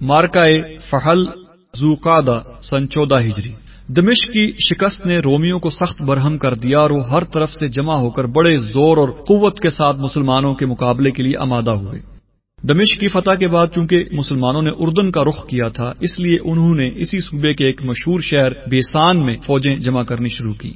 مارکائے فحل زوقادہ سن چودہ ہجری۔ دمشق کی شکست نے رومیوں کو سخت برہم کر دیا اور وہ ہر طرف سے جمع ہو کر بڑے زور اور قوت کے ساتھ مسلمانوں کے مقابلے کے لیے آمادہ ہوئے۔ دمشق کی فتح کے بعد چونکہ مسلمانوں نے اردن کا رخ کیا تھا، اس لیے انہوں نے اسی صوبے کے ایک مشہور شہر بیسان میں فوجیں جمع کرنی شروع کی۔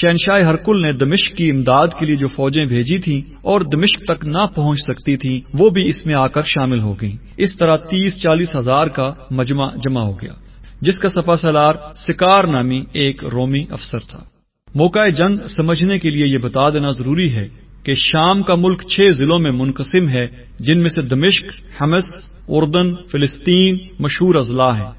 شہنشاہ ہرکل نے دمشق کی امداد کے لیے جو فوجیں بھیجی تھیں اور دمشق تک نہ پہنچ سکتی تھیں، وہ بھی اس میں آ کر شامل ہو گئیں۔ اس طرح تیس چالیس ہزار کا مجمع جمع ہو گیا، جس کا سپا سلار سکار نامی ایک رومی افسر تھا۔ موقع جنگ سمجھنے کے لیے یہ بتا دینا ضروری ہے کہ شام کا ملک چھ ضلعوں میں منقسم ہے، جن میں سے دمشق، حمس، اردن، فلسطین مشہور اضلاع ہے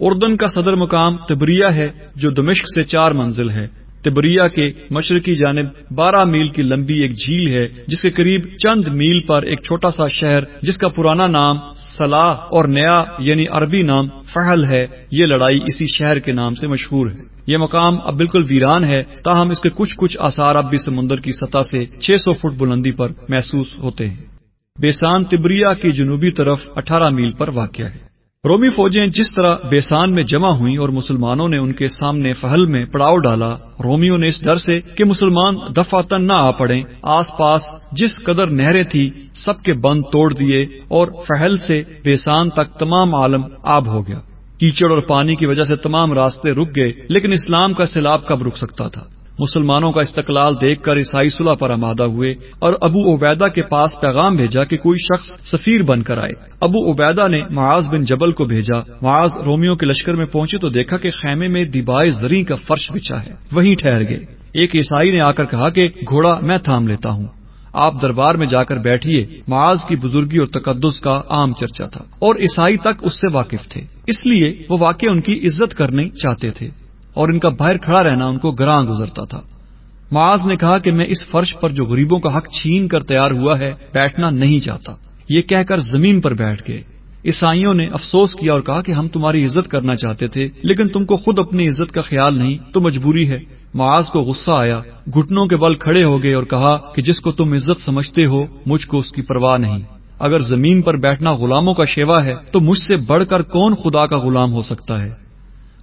اردن کا صدر مقام تبریہ ہے، جو دمشق سے چار منزل ہے۔ تبریہ کے مشرقی جانب بارہ میل کی لمبی ایک جھیل ہے، جس کے قریب چند میل پر ایک چھوٹا سا شہر، جس کا پرانا نام سلاح اور نیا یعنی عربی نام فہل ہے۔ یہ لڑائی اسی شہر کے نام سے مشہور ہے۔ یہ مقام اب بالکل ویران ہے، تاہم اس کے کچھ کچھ آثار اب بھی سمندر کی سطح سے چھ سو فٹ بلندی پر محسوس ہوتے ہیں۔ بیسان تبریہ کی جنوبی طرف اٹھارہ میل پر واقع ہے۔ رومی فوجیں جس طرح بیسان میں جمع ہوئیں اور مسلمانوں نے ان کے سامنے فہل میں پڑاؤ ڈالا، رومیوں نے اس ڈر سے کہ مسلمان دفاتن نہ آ پڑے آس پاس جس قدر نہریں تھی سب کے بند توڑ دیے اور فہل سے بیسان تک تمام عالم آب ہو گیا۔ کیچڑ اور پانی کی وجہ سے تمام راستے رک گئے، لیکن اسلام کا سیلاب کب رک سکتا تھا؟ مسلمانوں کا استقلال دیکھ کر عیسائی صلح پر آمادہ ہوئے اور ابو عبیدہ کے پاس پیغام بھیجا کہ کوئی شخص سفیر بن کر آئے۔ ابو عبیدہ نے معاذ بن جبل کو بھیجا۔ معاذ رومیوں کے لشکر میں پہنچے تو دیکھا کہ خیمے میں دیبائے زری کا فرش بچا ہے۔ وہیں ٹھہر گئے۔ ایک عیسائی نے آ کر کہا کہ، گھوڑا میں تھام لیتا ہوں۔ آپ دربار میں جا کر بیٹھیے۔ معاذ کی بزرگی اور تقدس کا عام چرچا تھا۔ اور عیسائی تک اس سے واقف تھے۔ اس لیے وہ واقع ان کی عزت کرنے چاہتے تھے۔ اور ان کا باہر کھڑا رہنا ان کو گراں گزرتا تھا۔ معاذ نے کہا کہ میں اس فرش پر جو غریبوں کا حق چھین کر تیار ہوا ہے، بیٹھنا نہیں چاہتا۔ یہ کہہ کر زمین پر بیٹھ گئے۔ عیسائیوں نے افسوس کیا اور کہا کہ ہم تمہاری عزت کرنا چاہتے تھے، لیکن تم کو خود اپنی عزت کا خیال نہیں، تو مجبوری ہے۔ معاذ کو غصہ آیا، گھٹنوں کے بل کھڑے ہو گئے اور کہا کہ جس کو تم عزت سمجھتے ہو، مجھ کو اس کی پرواہ نہیں۔ اگر زمین پر بیٹھنا غلاموں کا شیوا ہے، تو مجھ سے بڑھ کر کون خدا کا غلام ہو سکتا ہے؟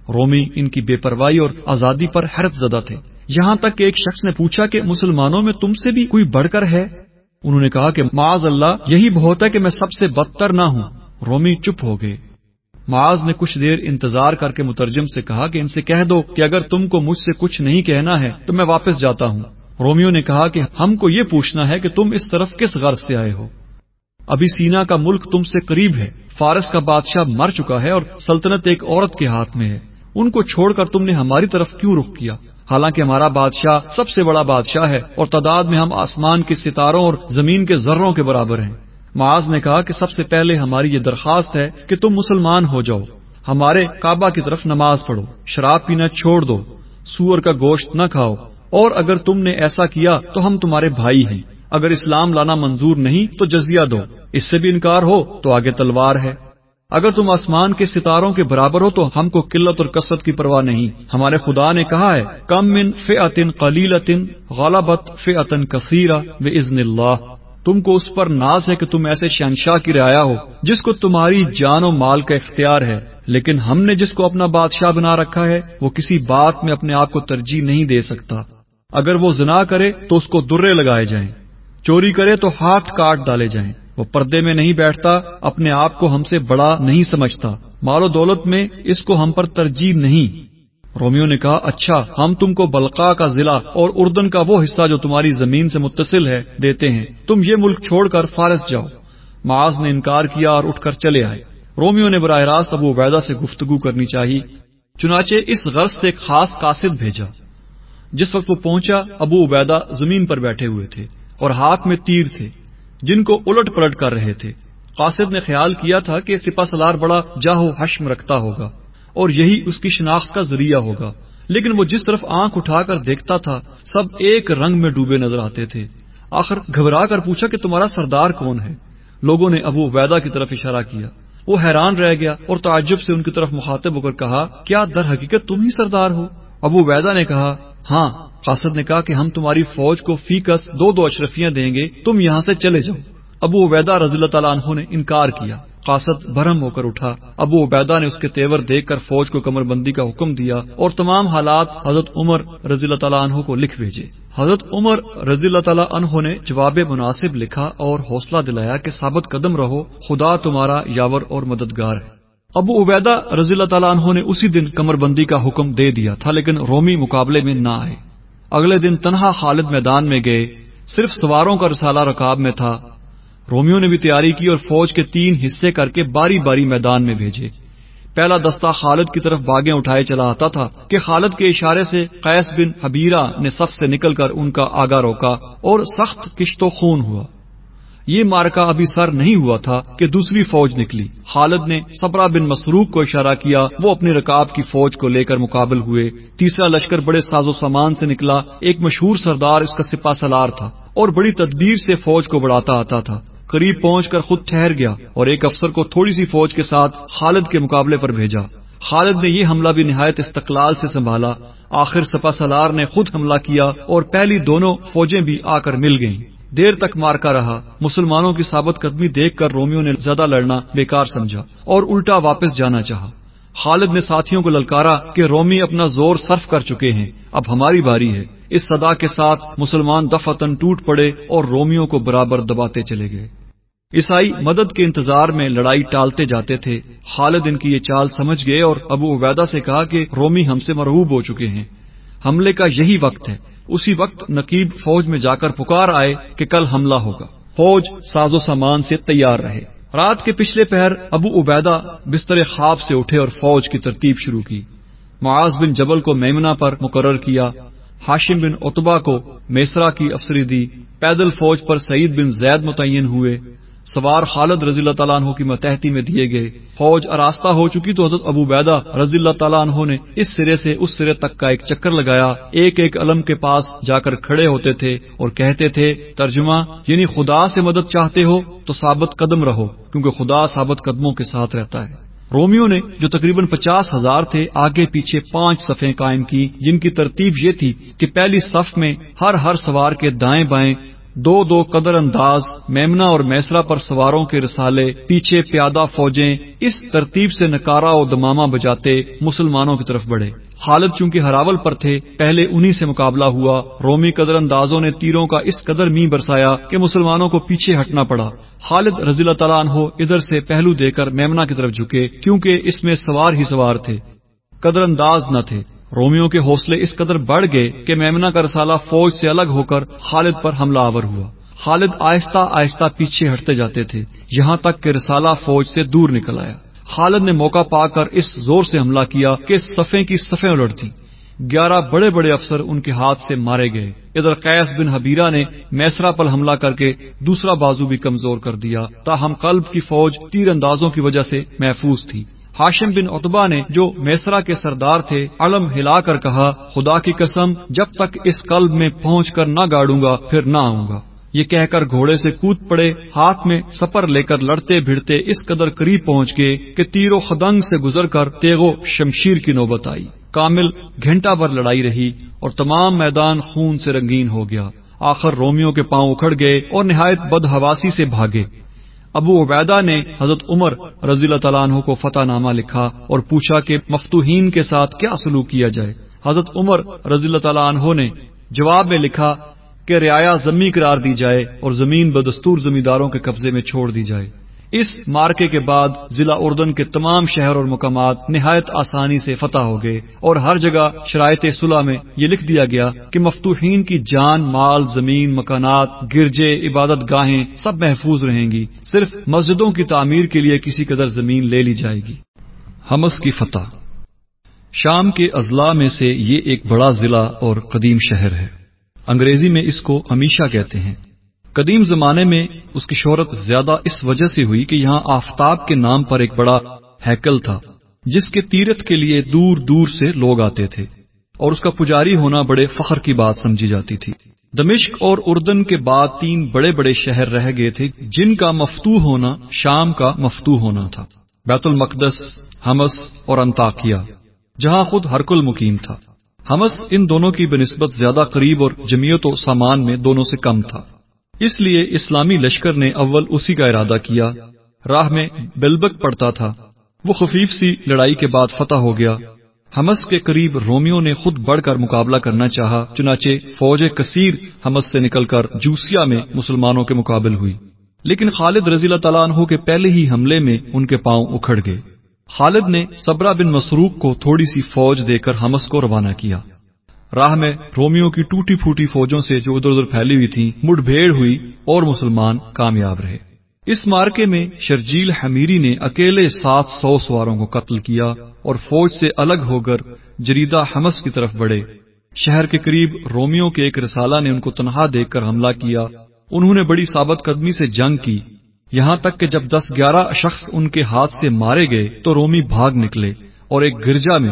رومی ان کی بے پرواہی اور آزادی پر حیرت زدہ تھے۔ یہاں تک کہ ایک شخص نے پوچھا کہ مسلمانوں میں تم سے بھی کوئی بڑھ کر ہے؟ انہوں نے کہا کہ معاذ اللہ، یہی بہت ہے کہ میں سب سے بدتر نہ ہوں۔ رومی چپ ہو گئے۔ معاذ نے کچھ دیر انتظار کر کے مترجم سے کہا کہ ان سے کہہ دو کہ اگر تم کو مجھ سے کچھ نہیں کہنا ہے تو میں واپس جاتا ہوں۔ رومیو نے کہا کہ ہم کو یہ پوچھنا ہے کہ تم اس طرف کس غرض سے آئے ہو؟ ابھی سینا کا ملک تم سے قریب ہے۔ فارس کا بادشاہ مر چکا ہے اور سلطنت ایک عورت کے ہاتھ میں ہے۔ ان کو چھوڑ کر تم نے ہماری طرف کیوں رخ کیا؟ حالانکہ ہمارا بادشاہ سب سے بڑا بادشاہ ہے اور تعداد میں ہم آسمان کے ستاروں اور زمین کے ذروں کے برابر ہیں۔ معاذ نے کہا کہ سب سے پہلے ہماری یہ درخواست ہے کہ تم مسلمان ہو جاؤ۔ ہمارے کعبہ کی طرف نماز پڑھو، شراب پینا چھوڑ دو، سور کا گوشت نہ کھاؤ۔ اور اگر تم نے ایسا کیا تو ہم تمہارے بھائی ہیں۔ اگر اسلام لانا منظور نہیں تو جزیہ دو۔ اس سے بھی انکار ہو تو آگے تلوار ہے۔ اگر تم آسمان کے ستاروں کے برابر ہو تو ہم کو قلت اور کثرت کی پرواہ نہیں۔ ہمارے خدا نے کہا ہے، کم من فی عطن قلیل غالبت فی عطن کثیر عزن اللہ۔ تم کو اس پر ناز ہے کہ تم ایسے شہنشاہ کی رعایا ہو، جس کو تمہاری جان و مال کا اختیار ہے۔ لیکن ہم نے جس کو اپنا بادشاہ بنا رکھا ہے، وہ کسی بات میں اپنے آپ کو ترجیح نہیں دے سکتا۔ اگر وہ زنا کرے تو اس کو درے لگائے جائیں، چوری کرے تو ہاتھ کاٹ ڈالے جائیں۔ وہ پردے میں نہیں بیٹھتا، اپنے آپ کو ہم سے بڑا نہیں سمجھتا۔ مال و دولت میں اس کو ہم پر ترجیح نہیں۔ رومیو نے کہا اچھا ہم تم کو بلقا کا ضلع اور اردن کا وہ حصہ جو تمہاری زمین سے متصل ہے دیتے ہیں۔ تم یہ ملک چھوڑ کر فارس جاؤ۔ معاذ نے انکار کیا اور اٹھ کر چلے آئے۔ رومیو نے براہ راست ابو عبیدہ سے گفتگو کرنی چاہیے چنانچہ اس غرض سے ایک خاص قاصد بھیجا۔ جس وقت وہ پہنچا، ابو عبیدہ زمین پر بیٹھے ہوئے تھے اور ہاتھ میں تیر تھے۔ جن کو الٹ پلٹ کر رہے تھے۔ قاصد نے خیال کیا تھا کہ سپا سلار بڑا جاہو حشم رکھتا ہوگا اور یہی اس کی شناخت کا ذریعہ ہوگا۔ لیکن وہ جس طرف آنکھ اٹھا کر دیکھتا تھا، سب ایک رنگ میں ڈوبے نظر آتے تھے۔ آخر گھبرا کر پوچھا کہ تمہارا سردار کون ہے؟ لوگوں نے ابو عبیدہ کی طرف اشارہ کیا۔ وہ حیران رہ گیا اور تعجب سے ان کی طرف مخاطب ہو کر کہا، کیا در حقیقت تم ہی سردار ہو؟ ابو عبیدہ نے کہا ہاں قاصد نے کہا کہ ہم تمہاری فوج کو فیکس دو دو اشرفیاں دیں گے، تم یہاں سے چلے جاؤ۔ ابو عبیدہ رضی اللہ تعالیٰ عنہ نے انکار کیا۔ قاصد برہم ہو کر اٹھا۔ ابو عبیدہ نے اس کے تیور دیکھ کر فوج کو کمر بندی کا حکم دیا اور تمام حالات حضرت عمر رضی اللہ تعالیٰ عنہ کو لکھ بھیجے۔ حضرت عمر رضی اللہ تعالیٰ عنہ نے جواب مناسب لکھا اور حوصلہ دلایا کہ ثابت قدم رہو، خدا تمہارا یاور اور مددگار ہے۔ ابو عبیدہ رضی اللہ تعالیٰ عنہ نے اسی دن کمر بندی کا حکم دے دیا تھا، لیکن رومی مقابلے میں نہ آئے۔ اگلے دن تنہا خالد میدان میں گئے، صرف سواروں کا رسالہ رکاب میں تھا۔ رومیو نے بھی تیاری کی اور فوج کے تین حصے کر کے باری باری میدان میں بھیجے۔ پہلا دستہ خالد کی طرف باغیں اٹھائے چلا آتا تھا کہ خالد کے اشارے سے قیس بن حبیرہ نے صف سے نکل کر ان کا آگا روکا اور سخت کشت و خون ہوا۔ یہ مارکا ابھی سر نہیں ہوا تھا کہ دوسری فوج نکلی۔ خالد نے سبرا بن مسروق کو اشارہ کیا، وہ اپنی رکاب کی فوج کو لے کر مقابل ہوئے۔ تیسرا لشکر بڑے ساز و سامان سے نکلا، ایک مشہور سردار اس کا سپا سلار تھا اور بڑی تدبیر سے فوج کو بڑھاتا آتا تھا۔ قریب پہنچ کر خود ٹھہر گیا اور ایک افسر کو تھوڑی سی فوج کے ساتھ خالد کے مقابلے پر بھیجا۔ خالد نے یہ حملہ بھی نہایت استقلال سے سنبھالا۔ آخر سپا سلار نے خود حملہ کیا اور پہلی دونوں فوجیں بھی آ کر مل گئیں۔ دیر تک مارکا رہا، مسلمانوں کی ثابت قدمی دیکھ کر رومیو نے زیادہ لڑنا بیکار سمجھا اور الٹا واپس جانا چاہا۔ خالد نے ساتھیوں کو للکارا کہ رومی اپنا زور صرف کر چکے ہیں، اب ہماری باری ہے۔ اس صدا کے ساتھ مسلمان دفتن ٹوٹ پڑے اور رومیوں کو برابر دباتے چلے گئے۔ عیسائی مدد کے انتظار میں لڑائی ٹالتے جاتے تھے۔ خالد ان کی یہ چال سمجھ گئے اور ابو عبیدہ سے کہا کہ رومی ہم سے مرحوب ہو چکے ہیں۔ حملے کا یہی وقت ہے۔ اسی وقت نقیب فوج میں جا کر پکار آئے کہ کل حملہ ہوگا۔ فوج ساز و سامان سے تیار رہے۔ رات کے پچھلے پہر ابو عبیدہ بستر خواب سے اٹھے اور فوج کی ترتیب شروع کی۔ معاذ بن جبل کو میمنا پر مقرر کیا۔ ہاشم بن اتبا کو میسرا کی افسری دی۔ پیدل فوج پر سعید بن زید متعین ہوئے۔ سوار خالد رضی اللہ تعالیٰ عنہ کی متحدی میں دیے گئے۔ فوج اراستہ ہو چکی تو حضرت ابو بیدہ رضی اللہ تعالیٰ عنہ نے اس سرے سے اس سرے تک کا ایک چکر لگایا۔ ایک ایک علم کے پاس جا کر کھڑے ہوتے تھے اور کہتے تھے، ترجمہ یعنی خدا سے مدد چاہتے ہو تو ثابت قدم رہو، کیونکہ خدا ثابت قدموں کے ساتھ رہتا ہے۔ رومیو نے جو تقریباً پچاس ہزار تھے، آگے پیچھے پانچ صفیں قائم کی، جن کی ترتیب یہ تھی کہ پہلی صف میں ہر ہر سوار کے دائیں بائیں دو دو قدر انداز میمنا اور میسرا پر سواروں کے رسالے، پیچھے پیادہ فوجیں اس ترتیب سے نکارا و دماما بجاتے مسلمانوں کی طرف بڑھے۔ خالد چونکہ ہراول پر تھے، پہلے انہی سے مقابلہ ہوا۔ رومی قدر اندازوں نے تیروں کا اس قدر می برسایا کہ مسلمانوں کو پیچھے ہٹنا پڑا۔ خالد رضی اللہ تعالیٰ عنہ ادھر سے پہلو دے کر میمنا کی طرف جھکے، کیونکہ اس میں سوار ہی سوار تھے۔ قدر انداز نہ تھے۔ رومیوں کے حوصلے اس قدر بڑھ گئے کہ میمنا کا رسالہ فوج سے الگ ہو کر خالد پر حملہ آور ہوا۔ خالد آہستہ آہستہ پیچھے ہٹتے جاتے تھے، یہاں تک کہ رسالہ فوج سے دور نکل آیا۔ خالد نے موقع پا کر اس زور سے حملہ کیا کہ صفیں کی صفیں الٹ تھیں گیارہ بڑے بڑے افسر ان کے ہاتھ سے مارے گئے۔ ادھر قیس بن حبیرہ نے میسرا پر حملہ کر کے دوسرا بازو بھی کمزور کر دیا، تاہم قلب کی فوج تیر اندازوں کی وجہ سے محفوظ تھی۔ ہاشم بن اتبا نے جو میسرا کے سردار تھے، علم ہلا کر کہا، خدا کی قسم، جب تک اس قلب میں پہنچ کر نہ گاڑوں گا، پھر نہ آؤں گا۔ یہ کہہ کر گھوڑے سے کود پڑے، ہاتھ میں سپر لے کر لڑتے بھیڑتے اس قدر قریب پہنچ گئے کہ تیر و خدنگ سے گزر کر تیغو شمشیر کی نوبت آئی۔ کامل گھنٹہ بھر لڑائی رہی اور تمام میدان خون سے رنگین ہو گیا۔ آخر رومیوں کے پاؤں اکھڑ گئے اور نہایت بدہواسی سے بھاگے۔ ابو عبیدہ نے حضرت عمر رضی اللہ تعالیٰ عنہ کو فتح نامہ لکھا اور پوچھا کہ مفتوحین کے ساتھ کیا سلوک کیا جائے؟ حضرت عمر رضی اللہ تعالیٰ عنہ نے جواب میں لکھا کہ رعایا زمین قرار دی جائے اور زمین بدستور زمینداروں کے قبضے میں چھوڑ دی جائے۔ اس مارکے کے بعد ضلع اردن کے تمام شہر اور مقامات نہایت آسانی سے فتح ہو گئے اور ہر جگہ شرائط صلح میں یہ لکھ دیا گیا کہ مفتوحین کی جان، مال، زمین، مکانات، گرجے، عبادت گاہیں سب محفوظ رہیں گی۔ صرف مسجدوں کی تعمیر کے لیے کسی قدر زمین لے لی جائے گی۔ حمس کی فتح۔ شام کے اضلاع میں سے یہ ایک بڑا ضلع اور قدیم شہر ہے۔ انگریزی میں اس کو ہمیشہ کہتے ہیں۔ قدیم زمانے میں اس کی شہرت زیادہ اس وجہ سے ہوئی کہ یہاں آفتاب کے نام پر ایک بڑا ہیکل تھا، جس کے تیرت کے لیے دور دور سے لوگ آتے تھے اور اس کا پجاری ہونا بڑے فخر کی بات سمجھی جاتی تھی۔ دمشق اور اردن کے بعد تین بڑے بڑے شہر رہ گئے تھے، جن کا مفتو ہونا شام کا مفتو ہونا تھا۔ بیت المقدس، ہمس اور انتاکیا جہاں خود ہرکل مقیم تھا۔ ہمس ان دونوں کی بنسبت زیادہ قریب اور جمیت و سامان میں دونوں سے کم تھا۔ اس لیے اسلامی لشکر نے اول اسی کا ارادہ کیا۔ راہ میں بلبک پڑتا تھا۔ وہ خفیف سی لڑائی کے بعد فتح ہو گیا۔ حمس کے قریب رومیو نے خود بڑھ کر مقابلہ کرنا چاہا، چنانچہ فوج کثیر حمس سے نکل کر جوسیا میں مسلمانوں کے مقابل ہوئی۔ لیکن خالد رضی اللہ تعالیٰ عنہ کے پہلے ہی حملے میں ان کے پاؤں اکھڑ گئے۔ خالد نے صبرا بن مسروق کو تھوڑی سی فوج دے کر حمس کو روانہ کیا۔ راہ میں رومیو کی ٹوٹی پھوٹی فوجوں سے جو ادھر ادھر پھیلی ہوئی تھی مٹ بھیڑ ہوئی اور مسلمان کامیاب رہے۔ اس مارکے میں شرجیل حمیری نے اکیلے سات سو سواروں کو قتل کیا اور فوج سے الگ ہو کر جریدہ حمس کی طرف بڑھے۔ شہر کے قریب رومیو کے ایک رسالہ نے ان کو تنہا دیکھ کر حملہ کیا۔ انہوں نے بڑی ثابت قدمی سے جنگ کی۔ یہاں تک کہ جب دس گیارہ شخص ان کے ہاتھ سے مارے گئے تو رومی بھاگ نکلے اور ایک گرجا میں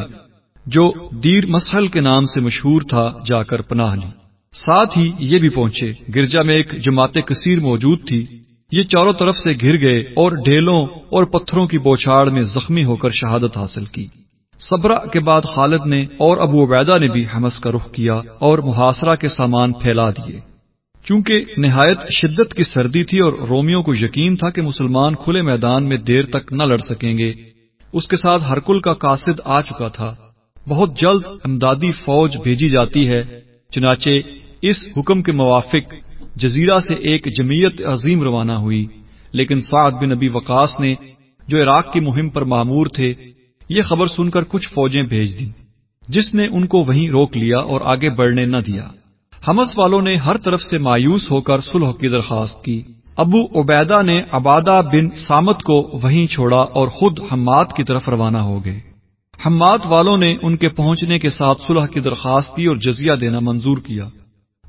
جو دیر مسحل کے نام سے مشہور تھا، جا کر پناہ لی۔ ساتھ ہی یہ بھی پہنچے، گرجا میں ایک جماعت کثیر موجود تھی۔ یہ چاروں طرف سے گر گئے اور ڈھیلوں اور پتھروں کی بوچھاڑ میں زخمی ہو کر شہادت حاصل کی۔ صبرا کے بعد خالد نے اور ابو عبیدہ نے بھی حمس کا رخ کیا اور محاصرہ کے سامان پھیلا دیے۔ چونکہ نہایت شدت کی سردی تھی اور رومیوں کو یقین تھا کہ مسلمان کھلے میدان میں دیر تک نہ لڑ سکیں گے، اس کے ساتھ ہرکل کا قاصد آ چکا تھا۔ بہت جلد امدادی فوج بھیجی جاتی ہے۔ چنانچہ اس حکم کے موافق جزیرہ سے ایک جمعیت عظیم روانہ ہوئی۔ لیکن سعد بن نبی وقاص نے جو عراق کی مہم پر معمور تھے، یہ خبر سن کر کچھ فوجیں بھیج دی جس نے ان کو وہیں روک لیا اور آگے بڑھنے نہ دیا۔ حمس والوں نے ہر طرف سے مایوس ہو کر سلح کی درخواست کی۔ ابو عبیدہ نے عبادہ بن سامت کو وہیں چھوڑا اور خود حماد کی طرف روانہ ہو گئے۔ حماد والوں نے ان کے پہنچنے کے ساتھ صلح کی درخواست کی اور جزیہ دینا منظور کیا۔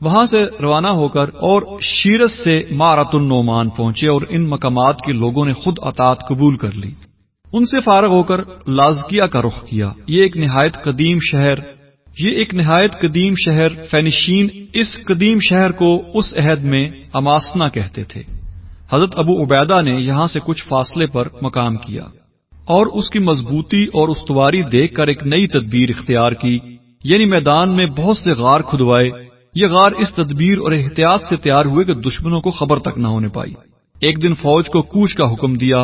وہاں سے روانہ ہو کر اور شیرت سے مارت النعمان پہنچے اور ان مقامات کے لوگوں نے خود اطاط قبول کر لی۔ ان سے فارغ ہو کر لازکیا کا رخ کیا۔ یہ ایک نہایت قدیم شہر، یہ ایک نہایت قدیم شہر فینشین اس قدیم شہر کو اس عہد میں اماسنا کہتے تھے۔ حضرت ابو عبیدہ نے یہاں سے کچھ فاصلے پر مقام کیا۔ اور اس کی مضبوطی اور استواری دیکھ کر ایک نئی تدبیر اختیار کی یعنی میدان میں بہت سے غار کھدوائے۔ یہ غار اس تدبیر اور احتیاط سے تیار ہوئے کہ دشمنوں کو خبر تک نہ ہونے پائی۔ ایک دن فوج کو کوچ کا حکم دیا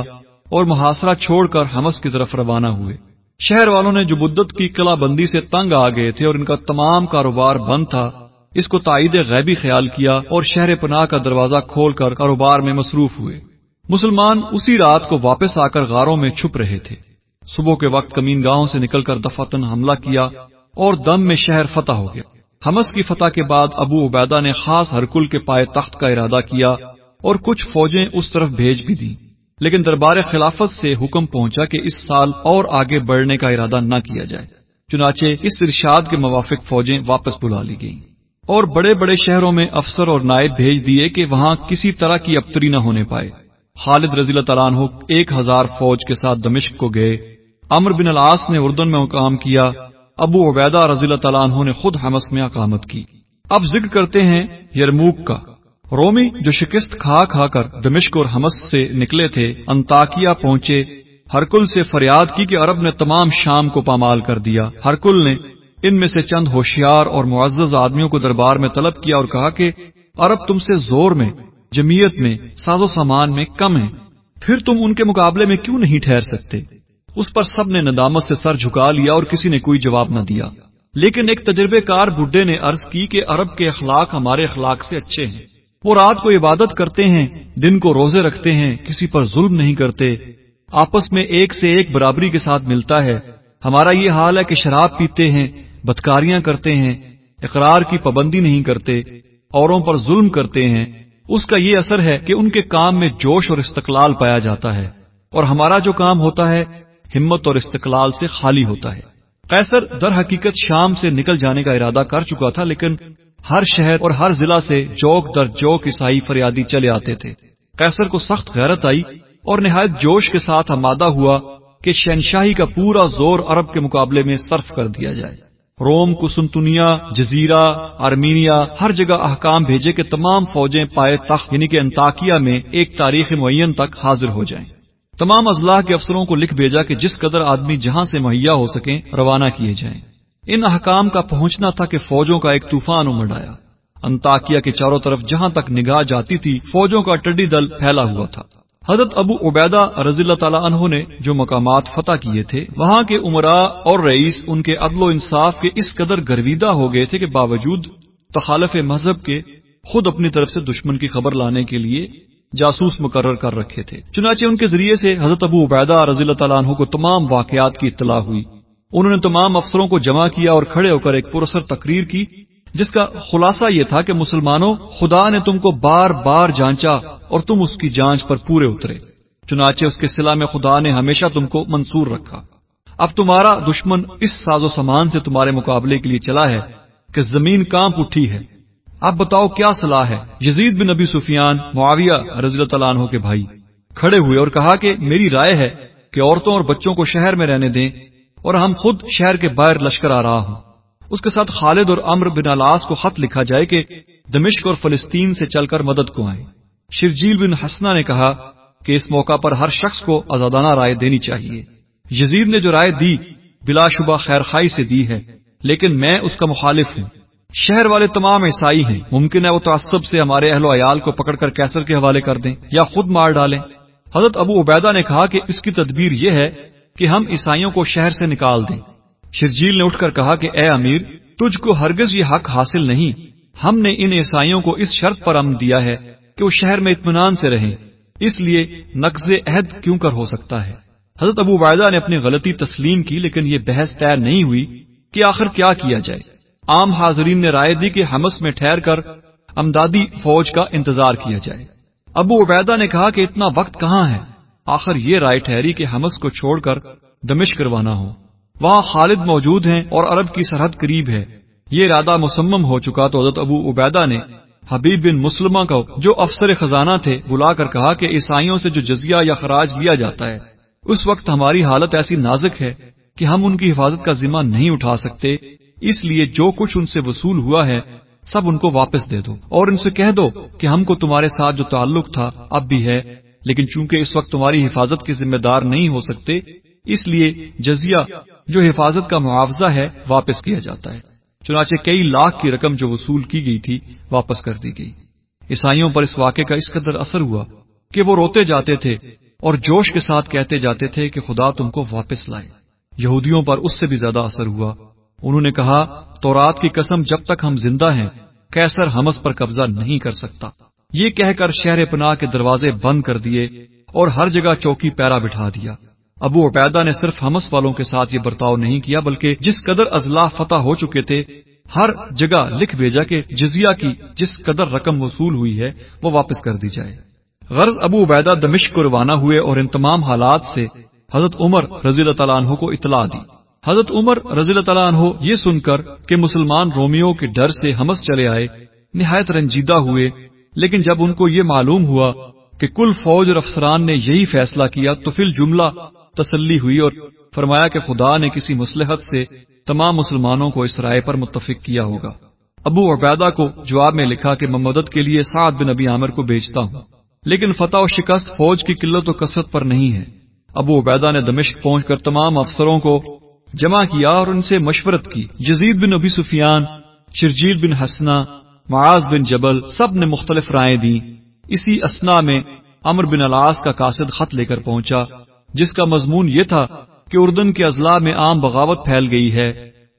اور محاصرہ چھوڑ کر حمس کی طرف روانہ ہوئے۔ شہر والوں نے جو بدت کی قلعہ بندی سے تنگ آ گئے تھے اور ان کا تمام کاروبار بند تھا۔ اس کو تائید غیبی خیال کیا اور شہر پناہ کا دروازہ کھول کر کاروبار میں مصروف ہوئے۔ مسلمان اسی رات کو واپس آ کر غاروں میں چھپ رہے تھے۔ صبح کے وقت کمین گاہوں سے نکل کر دفتن حملہ کیا اور دم میں شہر فتح ہو گیا۔ حمس کی فتح کے بعد ابو عبیدہ نے خاص ہرکل کے پائے تخت کا ارادہ کیا اور کچھ فوجیں اس طرف بھیج بھی دیں۔ لیکن دربار خلافت سے حکم پہنچا کہ اس سال اور آگے بڑھنے کا ارادہ نہ کیا جائے۔ چنانچہ اس ارشاد کے موافق فوجیں واپس بلا لی گئیں اور بڑے بڑے شہروں میں افسر اور نائب بھیج دیے کہ وہاں کسی طرح کی ابتری نہ ہونے پائے۔ خالد رضی اللہ تعالیٰ عنہ ایک ہزار فوج کے ساتھ دمشق کو گئے۔ امر بن الاس نے اردن میں مقام کیا۔ ابو عبیدہ رضی اللہ تعالیٰ عنہ نے خود حمس میں اقامت کی۔ اب ذکر کرتے ہیں یرموک کا۔ رومی جو شکست کھا کھا کر دمشق اور حمس سے نکلے تھے انتاکیا پہنچے۔ ہرکل سے فریاد کی کہ عرب نے تمام شام کو پامال کر دیا۔ ہرکل نے ان میں سے چند ہوشیار اور معزز آدمیوں کو دربار میں طلب کیا اور کہا کہ عرب تم سے زور میں جمیت میں، ساز و سامان میں کم ہے پھر تم ان کے مقابلے میں کیوں نہیں ٹھہر سکتے؟ اس پر سب نے ندامت سے سر جھکا لیا اور کسی نے کوئی جواب نہ دیا۔ لیکن ایک تجربے کار بڈھے نے عرض کی کہ عرب کے اخلاق ہمارے اخلاق سے اچھے ہیں۔ وہ رات کو عبادت کرتے ہیں، دن کو روزے رکھتے ہیں، کسی پر ظلم نہیں کرتے۔ آپس میں ایک سے ایک برابری کے ساتھ ملتا ہے۔ ہمارا یہ حال ہے کہ شراب پیتے ہیں، بدکاریاں کرتے ہیں، اقرار کی پابندی نہیں کرتے، اوروں پر ظلم کرتے ہیں۔ اس کا یہ اثر ہے کہ ان کے کام میں جوش اور استقلال پایا جاتا ہے اور ہمارا جو کام ہوتا ہے، ہمت اور استقلال سے خالی ہوتا ہے۔ قیصر در حقیقت شام سے نکل جانے کا ارادہ کر چکا تھا، لیکن ہر شہر اور ہر ضلع سے جوک در جوک عیسائی فریادی چلے آتے تھے۔ کیسر کو سخت غیرت آئی اور نہایت جوش کے ساتھ آمادہ ہوا کہ شہنشاہی کا پورا زور عرب کے مقابلے میں صرف کر دیا جائے۔ روم کسنتنیا جزیرہ، آرمینیا، ہر جگہ احکام بھیجے کہ تمام فوجیں پائے تخت یعنی کہ انتاکیا میں ایک تاریخ معین تک حاضر ہو جائیں۔ تمام اضلاع کے افسروں کو لکھ بھیجا کہ جس قدر آدمی جہاں سے مہیا ہو سکیں، روانہ کیے جائیں۔ ان احکام کا پہنچنا تھا کہ فوجوں کا ایک طوفان امڑ آیا انتاکیا کے چاروں طرف جہاں تک نگاہ جاتی تھی، فوجوں کا ٹڈی دل پھیلا ہوا تھا۔ حضرت ابو عبیدہ رضی اللہ تعالیٰ عنہ نے جو مقامات فتح کیے تھے، وہاں کے عمرا اور رئیس ان کے عدل و انصاف کے اس قدر گرویدہ ہو گئے تھے کہ باوجود تخالف مذہب کے خود اپنی طرف سے دشمن کی خبر لانے کے لیے جاسوس مقرر کر رکھے تھے۔ چنانچہ ان کے ذریعے سے حضرت ابو عبیدہ رضی اللہ تعالیٰ عنہ کو تمام واقعات کی اطلاع ہوئی۔ انہوں نے تمام افسروں کو جمع کیا اور کھڑے ہو کر ایک پرسر تقریر کی، جس کا خلاصہ یہ تھا کہ مسلمانوں، خدا نے تم کو بار بار جانچا اور تم اس کی جانچ پر پورے اترے۔ چنانچہ اس کے سلا میں خدا نے ہمیشہ تم کو منصور رکھا۔ اب تمہارا دشمن اس ساز و سامان سے تمہارے مقابلے کے لیے چلا ہے کہ زمین کانپ اٹھی ہے۔ اب بتاؤ کیا صلاح ہے؟ یزید بن نبی سفیان، معاویہ رضی اللہ تعالیٰ عنہ کے بھائی، کھڑے ہوئے اور کہا کہ میری رائے ہے کہ عورتوں اور بچوں کو شہر میں رہنے دیں اور ہم خود شہر کے باہر لشکر آ رہا ہوں۔ اس کے ساتھ خالد اور امر بن الاس کو خط لکھا جائے کہ دمشق اور فلسطین سے چل کر مدد کو آئیں۔ شرجیل بن حسنا نے کہا کہ اس موقع پر ہر شخص کو آزادانہ رائے دینی چاہیے۔ یزید نے جو رائے دی، بلا شبہ خیر خائی سے دی ہے، لیکن میں اس کا مخالف ہوں۔ شہر والے تمام عیسائی ہیں، ممکن ہے وہ تعصب سے ہمارے اہل و عیال کو پکڑ کر کیسر کے حوالے کر دیں یا خود مار ڈالیں۔ حضرت ابو عبیدہ نے کہا کہ اس کی تدبیر یہ ہے کہ ہم عیسائیوں کو شہر سے نکال دیں۔ شرجیل نے اٹھ کر کہا کہ اے امیر، تجھ کو ہرگز یہ حق حاصل نہیں۔ ہم نے ان عیسائیوں کو اس شرط پر امن دیا ہے کہ وہ شہر میں اطمینان سے رہیں۔ اس لیے نقض عہد کیوں کر ہو سکتا ہے؟ حضرت ابو وائدہ نے اپنی غلطی تسلیم کی، لیکن یہ بحث طے نہیں ہوئی کہ آخر کیا کیا جائے۔ عام حاضرین نے رائے دی کہ ہمس میں ٹھہر کر امدادی فوج کا انتظار کیا جائے۔ ابو عبیدہ نے کہا کہ اتنا وقت کہاں ہے؟ آخر یہ رائے ٹھہری کہ ہمس کو چھوڑ کر دمش کروانا ہو وہاں خالد موجود ہیں اور عرب کی سرحد قریب ہے۔ یہ ارادہ مسمم ہو چکا تو حضرت ابو عبیدہ نے حبیب بن مسلمہ کو جو افسر خزانہ تھے، بلا کر کہا کہ عیسائیوں سے جو جزیہ یا خراج لیا جاتا ہے۔ اس وقت ہماری حالت ایسی نازک ہے کہ ہم ان کی حفاظت کا ذمہ نہیں اٹھا سکتے۔ اس لیے جو کچھ ان سے وصول ہوا ہے، سب ان کو واپس دے دو۔ اور ان سے کہہ دو کہ ہم کو تمہارے ساتھ جو تعلق تھا، اب بھی ہے۔ لیکن چونکہ اس وقت تمہاری حفاظت کے ذمہ دار نہیں ہو سکتے، اس لیے جزیہ جو حفاظت کا معاوضہ ہے، واپس کیا جاتا ہے۔ چنانچہ کئی لاکھ کی رقم جو وصول کی گئی تھی واپس کر دی گئی۔ عیسائیوں پر اس واقعے کا اس قدر اثر ہوا کہ وہ روتے جاتے تھے اور جوش کے ساتھ کہتے جاتے تھے کہ خدا تم کو واپس لائے۔ یہودیوں پر اس سے بھی زیادہ اثر ہوا۔ انہوں نے کہا تو رات کی قسم جب تک ہم زندہ ہیں کیسر ہمس پر قبضہ نہیں کر سکتا۔ یہ کہہ کر شہر پناہ کے دروازے بند کر دیے اور ہر جگہ چوکی پیرا بٹھا دیا۔ ابو عبیدہ نے صرف ہمس والوں کے ساتھ یہ برتاؤ نہیں کیا، بلکہ جس قدر ازلا فتح ہو چکے تھے، ہر جگہ لکھ بھیجا کہ جزیہ کی جس قدر رقم وصول ہوئی ہے، وہ واپس کر دی جائے۔ غرض ابو عبیدہ دمشق کو روانہ ہوئے اور ان تمام حالات سے حضرت عمر رضی اللہ تعالیٰ عنہ کو اطلاع دی۔ حضرت عمر رضی اللہ تعالیٰ عنہ یہ سن کر کہ مسلمان رومیوں کے ڈر سے ہمس چلے آئے، نہایت رنجیدہ ہوئے۔ لیکن جب ان کو یہ معلوم ہوا کہ کل فوج اور افسران نے یہی فیصلہ کیا، تو فی جملہ تسلی ہوئی اور فرمایا کہ خدا نے کسی مسلحت سے تمام مسلمانوں کو اس رائے پر متفق کیا ہوگا۔ ابو عبیدہ کو جواب میں لکھا کہ میں مدد کے لیے سعد بن ابی عامر کو بھیجتا ہوں، لیکن فتح و شکست فوج کی قلت و کثرت پر نہیں ہے۔ ابو عبیدہ نے دمشق پہنچ کر تمام افسروں کو جمع کیا اور ان سے مشورت کی۔ جزید بن ابی سفیان، شرجیل بن حسنا معاذ بن جبل سب نے مختلف رائے دی اسی اسنا میں امر بن الاس کا قاصد خط لے کر پہنچا۔ جس کا مضمون یہ تھا کہ اردن کے اضلاع میں عام بغاوت پھیل گئی ہے۔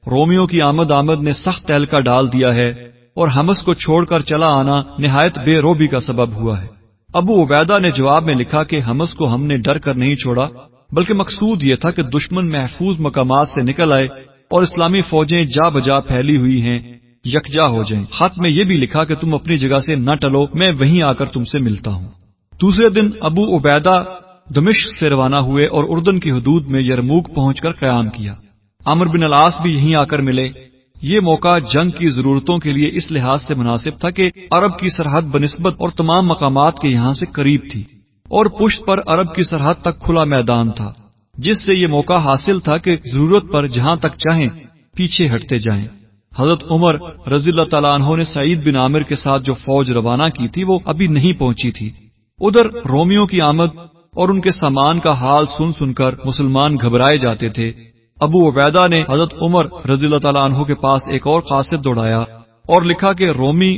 رومیو کی آمد آمد نے سخت تہلکا ڈال دیا ہے اور ہمس کو چھوڑ کر چلا آنا نہایت بے روبی کا سبب ہوا ہے۔ ابو عبیدہ نے جواب میں لکھا کہ ہمس کو ہم نے ڈر کر نہیں چھوڑا، بلکہ مقصود یہ تھا کہ دشمن محفوظ مقامات سے نکل آئے اور اسلامی فوجیں جا بجا پھیلی ہوئی ہیں، یکجا ہو جائیں۔ خط میں یہ بھی لکھا کہ تم اپنی جگہ سے نہ ٹلو، میں وہیں آ کر تم سے ملتا ہوں۔ دوسرے دن ابو عبیدہ دمشق سے روانہ ہوئے اور اردن کی حدود میں یرموک پہنچ کر قیام کیا۔ امر بن الاس بھی یہیں آ کر ملے۔ یہ موقع جنگ کی ضرورتوں کے لیے اس لحاظ سے مناسب تھا کہ عرب کی سرحد بنسبت اور تمام مقامات کے یہاں سے قریب تھی اور پشت پر عرب کی سرحد تک کھلا میدان تھا، جس سے یہ موقع حاصل تھا کہ ضرورت پر جہاں تک چاہیں پیچھے ہٹتے جائیں۔ حضرت عمر رضی اللہ تعالیٰ عنہ نے سعید بن عامر کے ساتھ جو فوج روانہ کی تھی وہ ابھی نہیں پہنچی تھی۔ ادھر رومیوں کی آمد اور ان کے سامان کا حال سن سن کر مسلمان گھبرائے جاتے تھے۔ ابو عبیدہ نے حضرت عمر رضی اللہ تعالیٰ عنہ کے پاس ایک اور قاصد دوڑایا اور لکھا کہ رومی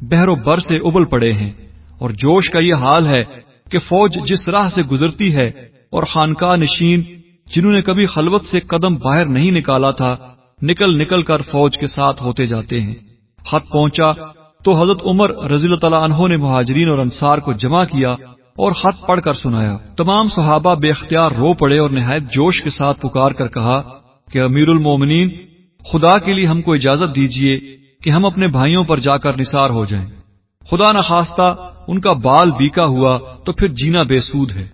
بہر و بر سے ابل پڑے ہیں اور جوش کا یہ حال ہے کہ فوج جس راہ سے گزرتی ہے اور خانقاہ نشین جنہوں نے کبھی خلوت سے قدم باہر نہیں نکالا تھا، نکل نکل کر فوج کے ساتھ ہوتے جاتے ہیں۔ خط پہنچا تو حضرت عمر رضی اللہ تعالیٰ عنہ نے مہاجرین اور انصار کو جمع کیا اور خط پڑھ کر سنایا۔ تمام صحابہ بے اختیار رو پڑے اور نہایت جوش کے ساتھ پکار کر کہا کہ امیر المومنین، خدا کے لیے ہم کو اجازت دیجیے کہ ہم اپنے بھائیوں پر جا کر نثار ہو جائیں۔ خدا نخواستہ، ان کا بال بیکا ہوا تو پھر جینا بے سود ہے۔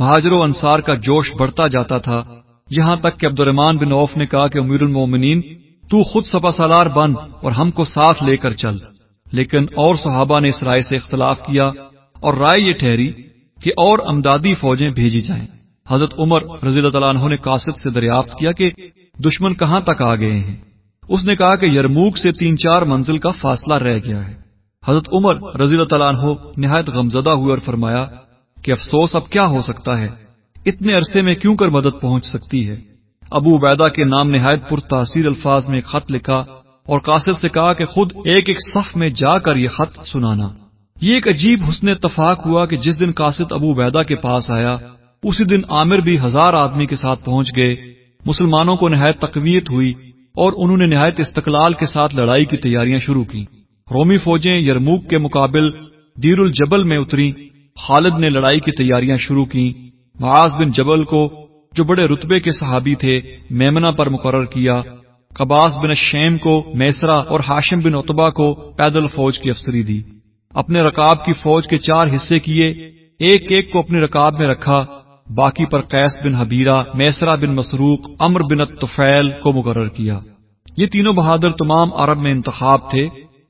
مہاجر و انصار کا جوش بڑھتا جاتا تھا۔ یہاں تک کہ عبد الرحمان بن اوف نے کہا کہ امیر المومنین، تو خود سپا سالار بن اور ہم کو ساتھ لے کر چل۔ لیکن اور صحابہ نے اس رائے سے اختلاف کیا۔ اور رائے یہ ٹھہری کہ اور امدادی فوجیں بھیجی جائیں۔ حضرت عمر رضی اللہ تعالیٰ عنہ نے قاصد سے دریافت کیا کہ دشمن کہاں تک آ گئے ہیں۔ اس نے کہا کہ یرموک سے تین چار منزل کا فاصلہ رہ گیا ہے۔ حضرت عمر رضی اللہ تعالیٰ عنہ نہایت غمزدہ ہوئے اور فرمایا کہ افسوس اب کیا ہو سکتا ہے؟ اتنے عرصے میں کیوں کر مدد پہنچ سکتی ہے؟ ابو عبیدہ کے نام نہایت پر تاثیر الفاظ میں ایک خط لکھا اور قاصد سے کہا کہ خود ایک ایک صف میں جا کر یہ خط سنانا۔ یہ ایک عجیب حسن اتفاق ہوا کہ جس دن قاصد ابو عبیدہ کے پاس آیا، اسی دن عامر بھی ہزار آدمی کے ساتھ پہنچ گئے۔ مسلمانوں کو نہایت تقویت ہوئی اور انہوں نے نہایت استقلال کے ساتھ لڑائی کی تیاریاں شروع کی رومی فوجیں یرموک کے مقابل دیر الجبل میں اتری خالد نے لڑائی کی تیاریاں شروع کی معاذ بن جبل کو، جو بڑے رتبے کے صحابی تھے میمنا پر مقرر کیا۔ قباس بن شیم کو میسرا اور ہاشم بن اتبا کو پیدل فوج کی افسری دی۔ اپنے رکاب کی فوج کے چار حصے کیے، ایک ایک کو اپنے رکاب میں رکھا، باقی پر قیس بن حبیرہ میسرا بن مسروق امر بن الطفیل کو مقرر کیا۔ یہ تینوں بہادر تمام عرب میں انتخاب تھے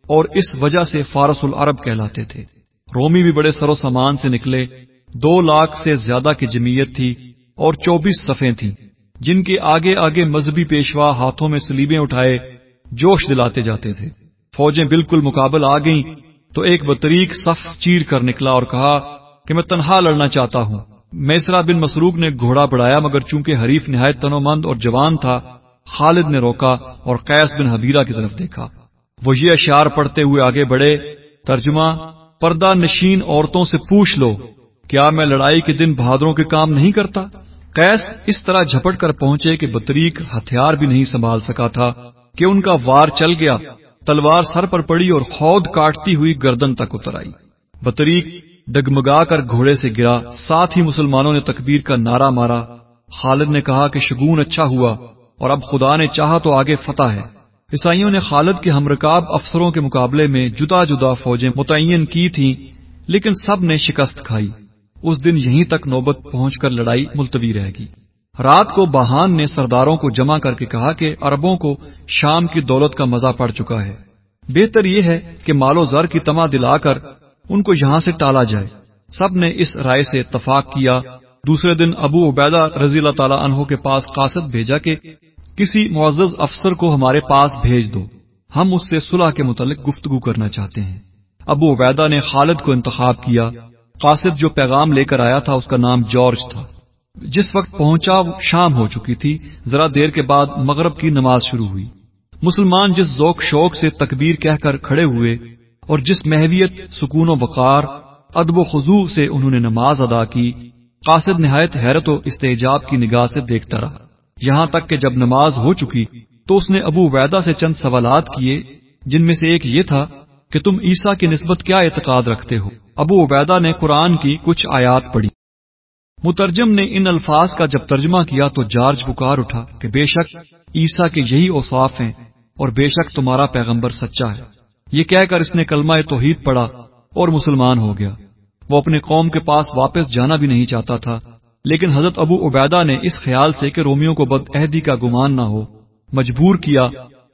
اور اس وجہ سے فارس العرب کہلاتے تھے۔ رومی بھی بڑے سر و سامان سے نکلے، دو لاکھ سے زیادہ کی جمعیت تھی اور چوبیس صفیں تھیں، جن کے آگے آگے مذہبی پیشوا ہاتھوں میں سلیبیں اٹھائے جوش دلاتے جاتے تھے۔ فوجیں بالکل مقابل آ گئیں تو ایک بطریق صف چیر کر نکلا اور کہا کہ میں تنہا لڑنا چاہتا ہوں۔ میسرا بن مسروق نے گھوڑا بڑھایا مگر چونکہ حریف نہایت تنو مند اور جوان تھا، خالد نے روکا اور قیس بن حبیرہ کی طرف دیکھا۔ وہ یہ اشار پڑھتے ہوئے آگے بڑھے، ترجمہ، پردہ نشین عورتوں سے پوچھ لو، کیا میں لڑائی کے دن بہادروں کے کام نہیں کرتا؟ قیس اس طرح جھپٹ کر پہنچے کہ بطریق ہتھیار بھی نہیں سنبھال سکا تھا کہ ان کا وار چل گیا۔ تلوار سر پر پڑی اور خود کاٹتی ہوئی گردن تک اتر آئی۔ بطریق ڈگمگا کر گھوڑے سے گرا، ساتھ ہی مسلمانوں نے تکبیر کا نعرہ مارا۔ خالد نے کہا کہ شگون اچھا ہوا اور اب خدا نے چاہا تو آگے فتح ہے۔ عیسائیوں نے خالد کے ہمرکاب افسروں کے مقابلے میں جدا جدا فوجیں متعین کی تھیں، لیکن سب نے شکست کھائی۔ اس دن یہیں تک نوبت پہنچ کر لڑائی ملتوی رہے گی رات کو بہان نے سرداروں کو جمع کر کے کہا کہ اربوں کو شام کی دولت کا مزہ پڑ چکا ہے۔ بہتر یہ ہے کہ مال و زر کی تما دلا کر ان کو یہاں سے ٹالا جائے۔ سب نے اس رائے سے اتفاق کیا۔ دوسرے دن ابو عبیدہ رضی اللہ تعالیٰ عنہ کے پاس قاصد بھیجا کہ کسی معزز افسر کو ہمارے پاس بھیج دو۔ ہم اس سے صلح کے متعلق گفتگو کرنا چاہتے ہیں۔ ابو عبیدہ نے خالد کو انتخاب کیا۔ قاصد جو پیغام لے کر آیا تھا اس کا نام جارج تھا۔ جس وقت پہنچا شام ہو چکی تھی، ذرا دیر کے بعد مغرب کی نماز شروع ہوئی۔ مسلمان جس ذوق شوق سے تکبیر کہہ کر کھڑے ہوئے اور جس محویت سکون و وقار، ادب و خضوع سے انہوں نے نماز ادا کی، قاصد نہایت حیرت و استحجاب کی نگاہ سے دیکھتا رہا۔ یہاں تک کہ جب نماز ہو چکی تو اس نے ابو ویدا سے چند سوالات کیے، جن میں سے ایک یہ تھا کہ تم عیسا کی نسبت کیا اعتقاد رکھتے ہو؟ ابو عبیدہ نے قرآن کی کچھ آیات پڑھی۔ مترجم نے ان الفاظ کا جب ترجمہ کیا تو جارج پکار اٹھا کہ بے شک عیسا کے یہی اوصاف ہیں اور بے شک تمہارا پیغمبر سچا ہے۔ یہ کہہ کر اس نے کلمہ توحید پڑا اور مسلمان ہو گیا۔ وہ اپنے قوم کے پاس واپس جانا بھی نہیں چاہتا تھا۔ لیکن حضرت ابو عبیدہ نے اس خیال سے کہ رومیوں کو بد عہدی کا گمان نہ ہو، مجبور کیا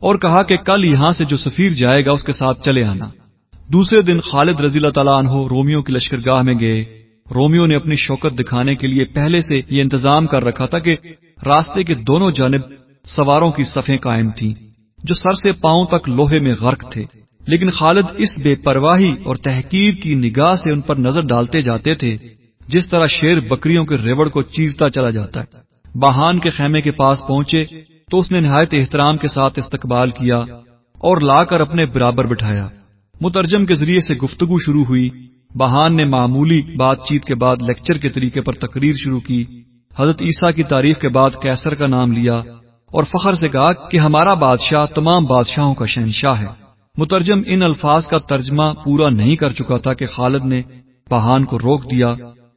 اور کہا کہ کل یہاں سے جو سفیر جائے گا اس کے ساتھ چلے آنا۔ دوسرے دن خالد رضی اللہ تعالیٰ عنہ رومیوں کی لشکر گاہ میں گئے۔ رومیوں نے اپنی شوکت دکھانے کے لیے پہلے سے یہ انتظام کر رکھا تھا کہ راستے کے دونوں جانب سواروں کی صفیں قائم تھیں، جو سر سے پاؤں تک لوہے میں غرق تھے۔ لیکن خالد اس بے پرواہی اور تحقیر کی نگاہ سے ان پر نظر ڈالتے جاتے تھے، جس طرح شیر بکریوں کے ریوڑ کو چیرتا چلا جاتا ہے۔ باہان کے خیمے کے پاس پہنچے تو اس نے نہایت احترام کے ساتھ استقبال کیا اور لا کر اپنے برابر بٹھایا۔ مترجم کے ذریعے سے گفتگو شروع ہوئی۔ بہان نے معمولی بات چیت کے بعد لیکچر کے طریقے پر تقریر شروع کی۔ حضرت عیسیٰ کی تاریخ کے بعد کیسر کا نام لیا اور فخر سے کہا کہ ہمارا بادشاہ تمام بادشاہوں کا شہنشاہ ہے۔ مترجم ان الفاظ کا ترجمہ پورا نہیں کر چکا تھا کہ خالد نے بہان کو روک دیا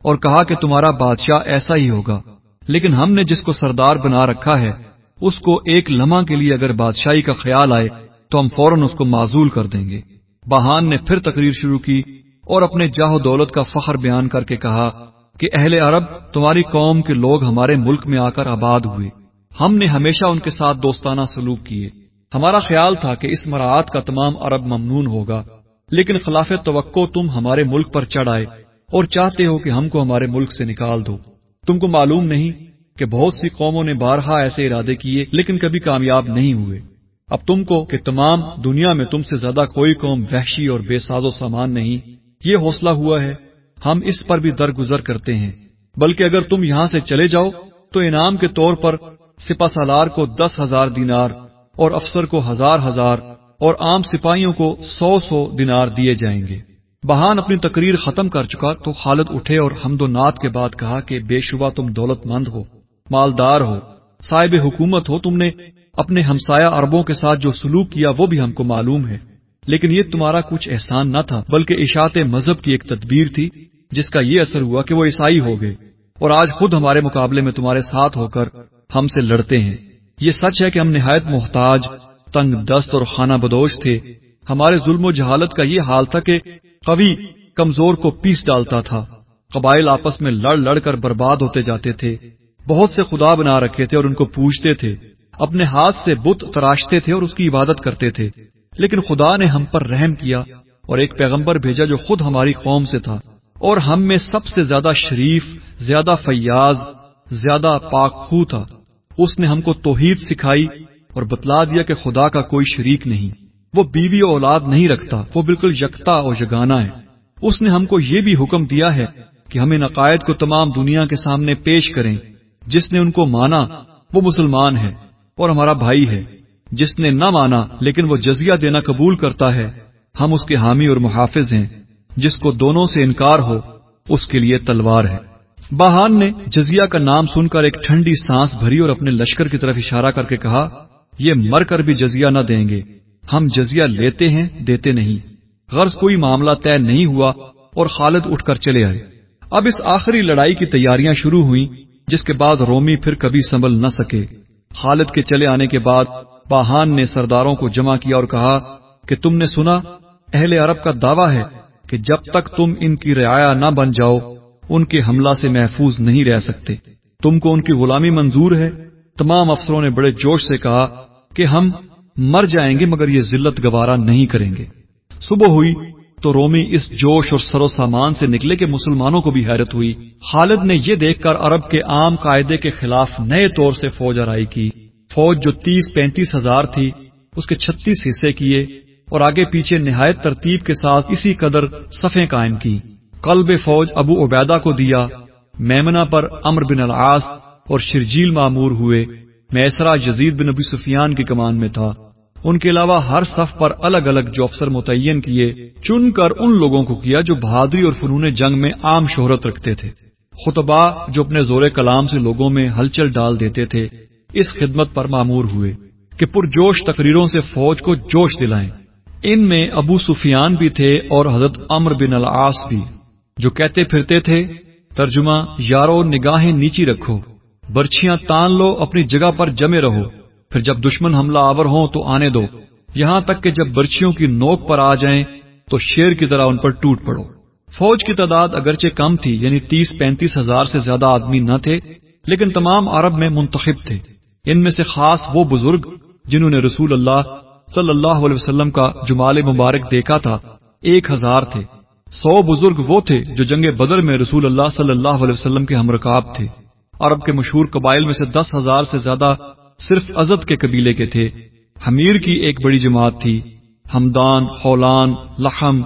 اور کہا کہ تمہارا بادشاہ ایسا ہی ہوگا۔ لیکن ہم نے جس کو سردار بنا رکھا ہے، اس کو ایک لمحہ کے لیے اگر بادشاہی کا خیال آئے تو ہم فوراً اس کو معذول کر دیں گے۔ بہان نے پھر تقریر شروع کی اور اپنے جاہ و دولت کا فخر بیان کر کے کہا کہ اہل عرب، تمہاری قوم کے لوگ ہمارے ملک میں آ کر آباد ہوئے۔ ہم نے ہمیشہ ان کے ساتھ دوستانہ سلوک کیے۔ ہمارا خیال تھا کہ اس مراعات کا تمام عرب ممنون ہوگا، لیکن خلاف توقع تم ہمارے ملک پر چڑھ آئے اور چاہتے ہو کہ ہم کو ہمارے ملک سے نکال دو۔ تم کو معلوم نہیں کہ بہت سی قوموں نے بارہا ایسے ارادے کیے، لیکن کبھی کامیاب نہیں ہوئے۔ اب تم کو کہ تمام دنیا میں تم سے زیادہ کوئی قوم وحشی اور بے ساز و سامان نہیں یہ حوصلہ ہوا ہے، ہم اس پر بھی درگزر کرتے ہیں۔ بلکہ اگر تم یہاں سے چلے جاؤ، تو انعام کے طور پر سپا سالار کو دس ہزار دینار اور افسر کو ہزار ہزار اور عام سپاہیوں کو سو سو دینار دیے جائیں گے۔ بہان اپنی تقریر ختم کر چکا تو خالد اٹھے اور حمد و نعت کے بعد کہا کہ بے شبہ تم دولت مند ہو، مالدار ہو، صاحب حکومت ہو، تم نے اپنے ہمسایہ اربوں کے ساتھ جو سلوک کیا وہ بھی ہم کو معلوم ہے۔ لیکن یہ تمہارا کچھ احسان نہ تھا، بلکہ اشاعت مذہب کی ایک تدبیر تھی، جس کا یہ اثر ہوا کہ وہ عیسائی ہو گئے۔ اور آج خود ہمارے مقابلے میں تمہارے ساتھ ہو کر ہم سے لڑتے ہیں۔ یہ سچ ہے کہ ہم نہایت محتاج، تنگ دست اور خانہ بدوش تھے۔ ہمارے ظلم و جہالت کا یہ حال تھا کہ قوی کمزور کو پیس ڈالتا تھا۔ قبائل آپس میں لڑ لڑ کر برباد ہوتے جاتے تھے۔ بہت سے خدا بنا رکھے تھے اور ان کو پوچھتے تھے۔ اپنے ہاتھ سے بت تراشتے تھے اور اس کی عبادت کرتے تھے۔ لیکن خدا نے ہم پر رحم کیا اور ایک پیغمبر بھیجا جو خود ہماری قوم سے تھا اور ہم میں سب سے زیادہ شریف، زیادہ فیاض، زیادہ پاک خو تھا۔ اس نے ہم کو توحید سکھائی اور بتلا دیا کہ خدا کا کوئی شریک نہیں۔ وہ بیوی و اولاد نہیں رکھتا، وہ بالکل یکتا اور یگانا ہے۔ اس نے ہم کو یہ بھی حکم دیا ہے کہ ہمیں عقائد کو تمام دنیا کے سامنے پیش کریں۔ جس نے ان کو مانا، وہ مسلمان ہے اور ہمارا بھائی ہے۔ جس نے نہ مانا لیکن وہ جزیہ دینا قبول کرتا ہے، ہم اس کے حامی اور محافظ ہیں، جس کو دونوں سے انکار ہو، اس کے لیے تلوار ہے۔ باہان نے جزیہ کا نام سن کر ایک ٹھنڈی سانس بھری اور اپنے لشکر کی طرف اشارہ کر کے کہا، یہ مر کر بھی جزیہ نہ دیں گے۔ ہم جزیہ لیتے ہیں، دیتے نہیں۔ غرض کوئی معاملہ طے نہیں ہوا اور خالد اٹھ کر چلے آئے۔ اب اس آخری لڑائی کی تیاریاں شروع ہوئی جس کے بعد رومی پھر کبھی سنبھل نہ سکے۔ خالد کے چلے آنے کے بعد باہان نے سرداروں کو جمع کیا اور کہا کہ تم نے سنا، اہل عرب کا دعویٰ ہے کہ جب تک تم ان کی رعایا نہ بن جاؤ، ان کے حملہ سے محفوظ نہیں رہ سکتے۔ تم کو ان کی غلامی منظور ہے۔ تمام افسروں نے بڑے جوش سے کہا کہ ہم مر جائیں گے مگر یہ ذلت گوارا نہیں کریں گے۔ صبح ہوئی تو رومی اس جوش اور سرو سامان سے نکلے کہ مسلمانوں کو بھی حیرت ہوئی۔ خالد نے یہ دیکھ کر عرب کے عام قاعدے کے خلاف نئے طور سے فوج آرائی کی۔ فوج جو تیس پینتیس ہزار تھی، اس کے چھتیس حصے کیے اور آگے پیچھے نہایت ترتیب کے ساتھ اسی قدر صفیں قائم کی قلب فوج ابو عبیدہ کو دیا میمنا پر امر بن العاص اور شرجیل معمور ہوئے۔ میسرا یزید بن ابی سفیان کی کمان میں تھا۔ ان کے علاوہ ہر صف پر الگ الگ جو افسر متعین کیے، چن کر ان لوگوں کو کیا جو بہادری اور فنون جنگ میں عام شہرت رکھتے تھے۔ خطبہ جو اپنے زور کلام سے لوگوں میں ہلچل ڈال دیتے تھے اس خدمت پر معمور ہوئے کہ پرجوش تقریروں سے فوج کو جوش دلائیں۔ ان میں ابو سفیان بھی تھے اور حضرت امر بن العاص بھی، جو کہتے پھرتے تھے، ترجمہ یارو نگاہیں نیچی رکھو برچیاں تان لو، اپنی جگہ پر جمے رہو، پھر جب دشمن حملہ آور ہوں تو آنے دو۔ یہاں تک کہ جب برچیوں کی نوک پر آ جائیں تو شیر کی طرح ان پر ٹوٹ پڑو۔ فوج کی تعداد اگرچہ کم تھی یعنی تیس پینتیس ہزار سے زیادہ آدمی نہ تھے، لیکن تمام عرب میں منتخب تھے۔ ان میں سے خاص وہ بزرگ جنہوں نے رسول اللہ صلی اللہ علیہ وسلم کا جمال مبارک دیکھا تھا، ایک ہزار تھے۔ سو بزرگ وہ تھے جو جنگ بدر میں رسول اللہ صلی اللہ علیہ وسلم کے ہمرکاب تھے۔ عرب کے مشہور قبائل میں سے دس ہزار سے زیادہ صرف عزت کے قبیلے کے تھے۔ حمیر کی ایک بڑی جماعت تھی۔ ہمدان خولان لخم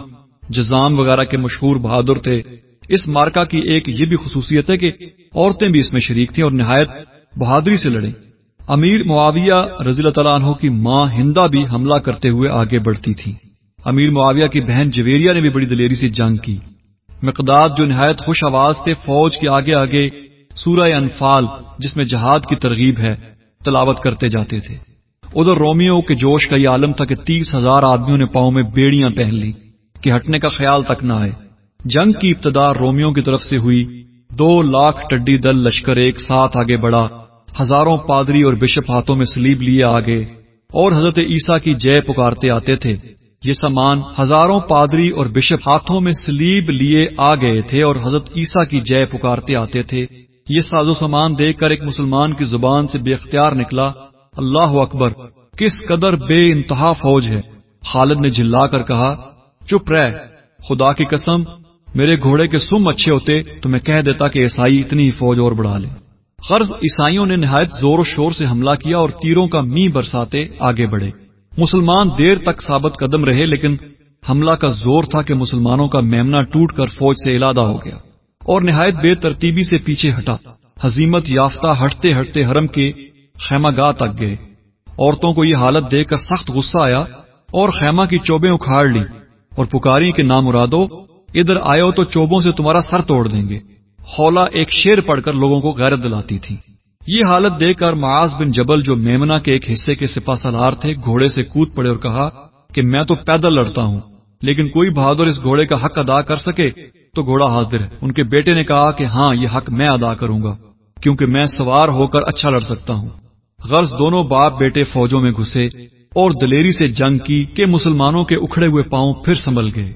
جزام وغیرہ کے مشہور بہادر تھے۔ اس مارکا کی ایک یہ بھی خصوصیت ہے کہ عورتیں بھی اس میں شریک تھیں اور نہایت بہادری سے لڑیں۔ امیر معاویہ رضی اللہ تعالیٰ عنہ کی ماں ہندا بھی حملہ کرتے ہوئے آگے بڑھتی تھی۔ امیر معاویہ کی بہن جویریا نے بھی بڑی دلیری سے جنگ کی۔ مقداد جو نہایت خوش آواز تھے، فوج کے آگے آگے سورہ انفال، جس میں جہاد کی ترغیب ہے، تلاوت کرتے جاتے تھے۔ ادھر رومیو کے جوش کا یہ عالم تھا کہ تیس ہزار آدمیوں نے پاؤں میں بیڑیاں پہن لی کہ ہٹنے کا خیال تک نہ آئے۔ جنگ کی ابتدا رومیو کی طرف سے ہوئی۔ دو لاکھ ٹڈی دل لشکر ایک ساتھ آگے بڑھا۔ ہزاروں پادری اور بشپ ہاتھوں میں سلیب لیے آگے، اور حضرت عیسیٰ کی جے پکارتے آتے تھے۔ یہ سامان ہزاروں پادری اور بشپ ہاتھوں میں سلیب لیے آ گئے تھے اور حضرت عیسیٰ کی جے پکارتے آتے تھے۔ یہ ساز و سامان دیکھ کر ایک مسلمان کی زبان سے بے اختیار نکلا۔ اللہ اکبر، کس قدر بے انتہا فوج ہے۔ خالد نے جلا کر کہا، چپ رہ، خدا کی قسم، میرے گھوڑے کے سم اچھے ہوتے تو میں کہہ دیتا کہ عیسائی اتنی فوج اور بڑھا لے۔ قرض عیسائیوں نے نہایت زور و شور سے حملہ کیا اور تیروں کا می برساتے آگے بڑھے۔ مسلمان دیر تک ثابت قدم رہے، لیکن حملہ کا زور تھا کہ مسلمانوں کا میمنا ٹوٹ کر فوج سے علادہ ہو گیا اور نہایت بے ترتیبی سے پیچھے ہٹا۔ حزیمت یافتہ ہٹتے ہٹتے حرم کے خیمہ گاہ تک گئے۔ عورتوں کو یہ حالت دیکھ کر سخت غصہ آیا اور خیمہ کی چوبیں اکھاڑ لی اور پکاری کے نام ارادو ادھر آئے تو چوبوں سے تمہارا سر توڑ دیں گے۔ خولا ایک شیر پڑھ کر لوگوں کو غیرت دلاتی تھی۔ یہ حالت دیکھ کر معاذ بن جبل جو میمنا کے ایک حصے کے سپا سلار تھے، گھوڑے سے کود پڑے اور کہا کہ میں تو پیدل لڑتا ہوں، لیکن کوئی بہادر اس گھوڑے کا حق ادا کر سکے تو گھوڑا حاضر ہے۔ ان کے بیٹے نے کہا کہ ہاں یہ حق میں ادا کروں گا، کیونکہ میں سوار ہو کر اچھا لڑ سکتا ہوں۔ غرض دونوں باپ بیٹے فوجوں میں گھسے اور دلیری سے جنگ کی کہ مسلمانوں کے اکھڑے ہوئے پاؤں پھر سنبھل گئے۔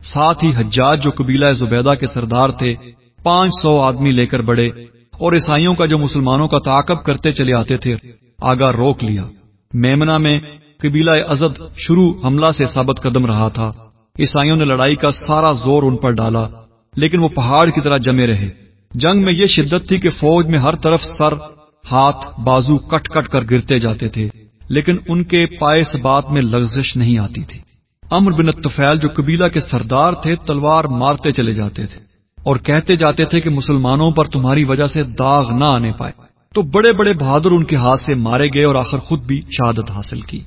ساتھ ہی حجاج جو قبیلہ زبیدہ کے سردار تھے پانچ سو آدمی لے کر بڑے اور عیسائیوں کا جو مسلمانوں کا تعاقب کرتے چلے آتے تھے، آگاہ روک لیا۔ میمنا میں قبیلہ ازد شروع حملہ سے ثابت قدم رہا تھا۔ عیسائیوں نے لڑائی کا سارا زور ان پر ڈالا، لیکن وہ پہاڑ کی طرح جمے رہے۔ جنگ میں یہ شدت تھی کہ فوج میں ہر طرف سر، ہاتھ، بازو کٹ کٹ کر گرتے جاتے تھے، لیکن ان کے پائے بات میں لغزش نہیں آتی تھی۔ امر بن الطفیل جو قبیلہ کے سردار تھے، تلوار مارتے چلے جاتے تھے۔ اور کہتے جاتے تھے کہ مسلمانوں پر تمہاری وجہ سے داغ نہ آنے پائے۔ تو بڑے بڑے بہادر ان کے ہاتھ سے مارے گئے اور آخر خود بھی شہادت حاصل کی۔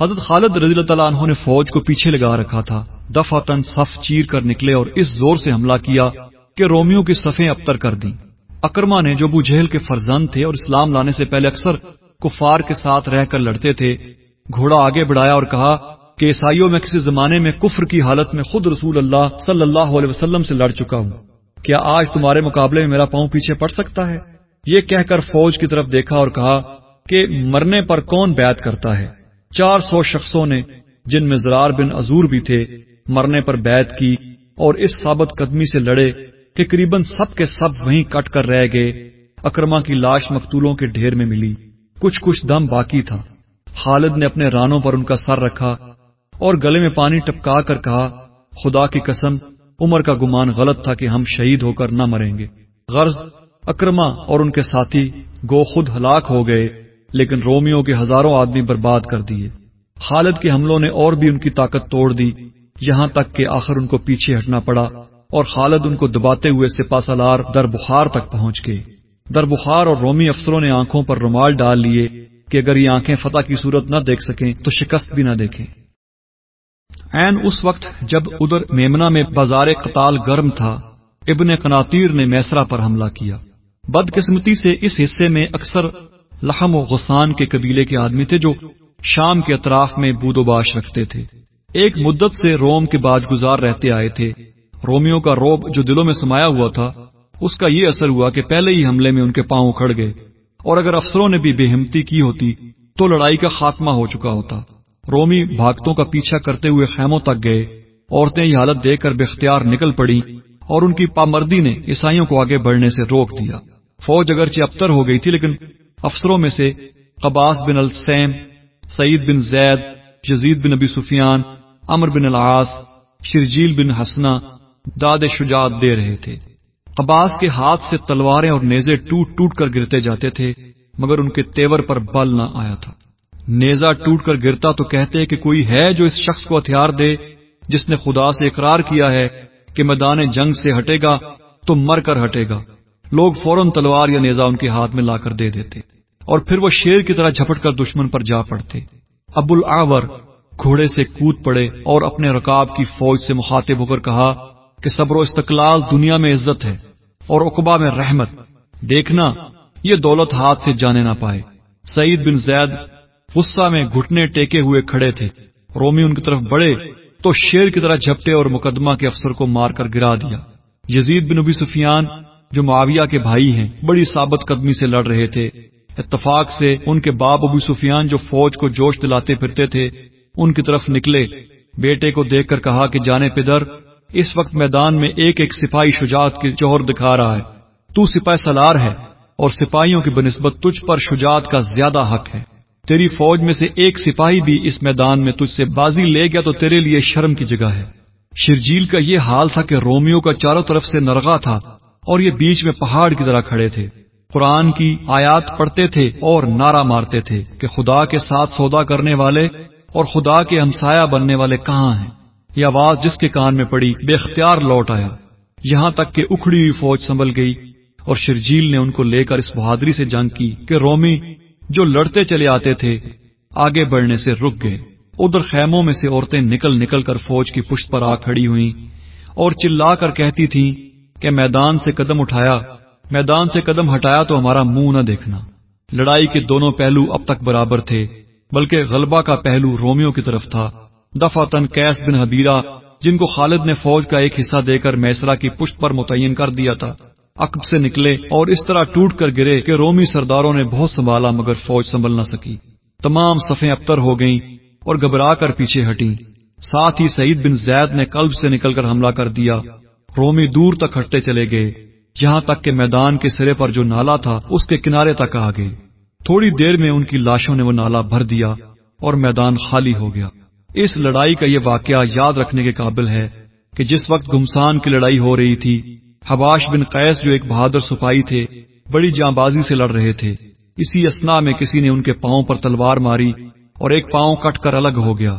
حضرت خالد رضی اللہ تعالیٰ عنہ نے فوج کو پیچھے لگا رکھا تھا۔ دفع تن صف چیر کر نکلے اور اس زور سے حملہ کیا کہ رومیوں کی صفیں ابتر کر دیں۔ اکرما نے جو ابو جہل کے فرزند تھے اور اسلام لانے سے پہلے اکثر کفار کے ساتھ رہ کر لڑتے تھے، گھوڑا آگے بڑھایا اور کہا کہ عیسائیوں میں کسی زمانے میں کفر کی حالت میں خود رسول اللہ صلی اللہ علیہ وسلم سے لڑ چکا ہوں۔ کیا آج تمہارے مقابلے میں میرا پاؤں پیچھے پڑ سکتا ہے؟ یہ کہہ کر فوج کی طرف دیکھا اور کہا کہ مرنے پر کون بیعت کرتا ہے؟ چار سو شخصوں نے، جن میں زرار بن ازور بھی تھے، مرنے پر بیعت کی اور اس ثابت قدمی سے لڑے کہ قریب سب کے سب وہیں کٹ کر رہ گئے اکرما کی لاش مقتولوں کے ڈھیر میں ملی۔ کچھ کچھ دم باقی تھا۔ خالد نے اپنے رانوں پر ان کا سر رکھا اور گلے میں پانی ٹپکا کر کہا، خدا کی قسم عمر کا گمان غلط تھا کہ ہم شہید ہو کر نہ مریں گے۔ غرض اکرما اور ان کے ساتھی گو خود ہلاک ہو گئے، لیکن رومیو کے ہزاروں آدمی برباد کر دیے۔ خالد کے حملوں نے اور بھی ان کی طاقت توڑ دی۔ یہاں تک کہ آخر ان کو پیچھے ہٹنا پڑا اور خالد ان کو دباتے ہوئے سپا سالار در بخار تک پہنچ گئے۔ در بخار اور رومی افسروں نے آنکھوں پر رومال ڈال لیے کہ اگر یہ آنکھیں فتح کی صورت نہ دیکھ سکیں تو شکست بھی نہ دیکھیں۔ این اس وقت جب ادھر میمنا میں بازار قتال گرم تھا، ابن قناطیر نے میسرا پر حملہ کیا۔ بدقسمتی سے اس حصے میں اکثر لحم و غسان کے قبیلے کے آدمی تھے جو شام کے اطراف میں بود و باش رکھتے تھے۔ ایک مدت سے روم کے باج گزار رہتے آئے تھے۔ رومیوں کا روب جو دلوں میں سمایا ہوا تھا، اس کا یہ اثر ہوا کہ پہلے ہی حملے میں ان کے پاؤں کھڑ گئے۔ اور اگر افسروں نے بھی بے ہمتی کی ہوتی، تو لڑائی کا خاتمہ ہو چکا ہوتا۔ رومی بھاگتوں کا پیچھا کرتے ہوئے خیموں تک گئے۔ عورتیں یہ حالت دیکھ کر بے اختیار نکل پڑی اور ان کی پامردی نے عیسائیوں کو آگے بڑھنے سے روک دیا۔ فوج اگرچہ ابتر ہو گئی تھی، لیکن افسروں میں سے قباس بن السیم، سعید بن زید، یزید بن ابی سفیان امر بن العاص، شرجیل بن حسنا داد شجاعت دے رہے تھے۔ قباس کے ہاتھ سے تلواریں اور نیزے ٹوٹ ٹوٹ کر گرتے جاتے تھے، مگر ان کے تیور پر بل نہ آیا تھا۔ نیزا ٹوٹ کر گرتا تو کہتے کہ کوئی ہے جو اس شخص کو ہتھیار دے جس نے خدا سے اقرار کیا ہے کہ میدان جنگ سے ہٹے گا تو مر کر ہٹے گا۔ لوگ فوراً تلوار یا نیزا ان کے ہاتھ میں لا کر دے دیتے اور پھر وہ شیر کی طرح جھپٹ کر دشمن پر جا پڑتے۔ ابو العور گھوڑے سے کود پڑے اور اپنے رکاب کی فوج سے مخاطب ہو کر کہا کہ صبر و استقلال دنیا میں عزت ہے اور اقبا میں رحمت۔ دیکھنا، یہ دولت ہاتھ سے جانے نہ پائے۔ سعید بن زید غصہ میں گھٹنے ٹیکے ہوئے کھڑے تھے۔ رومی ان کی طرف بڑے تو شیر کی طرح جھپٹے اور مقدمہ کے افسر کو مار کر گرا دیا۔ یزید بن ابی سفیان، جو معاویہ کے بھائی ہیں، بڑی ثابت قدمی سے لڑ رہے تھے۔ اتفاق سے ان کے باپ ابو سفیان جو فوج کو جوش دلاتے پھرتے تھے، ان کی طرف نکلے۔ بیٹے کو دیکھ کر کہا کہ جانے پدر اس وقت میدان میں ایک ایک سپاہی شجاعت کی جوہر دکھا رہا ہے۔ تو سپاہ سلار ہے اور سپاہیوں کی بنسبت تجھ پر شجاعت کا زیادہ حق ہے۔ تیری فوج میں سے ایک سپاہی بھی اس میدان میں تجھ سے بازی لے گیا تو تیرے لیے شرم کی جگہ ہے۔ شرجیل کا یہ حال تھا کہ رومیو کا چاروں طرف سے نرغا تھا اور یہ بیچ میں پہاڑ کی طرح کھڑے تھے۔ قرآن کی آیات پڑھتے تھے اور نعرہ مارتے تھے کہ خدا کے ساتھ سودا کرنے والے اور خدا کے ہمسایہ بننے والے کہاں ہیں۔ یہ آواز جس کے کان میں پڑی بے اختیار لوٹ آیا۔ یہاں تک کہ اکھڑی ہوئی فوج سنبھل گئی اور شرجیل نے ان کو لے کر اس بہادری سے جنگ کی کہ رومی جو لڑتے چلے آتے تھے، آگے بڑھنے سے رک گئے۔ ادھر خیموں میں سے عورتیں نکل نکل کر فوج کی پشت پر آ کھڑی ہوئی اور چلا کر کہتی تھیں کہ میدان سے قدم اٹھایا، میدان سے قدم ہٹایا تو ہمارا منہ نہ دیکھنا۔ لڑائی کے دونوں پہلو اب تک برابر تھے، بلکہ غلبہ کا پہلو رومیو کی طرف تھا۔ دفعہ تن کیس بن حبیرہ، جن کو خالد نے فوج کا ایک حصہ دے کر میسرا کی پشت پر متعین کر دیا تھا عقب سے نکلے اور اس طرح ٹوٹ کر گرے کہ رومی سرداروں نے بہت سنبھالا مگر فوج سنبھل نہ سکی۔ تمام صفیں ابتر ہو گئیں اور گھبرا کر پیچھے ہٹی ساتھ ہی سعید بن زید نے قلب سے نکل کر حملہ کر دیا۔ رومی دور تک ہٹتے چلے گئے۔ یہاں تک کہ میدان کے سرے پر جو نالا تھا، اس کے کنارے تک آ گئے۔ تھوڑی دیر میں ان کی لاشوں نے وہ نالا بھر دیا اور میدان خالی ہو گیا۔ اس لڑائی کا یہ واقعہ یاد رکھنے کے قابل ہے کہ جس وقت گمسان کی لڑائی ہو رہی تھی حباش بن قیس جو ایک بہادر سپاہی تھے، بڑی جاں بازی سے لڑ رہے تھے۔ اسی اسنا میں کسی نے ان کے پاؤں پر تلوار ماری اور ایک پاؤں کٹ کر الگ ہو گیا۔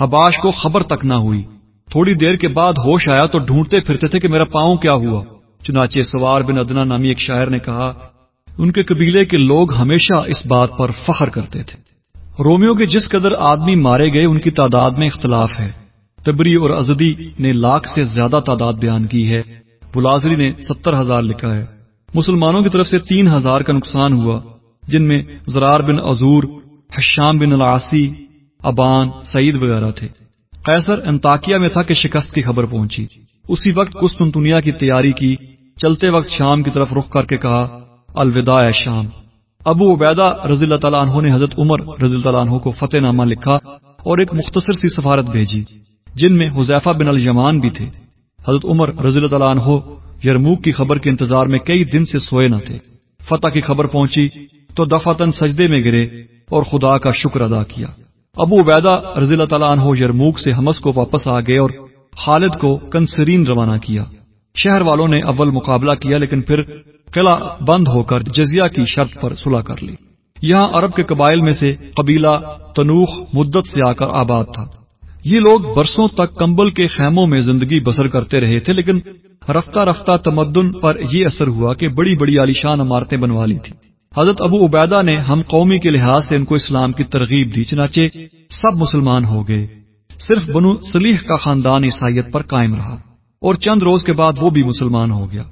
حباش کو خبر تک نہ ہوئی۔ تھوڑی دیر کے بعد ہوش آیا تو ڈھونڈتے پھرتے تھے کہ میرا پاؤں کیا ہوا۔ چنانچہ سوار بن ادنا نامی ایک شاعر نے کہا، ان کے قبیلے کے لوگ ہمیشہ اس بات پر فخر کرتے تھے۔ رومیو کے جس قدر آدمی مارے گئے، ان کی تعداد میں اختلاف ہے۔ تبری اور ازدی نے لاکھ سے زیادہ تعداد بیان کی ہے۔ بلازری نے ستر ہزار لکھا ہے۔ مسلمانوں کی طرف سے تین ہزار کا نقصان ہوا، جن میں زرار بن عزور حشام بن العاصی، ابان، سعید وغیرہ تھے۔ قیصر انتاکیہ میں تھا کہ شکست کی خبر پہنچی۔ اسی وقت کستنتنیا کی تیاری کی، چلتے وقت شام کی طرف رخ کر کے کہا، الوداع شام۔ ابو عبیدہ رضی اللہ تعالیٰ عنہ نے حضرت عمر رضی اللہ عنہ کو فتح نامہ لکھا اور ایک مختصر سی سفارت بھیجی، جن میں حذیفہ بن الجمان بھی تھے۔ حضرت عمر رضی اللہ تعالیٰ عنہ یرموک کی خبر کے انتظار میں کئی دن سے سوئے نہ تھے۔ فتح کی خبر پہنچی تو دفاتن سجدے میں گرے اور خدا کا شکر ادا کیا۔ ابو عبیدہ رضی اللہ تعالیٰ عنہ یرموک سے ہمس کو واپس آ گئے اور خالد کو کنسرین روانہ کیا۔ شہر والوں نے اول مقابلہ کیا لیکن پھر قلعہ بند ہو کر جزیہ کی شرط پر صلح کر لی۔ یہاں عرب کے قبائل میں سے قبیلہ تنوخ مدت سے آ کر آباد تھا۔ یہ لوگ برسوں تک کمبل کے خیموں میں زندگی بسر کرتے رہے تھے، لیکن رفتہ رفتہ تمدن پر یہ اثر ہوا کہ بڑی بڑی عالیشان عمارتیں بنوا لی تھی حضرت ابو عبیدہ نے ہم قومی کے لحاظ سے ان کو اسلام کی ترغیب دی، چنانچہ سب مسلمان ہو گئے۔ صرف بنو سلیح کا خاندان عیسائیت پر قائم رہا، اور چند روز کے بعد وہ بھی مسلمان ہو گیا۔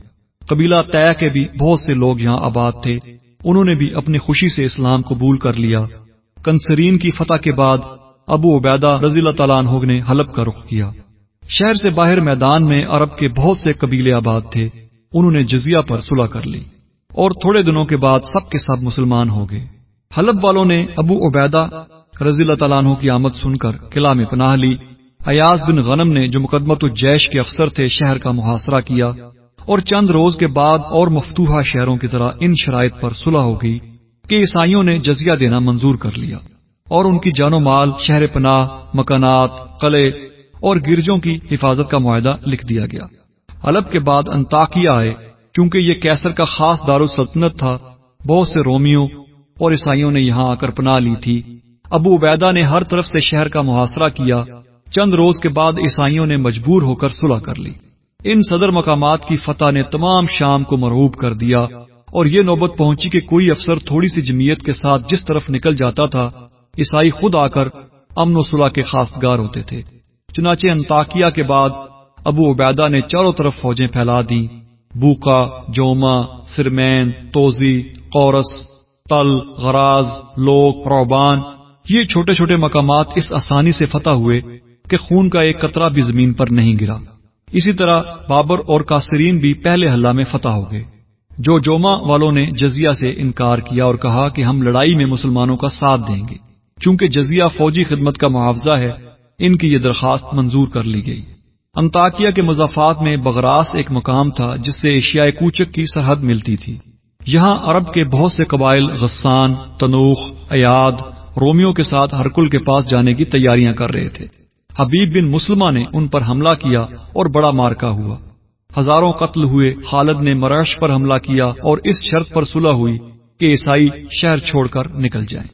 قبیلہ طے کے بھی بہت سے لوگ یہاں آباد تھے، انہوں نے بھی اپنی خوشی سے اسلام قبول کر لیا۔ کنسرین کی فتح کے بعد ابو عبیدہ رضی اللہ تعالیٰ عنہ نے حلب کا رخ کیا۔ شہر سے باہر میدان میں عرب کے بہت سے قبیلے آباد تھے۔ انہوں نے جزیہ پر صلح کر لی اور تھوڑے دنوں کے بعد سب کے سب مسلمان ہو گئے۔ حلب والوں نے ابو عبیدہ رضی اللہ تعالیٰ عنہ کی آمد سن کر قلعہ میں پناہ لی۔ ایاز بن غنم نے جو مقدمت الجیش کے افسر تھے شہر کا محاصرہ کیا اور چند روز کے بعد اور مفتوحہ شہروں کی طرح ان شرائط پر صلح ہو گئی کہ عیسائیوں نے جزیہ دینا منظور کر لیا۔ اور ان کی جان و مال، شہر پناہ، مکانات، قلعے اور گرجوں کی حفاظت کا معاہدہ لکھ دیا گیا۔ الب کے بعد انتاکیہ آئے۔ چونکہ یہ کیسر کا خاص دارالسلطنت تھا، بہت سے رومیوں اور عیسائیوں نے یہاں آ کر پناہ لی تھی۔ ابو عبیدہ نے ہر طرف سے شہر کا محاصرہ کیا۔ چند روز کے بعد عیسائیوں نے مجبور ہو کر صلح کر لی۔ ان صدر مقامات کی فتح نے تمام شام کو مرحوب کر دیا۔ اور یہ نوبت پہنچی کہ کوئی افسر تھوڑی سی جمعیت کے ساتھ جس طرف نکل جاتا تھا عیسائی خود آ کر امن و صلح کے خاصگار ہوتے تھے۔ چنانچہ انتاکیہ کے بعد ابو عبیدہ نے چاروں طرف فوجیں پھیلا دی بوکا جوما، سرمین، توزی، قورس، تل، غراز، لوک، روبان، یہ چھوٹے چھوٹے مقامات اس آسانی سے فتح ہوئے کہ خون کا ایک قطرہ بھی زمین پر نہیں گرا۔ اسی طرح بابر اور کاسرین بھی پہلے حلہ میں فتح ہو گئے۔ جو جوما والوں نے جزیہ سے انکار کیا اور کہا کہ ہم لڑائی میں مسلمانوں کا ساتھ دیں گے۔ چونکہ جزیہ فوجی خدمت کا معاوضہ ہے، ان کی یہ درخواست منظور کر لی گئی۔ انتاکیہ کے مضافات میں بغراس ایک مقام تھا جس سے ایشیائے کوچک کی سرحد ملتی تھی۔ یہاں عرب کے بہت سے قبائل غسان، تنوخ، ایاد رومیو کے ساتھ ہرکل کے پاس جانے کی تیاریاں کر رہے تھے۔ حبیب بن مسلمہ نے ان پر حملہ کیا اور بڑا مارکا ہوا۔ ہزاروں قتل ہوئے، خالد نے مرش پر حملہ کیا اور اس شرط پر صلح ہوئی کہ عیسائی شہر چھوڑ کر نکل جائیں۔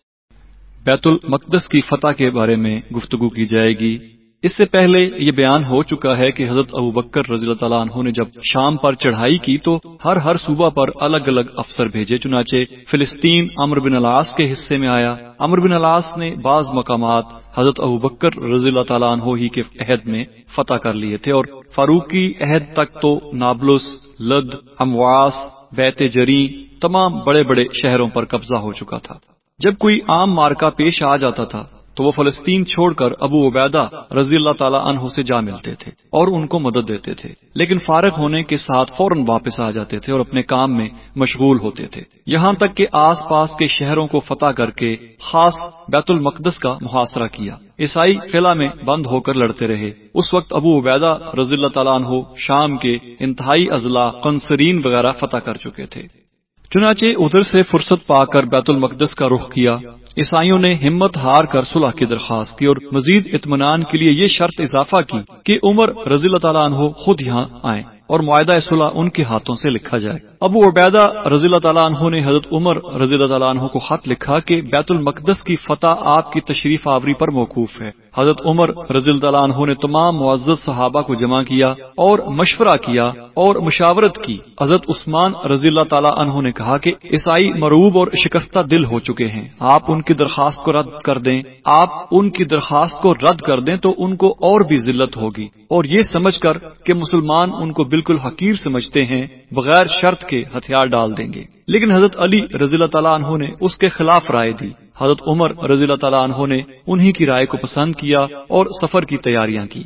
بیت المقدس کی فتح کے بارے میں گفتگو کی جائے گی۔ اس سے پہلے یہ بیان ہو چکا ہے کہ حضرت ابو بکر رضی اللہ تعالیٰ عنہ نے جب شام پر چڑھائی کی تو ہر ہر صوبہ پر الگ الگ افسر بھیجے، چنانچہ فلسطین امر بن الاس کے حصے میں آیا۔ امر بن الاس نے بعض مقامات حضرت ابو بکر رضی اللہ تعالیٰ عنہ ہی کے عہد میں فتح کر لیے تھے اور فاروقی عہد تک تو نابلس، لد، امواس، بیت جری تمام بڑے بڑے شہروں پر قبضہ ہو چکا تھا۔ جب کوئی عام مارکا پیش آ جاتا تھا، تو وہ فلسطین چھوڑ کر ابو عبیدہ رضی اللہ تعالیٰ عنہ سے جا ملتے تھے اور ان کو مدد دیتے تھے۔ لیکن فارغ ہونے کے ساتھ فوراً واپس آ جاتے تھے اور اپنے کام میں مشغول ہوتے تھے۔ یہاں تک کہ آس پاس کے شہروں کو فتح کر کے خاص بیت المقدس کا محاصرہ کیا۔ عیسائی قلعہ میں بند ہو کر لڑتے رہے۔ اس وقت ابو عبیدہ رضی اللہ تعالیٰ عنہ شام کے انتہائی اضلاع قنصرین وغیرہ فتح کر چکے تھے۔ چنانچہ ادھر سے فرصت پا کر بیت المقدس کا رخ کیا۔ عیسائیوں نے ہمت ہار کر صلح کی درخواست کی اور مزید اطمینان کے لیے یہ شرط اضافہ کی کہ عمر رضی اللہ تعالیٰ عنہ خود یہاں آئیں اور معاہدہ صلح ان کے ہاتھوں سے لکھا جائے۔ ابو عبیدہ رضی اللہ تعالیٰ عنہ نے حضرت عمر رضی اللہ تعالیٰ عنہ کو خط لکھا کہ بیت المقدس کی فتح آپ کی تشریف آوری پر موقوف ہے۔ حضرت عمر رضی اللہ تعالیٰ عنہ نے تمام معزز صحابہ کو جمع کیا اور مشورہ کیا اور مشاورت کی۔ حضرت عثمان رضی اللہ تعالیٰ عنہ نے کہا کہ عیسائی مروب اور شکستہ دل ہو چکے ہیں۔ آپ ان کی درخواست کو رد کر دیں۔ آپ ان کی درخواست کو رد کر دیں تو ان کو اور بھی ذلت ہوگی۔ اور یہ سمجھ کر کہ مسلمان ان کو بالکل حقیر سمجھتے ہیں، بغیر شرط کے ہتھیار ڈال دیں گے۔ لیکن حضرت علی رضی اللہ تعالیٰ عنہ نے اس کے خلاف رائے دی۔ حضرت عمر رضی اللہ تعالیٰ عنہ نے انہی کی رائے کو پسند کیا اور سفر کی تیاریاں کی۔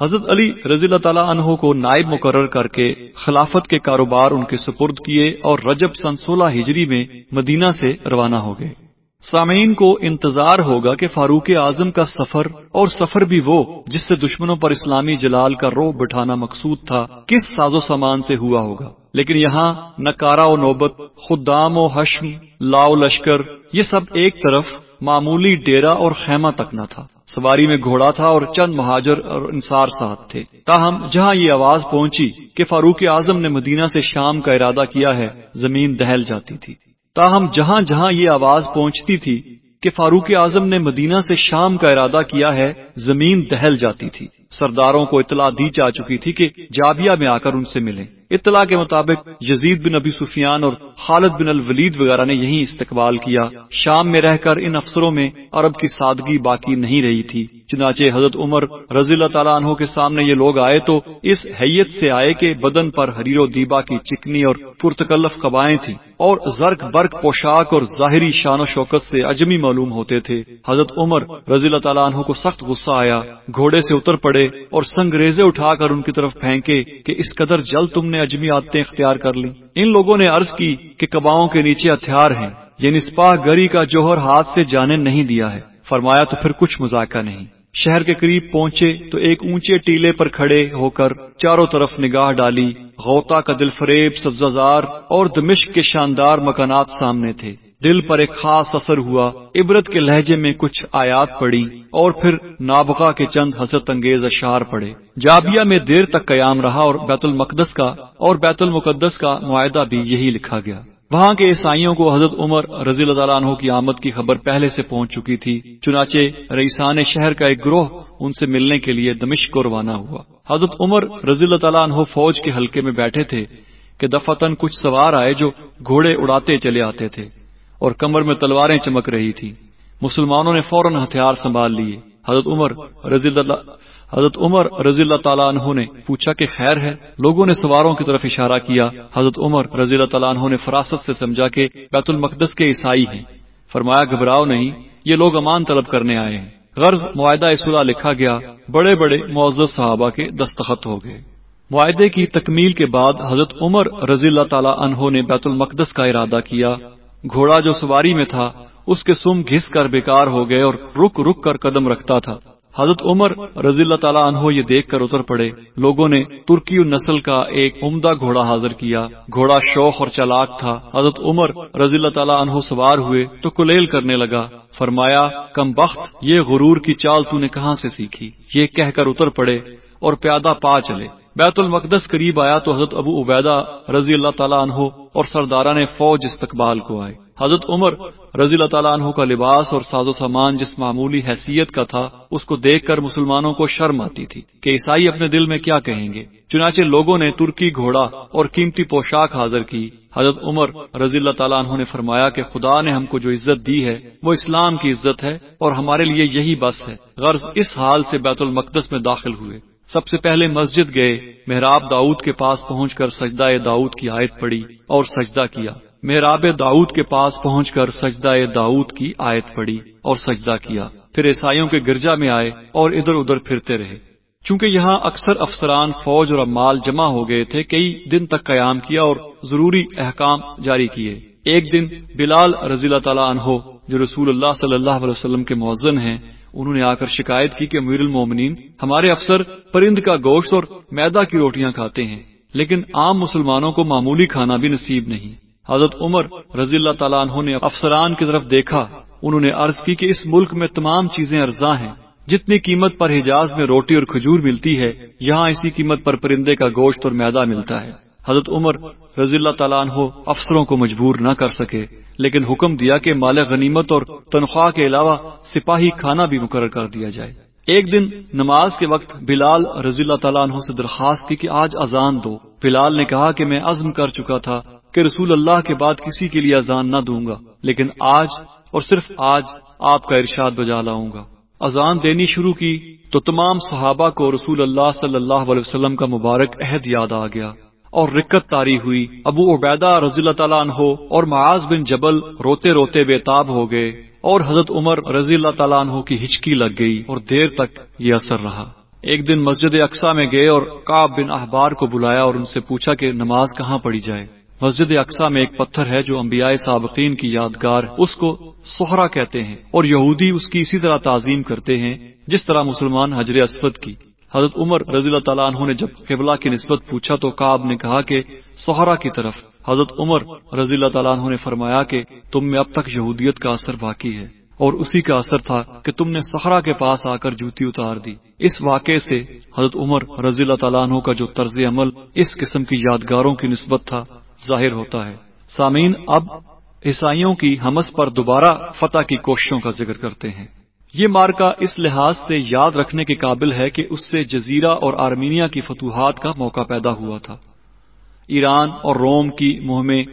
حضرت علی رضی اللہ تعالیٰ عنہ کو نائب مقرر کر کے خلافت کے کاروبار ان کے سپرد کیے اور رجب سن سولہ ہجری میں مدینہ سے روانہ ہو گئے۔ سامعین کو انتظار ہوگا کہ فاروق اعظم کا سفر، اور سفر بھی وہ، جس سے دشمنوں پر اسلامی جلال کا رو بٹھانا مقصود تھا، کس ساز و سامان سے ہوا ہوگا۔ لیکن یہاں نکارا و نوبت، خدام و حشم، لاؤ لشکر، یہ سب ایک طرف معمولی ڈیرا اور خیمہ تک نہ تھا۔ سواری میں گھوڑا تھا اور چند مہاجر اور انصار ساتھ تھے۔ تاہم، جہاں یہ آواز پہنچی کہ فاروق اعظم نے مدینہ سے شام کا ارادہ کیا ہے، زمین دہل جاتی تھی۔ تاہم جہاں جہاں یہ آواز پہنچتی تھی کہ فاروق اعظم نے مدینہ سے شام کا ارادہ کیا ہے، زمین دہل جاتی تھی۔ سرداروں کو اطلاع دی جا چکی تھی کہ جابیا میں آ کر ان سے ملیں۔ اطلاع کے مطابق یزید بن ابی سفیان اور خالد بن الولید وغیرہ نے یہی استقبال کیا۔ شام میں رہ کر ان افسروں میں عرب کی سادگی باقی نہیں رہی تھی۔ چنانچہ حضرت عمر رضی اللہ تعالیٰ عنہ کے سامنے یہ لوگ آئے تو اس حیت سے آئے کہ بدن پر ہریر و دیبا کی چکنی اور پرتکلف قبائیں تھیں اور زرک برق پوشاک اور ظاہری شان و شوکت سے اجمی معلوم ہوتے تھے۔ حضرت عمر رضی اللہ تعالیٰ عنہ کو سخت غصہ آیا، گھوڑے سے اتر پڑے اور سنگریزے اٹھا کر ان کی طرف پھینکے کہ اس قدر جلد تم نے اجمی عادتیں اختیار کر لی ان لوگوں نے عرض کی کہ کباؤں کے نیچے ہتھیار ہیں یعنی یہ نسپاہ گری کا جوہر ہاتھ سے جانے نہیں دیا ہے۔ فرمایا تو پھر کچھ مذاکرہ نہیں۔ شہر کے قریب پہنچے تو ایک اونچے ٹیلے پر کھڑے ہو کر چاروں طرف نگاہ ڈالی۔ غوطہ کا دل فریب سبزار اور دمشق کے شاندار مکانات سامنے تھے۔ دل پر ایک خاص اثر ہوا۔ عبرت کے لہجے میں کچھ آیات پڑی اور پھر نابقا کے چند حسرت انگیز اشار پڑے جابیا میں دیر تک قیام رہا اور بیت المقدس کا اور بیت المقدس کا معاہدہ بھی یہی لکھا گیا۔ وہاں کے عیسائیوں کو حضرت عمر رضی اللہ تعالیٰ عنہ کی آمد کی خبر پہلے سے پہنچ چکی تھی، چنانچہ رئیسان شہر کا ایک گروہ ان سے ملنے کے لیے دمشق کو روانہ ہوا۔ حضرت عمر رضی اللہ تعالیٰ عنہ فوج کے حلقے میں بیٹھے تھے کہ دفتن کچھ سوار آئے جو گھوڑے اڑاتے چلے آتے تھے اور کمر میں تلواریں چمک رہی تھی مسلمانوں نے فوراً ہتھیار سنبھال لیے۔ حضرت عمر رضی اللہ حضرت عمر رضی اللہ تعالیٰ عنہ نے پوچھا کہ خیر ہے؟ لوگوں نے سواروں کی طرف اشارہ کیا، حضرت عمر رضی اللہ تعالیٰ عنہ نے فراست سے سمجھا کہ بیت المقدس کے عیسائی ہیں۔ فرمایا، گھبراؤ نہیں، یہ لوگ امان طلب کرنے آئے ہیں۔ غرض معاہدہ اصولہ لکھا گیا، بڑے بڑے معزز صحابہ کے دستخط ہو گئے۔ معاہدے کی تکمیل کے بعد حضرت عمر رضی اللہ تعالیٰ عنہ نے بیت المقدس کا ارادہ کیا۔ گھوڑا جو سواری میں تھا، اس کے سم گھس کر بیکار ہو گئے اور رک رک کر قدم رکھتا تھا۔ حضرت عمر رضی اللہ تعالیٰ عنہ یہ دیکھ کر اتر پڑے۔ لوگوں نے ترکی نسل کا ایک عمدہ گھوڑا حاضر کیا۔ گھوڑا شوق اور چلاک تھا۔ حضرت عمر رضی اللہ تعالیٰ عنہ سوار ہوئے تو کلیل کرنے لگا۔ فرمایا، کم بخت، یہ غرور کی چال تو نے کہاں سے سیکھی؟ یہ کہہ کر اتر پڑے اور پیادہ پا چلے۔ بیت المقدس قریب آیا تو حضرت ابو عبیدہ رضی اللہ تعالیٰ عنہ اور سردارہ نے فوج استقبال کو آئے۔ حضرت عمر رضی اللہ تعالیٰ عنہ کا لباس اور ساز و سامان جس معمولی حیثیت کا تھا، اس کو دیکھ کر مسلمانوں کو شرم آتی تھی کہ عیسائی اپنے دل میں کیا کہیں گے۔ چنانچہ لوگوں نے ترکی گھوڑا اور قیمتی پوشاک حاضر کی۔ حضرت عمر رضی اللہ تعالیٰ عنہ نے فرمایا کہ خدا نے ہم کو جو عزت دی ہے، وہ اسلام کی عزت ہے اور ہمارے لیے یہی بس ہے۔ غرض اس حال سے بیت المقدس میں داخل ہوئے۔ سب سے پہلے مسجد گئے، محراب داؤد کے پاس پہنچ کر سجدہ داؤد کی آیت پڑی اور سجدہ کیا۔ محراب داؤد کے پاس پہنچ کر سجدہ داؤد کی آیت پڑی اور سجدہ کیا۔ پھر عیسائیوں کے گرجا میں آئے اور ادھر ادھر پھرتے رہے۔ چونکہ یہاں اکثر افسران فوج اور امال جمع ہو گئے تھے، کئی دن تک قیام کیا اور ضروری احکام جاری کیے۔ ایک دن بلال رضی اللہ تعالیٰ عنہ، جو رسول اللہ صلی اللہ علیہ وسلم کے موزن ہیں، انہوں نے آ کر شکایت کی کہ امیر المومنین ہمارے افسر پرند کا گوشت اور میدا کی روٹیاں کھاتے ہیں، لیکن عام مسلمانوں کو معمولی کھانا بھی نصیب نہیں۔ حضرت عمر رضی اللہ تعالیٰ عنہ نے افسران کی طرف دیکھا، انہوں نے عرض کی کہ اس ملک میں تمام چیزیں ارزاں ہیں۔ جتنی قیمت پر حجاز میں روٹی اور کھجور ملتی ہے، یہاں اسی قیمت پر پرندے کا گوشت اور میدا ملتا ہے۔ حضرت عمر رضی اللہ تعالیٰ عنہ افسروں کو مجبور نہ کر سکے، لیکن حکم دیا کہ مال غنیمت اور تنخواہ کے علاوہ سپاہی کھانا بھی مقرر کر دیا جائے۔ ایک دن نماز کے وقت بلال رضی اللہ تعالیٰ عنہ سے درخواست کی کہ آج اذان دو۔ بلال نے کہا کہ میں عزم کر چکا تھا کہ رسول اللہ کے بعد کسی کے لیے اذان نہ دوں گا، لیکن آج اور صرف آج آپ کا ارشاد بجا لاؤں گا۔ اذان دینی شروع کی تو تمام صحابہ کو رسول اللہ صلی اللہ علیہ وسلم کا مبارک عہد یاد آ گیا اور رکت تاری ہوئی۔ ابو عبیدہ رضی اللہ تعالیٰ عنہ اور معاذ بن جبل روتے روتے بے تاب ہو گئے اور حضرت عمر رضی اللہ تعالیٰ عنہ کی ہچکی لگ گئی اور دیر تک یہ اثر رہا۔ ایک دن مسجد اقسا میں گئے اور کاب بن احبار کو بلایا اور ان سے پوچھا کہ نماز کہاں پڑھی جائے۔ مسجد اقسا میں ایک پتھر ہے جو انبیاء سابقین کی یادگار، اس کو سہرا کہتے ہیں اور یہودی اس کی اسی طرح تعظیم کرتے ہیں، جس طرح مسلمان حجر اسفد کی۔ حضرت عمر رضی اللہ تعالیٰ عنہ نے جب قبلہ کی نسبت پوچھا تو کاب نے کہا کہ، سہرا کی طرف۔ حضرت عمر رضی اللہ تعالیٰ عنہ نے فرمایا کہ، تم میں اب تک یہودیت کا اثر باقی ہے اور اسی کا اثر تھا کہ تم نے سہرا کے پاس آ کر جوتی اتار دی۔ اس واقعے سے حضرت عمر رضی اللہ تعالیٰ عنہ کا جو طرز عمل اس قسم کی یادگاروں کی نسبت تھا ظاہر ہوتا ہے۔ سامعین، اب عیسائیوں کی ہمس پر دوبارہ فتح کی کوششوں کا ذکر کرتے ہیں۔ یہ مارکا اس لحاظ سے یاد رکھنے کے قابل ہے کہ اس سے جزیرہ اور آرمینیا کی فتوحات کا موقع پیدا ہوا تھا۔ ایران اور روم کی مہمیں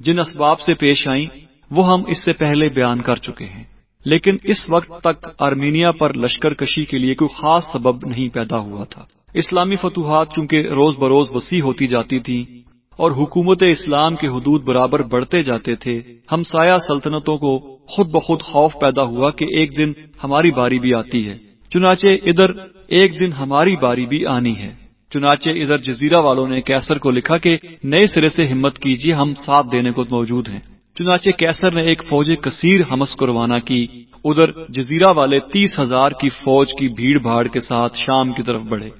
جن اسباب سے پیش آئیں، وہ ہم اس سے پہلے بیان کر چکے ہیں۔ لیکن اس وقت تک آرمینیا پر لشکر کشی کے لیے کوئی خاص سبب نہیں پیدا ہوا تھا۔ اسلامی فتوحات چونکہ روز بروز وسیع ہوتی جاتی تھیں اور حکومت اسلام کے حدود برابر بڑھتے جاتے تھے، ہم سایہ سلطنتوں کو خود بخود خوف پیدا ہوا کہ ایک دن ہماری باری بھی آتی ہے۔ چنانچہ ادھر ایک دن ہماری باری بھی آنی ہے۔ چنانچہ ادھر جزیرہ والوں نے کیسر کو لکھا کہ نئے سرے سے ہمت کیجیے، ہم ساتھ دینے کو موجود ہیں۔ چنانچہ کیسر نے ایک فوج کثیر ہمس کو روانہ کی۔ ادھر جزیرہ والے تیس ہزار کی فوج کی بھیڑ بھاڑ کے ساتھ شام کی طرف بڑھے۔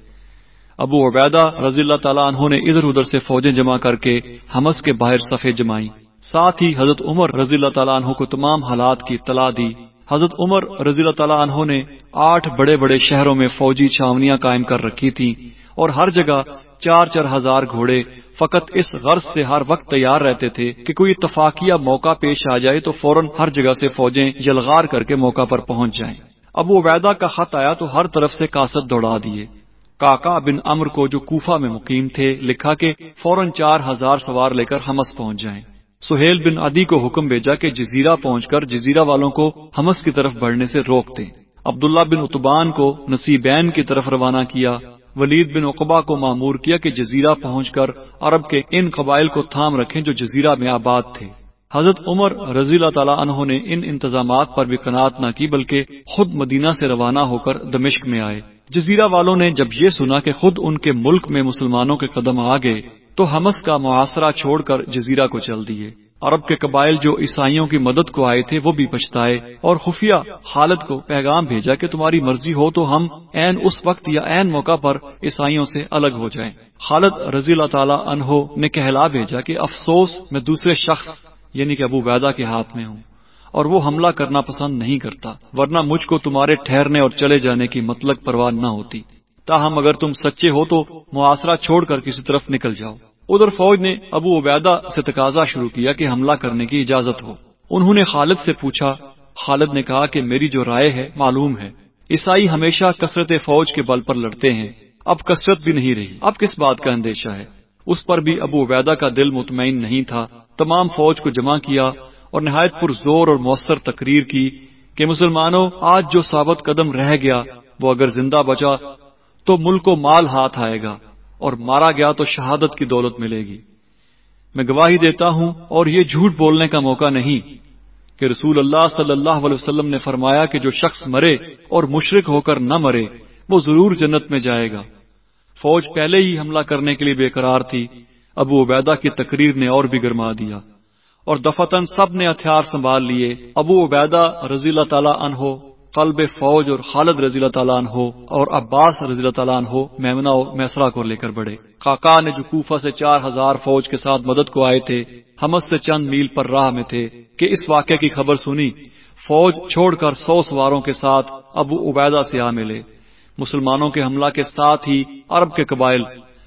ابو عبیدہ رضی اللہ تعالیٰ انہوں نے ادھر ادھر سے فوجیں جمع کر کے ہمس کے باہر صفے جمائی ساتھ ہی حضرت عمر رضی اللہ تعالیٰ عنہ کو تمام حالات کی اطلاع دی۔ حضرت عمر رضی اللہ تعالیٰ عنہ نے آٹھ بڑے بڑے شہروں میں فوجی چھاونیاں قائم کر رکھی تھیں اور ہر جگہ چار چار ہزار گھوڑے فقط اس غرض سے ہر وقت تیار رہتے تھے کہ کوئی اتفاقیہ موقع پیش آ جائے تو فوراً ہر جگہ سے فوجیں یلغار کر کے موقع پر پہنچ جائیں۔ اب وہ ویدا کا خط آیا تو ہر طرف سے کاست دوڑا دیے۔ کاکا بن امر کو جو کوفہ میں مقیم تھے، لکھا کہ فوراً چار ہزار سوار لے کر ہمس پہنچ جائیں۔ سہیل بن ادی کو حکم بھیجا کہ جزیرہ پہنچ کر جزیرہ والوں کو ہمس کی طرف بڑھنے سے روک دیں۔ عبداللہ بن اتبان کو نصیبین کی طرف روانہ کیا۔ ولید بن اقبا کو معمور کیا کہ جزیرہ پہنچ کر عرب کے ان قبائل کو تھام رکھیں جو جزیرہ میں آباد تھے۔ حضرت عمر رضی اللہ تعالیٰ عنہ نے ان انتظامات پر بھی قناعت نہ کی، بلکہ خود مدینہ سے روانہ ہو کر دمشق میں آئے۔ جزیرہ والوں نے جب یہ سنا کہ خود ان کے ملک میں مسلمانوں کے قدم آ گئے تو حمس کا محاصرہ چھوڑ کر جزیرہ کو چل دیے۔ عرب کے قبائل جو عیسائیوں کی مدد کو آئے تھے، وہ بھی پچھتائے اور خفیہ خالد کو پیغام بھیجا کہ تمہاری مرضی ہو تو ہم این اس وقت یا این موقع پر عیسائیوں سے الگ ہو جائیں۔ خالد رضی اللہ تعالی عنہ نے کہلا بھیجا کہ افسوس، میں دوسرے شخص یعنی کہ ابو بیدا کے ہاتھ میں ہوں۔ اور وہ حملہ کرنا پسند نہیں کرتا، ورنہ مجھ کو تمہارے ٹھہرنے اور چلے جانے کی مطلق پرواہ نہ ہوتی۔ تاہم، اگر تم سچے ہو تو معاصرہ چھوڑ کر کسی طرف نکل جاؤ۔ ادھر فوج نے ابو عبیدہ سے تقاضا شروع کیا کہ حملہ کرنے کی اجازت ہو۔ انہوں نے خالد سے پوچھا، خالد نے کہا کہ میری جو رائے ہے معلوم ہے۔ عیسائی ہمیشہ کثرت فوج کے بل پر لڑتے ہیں۔ اب کثرت بھی نہیں رہی۔ اب کس بات کا اندیشہ ہے؟ اس پر بھی ابو عبیدہ کا دل مطمئن نہیں تھا۔ تمام فوج کو جمع کیا۔ اور نہایت پر زور اور مؤثر تقریر کی کہ مسلمانوں، آج جو ثابت قدم رہ گیا، وہ اگر زندہ بچا تو ملک کو مال ہاتھ آئے گا اور مارا گیا تو شہادت کی دولت ملے گی۔ میں گواہی دیتا ہوں اور یہ جھوٹ بولنے کا موقع نہیں کہ رسول اللہ صلی اللہ علیہ وسلم نے فرمایا کہ جو شخص مرے اور مشرق ہو کر نہ مرے، وہ ضرور جنت میں جائے گا۔ فوج پہلے ہی حملہ کرنے کے لیے بے قرار تھی۔ ابو عبیدہ کی تقریر نے اور بھی گرما دیا۔ اور دفتن سب نے ہتھیار سنبھال لیے۔ ابو عبیدہ رضی اللہ تعالیٰ عنہ، قلب فوج اور خالد رضی اللہ تعالیٰ عنہ اور عباس رضی اللہ تعالیٰ عنہ میمنا اور میسرا کو لے کر بڑھے۔ کاکا نے جو کوفہ سے چار ہزار فوج کے ساتھ مدد کو آئے تھے، حمد سے چند میل پر راہ میں تھے کہ اس واقعے کی خبر سنی۔ فوج چھوڑ کر سو سواروں کے ساتھ ابو عبیدہ سے آ ملے۔ مسلمانوں کے حملہ کے ساتھ ہی عرب کے قبائل،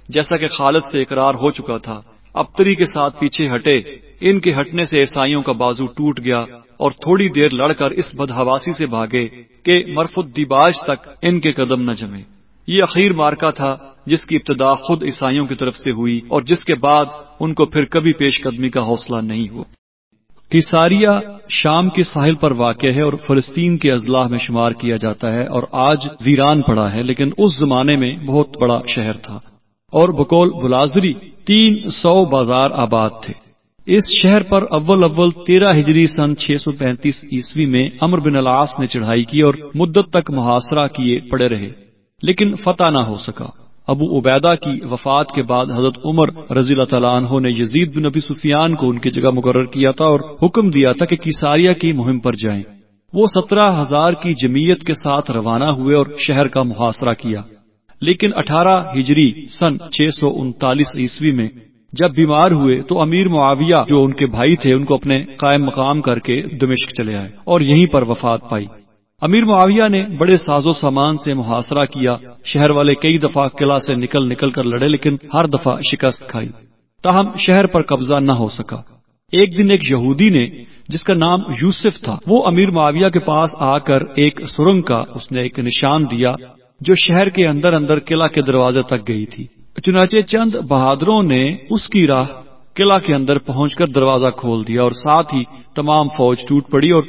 جیسا کہ خالد سے اقرار ہو چکا تھا۔ ابتری کے ساتھ پیچھے ہٹے۔ ان کے ہٹنے سے عیسائیوں کا بازو ٹوٹ گیا اور تھوڑی دیر لڑ کر اس بدہواسی سے بھاگے کہ مرفت دیباج تک ان کے قدم نہ جمے۔ یہ اخیر مارکا تھا جس کی ابتدا خود عیسائیوں کی طرف سے ہوئی اور جس کے بعد ان کو پھر کبھی پیش قدمی کا حوصلہ نہیں ہوا۔ کیساریہ شام کے ساحل پر واقع ہے اور فلسطین کے اضلاع میں شمار کیا جاتا ہے اور آج ویران پڑا ہے، لیکن اس زمانے میں بہت بڑا شہر تھا۔ اور بکول بلازری تین سو بازار آباد تھے۔ اس شہر پر اول اول تیرہ ہجری سن چھ سو پینتیس عیسوی میں امر بن الاس نے چڑھائی کی اور مدت تک محاصرہ کیے پڑے رہے۔ لیکن فتح نہ ہو سکا۔ ابو عبیدہ کی وفات کے بعد حضرت عمر رضی اللہ تعالیٰ عنہ نے یزید بن نبی سفیان کو ان کی جگہ مقرر کیا تھا اور حکم دیا تھا کہ کیساریہ کی مہم پر جائیں۔ وہ سترہ ہزار کی جمیت کے ساتھ روانہ ہوئے اور شہر کا محاصرہ کیا۔ لیکن اٹھارہ ہجری سن چھ سو انتالیس عیسوی میں جب بیمار ہوئے تو امیر معاویہ جو ان کے بھائی تھے ان کو اپنے قائم مقام کر کے دمشق چلے آئے اور یہیں پر وفات پائی۔ امیر معاویہ نے بڑے ساز و سامان سے محاصرہ کیا، شہر والے کئی دفعہ قلعہ سے نکل نکل کر لڑے لیکن ہر دفعہ شکست کھائی۔ تاہم شہر پر قبضہ نہ ہو سکا۔ ایک دن ایک یہودی نے، جس کا نام یوسف تھا، وہ امیر معاویہ کے پاس آ کر ایک سرنگ کا اس نے ایک نشان دیا۔ جو شہر کے اندر اندر قلعہ کے دروازے تک گئی تھی۔ چنانچہ چند بہادروں نے اس کی راہ قلعہ کے اندر پہنچ کر دروازہ کھول دیا اور ساتھ ہی تمام فوج ٹوٹ پڑی اور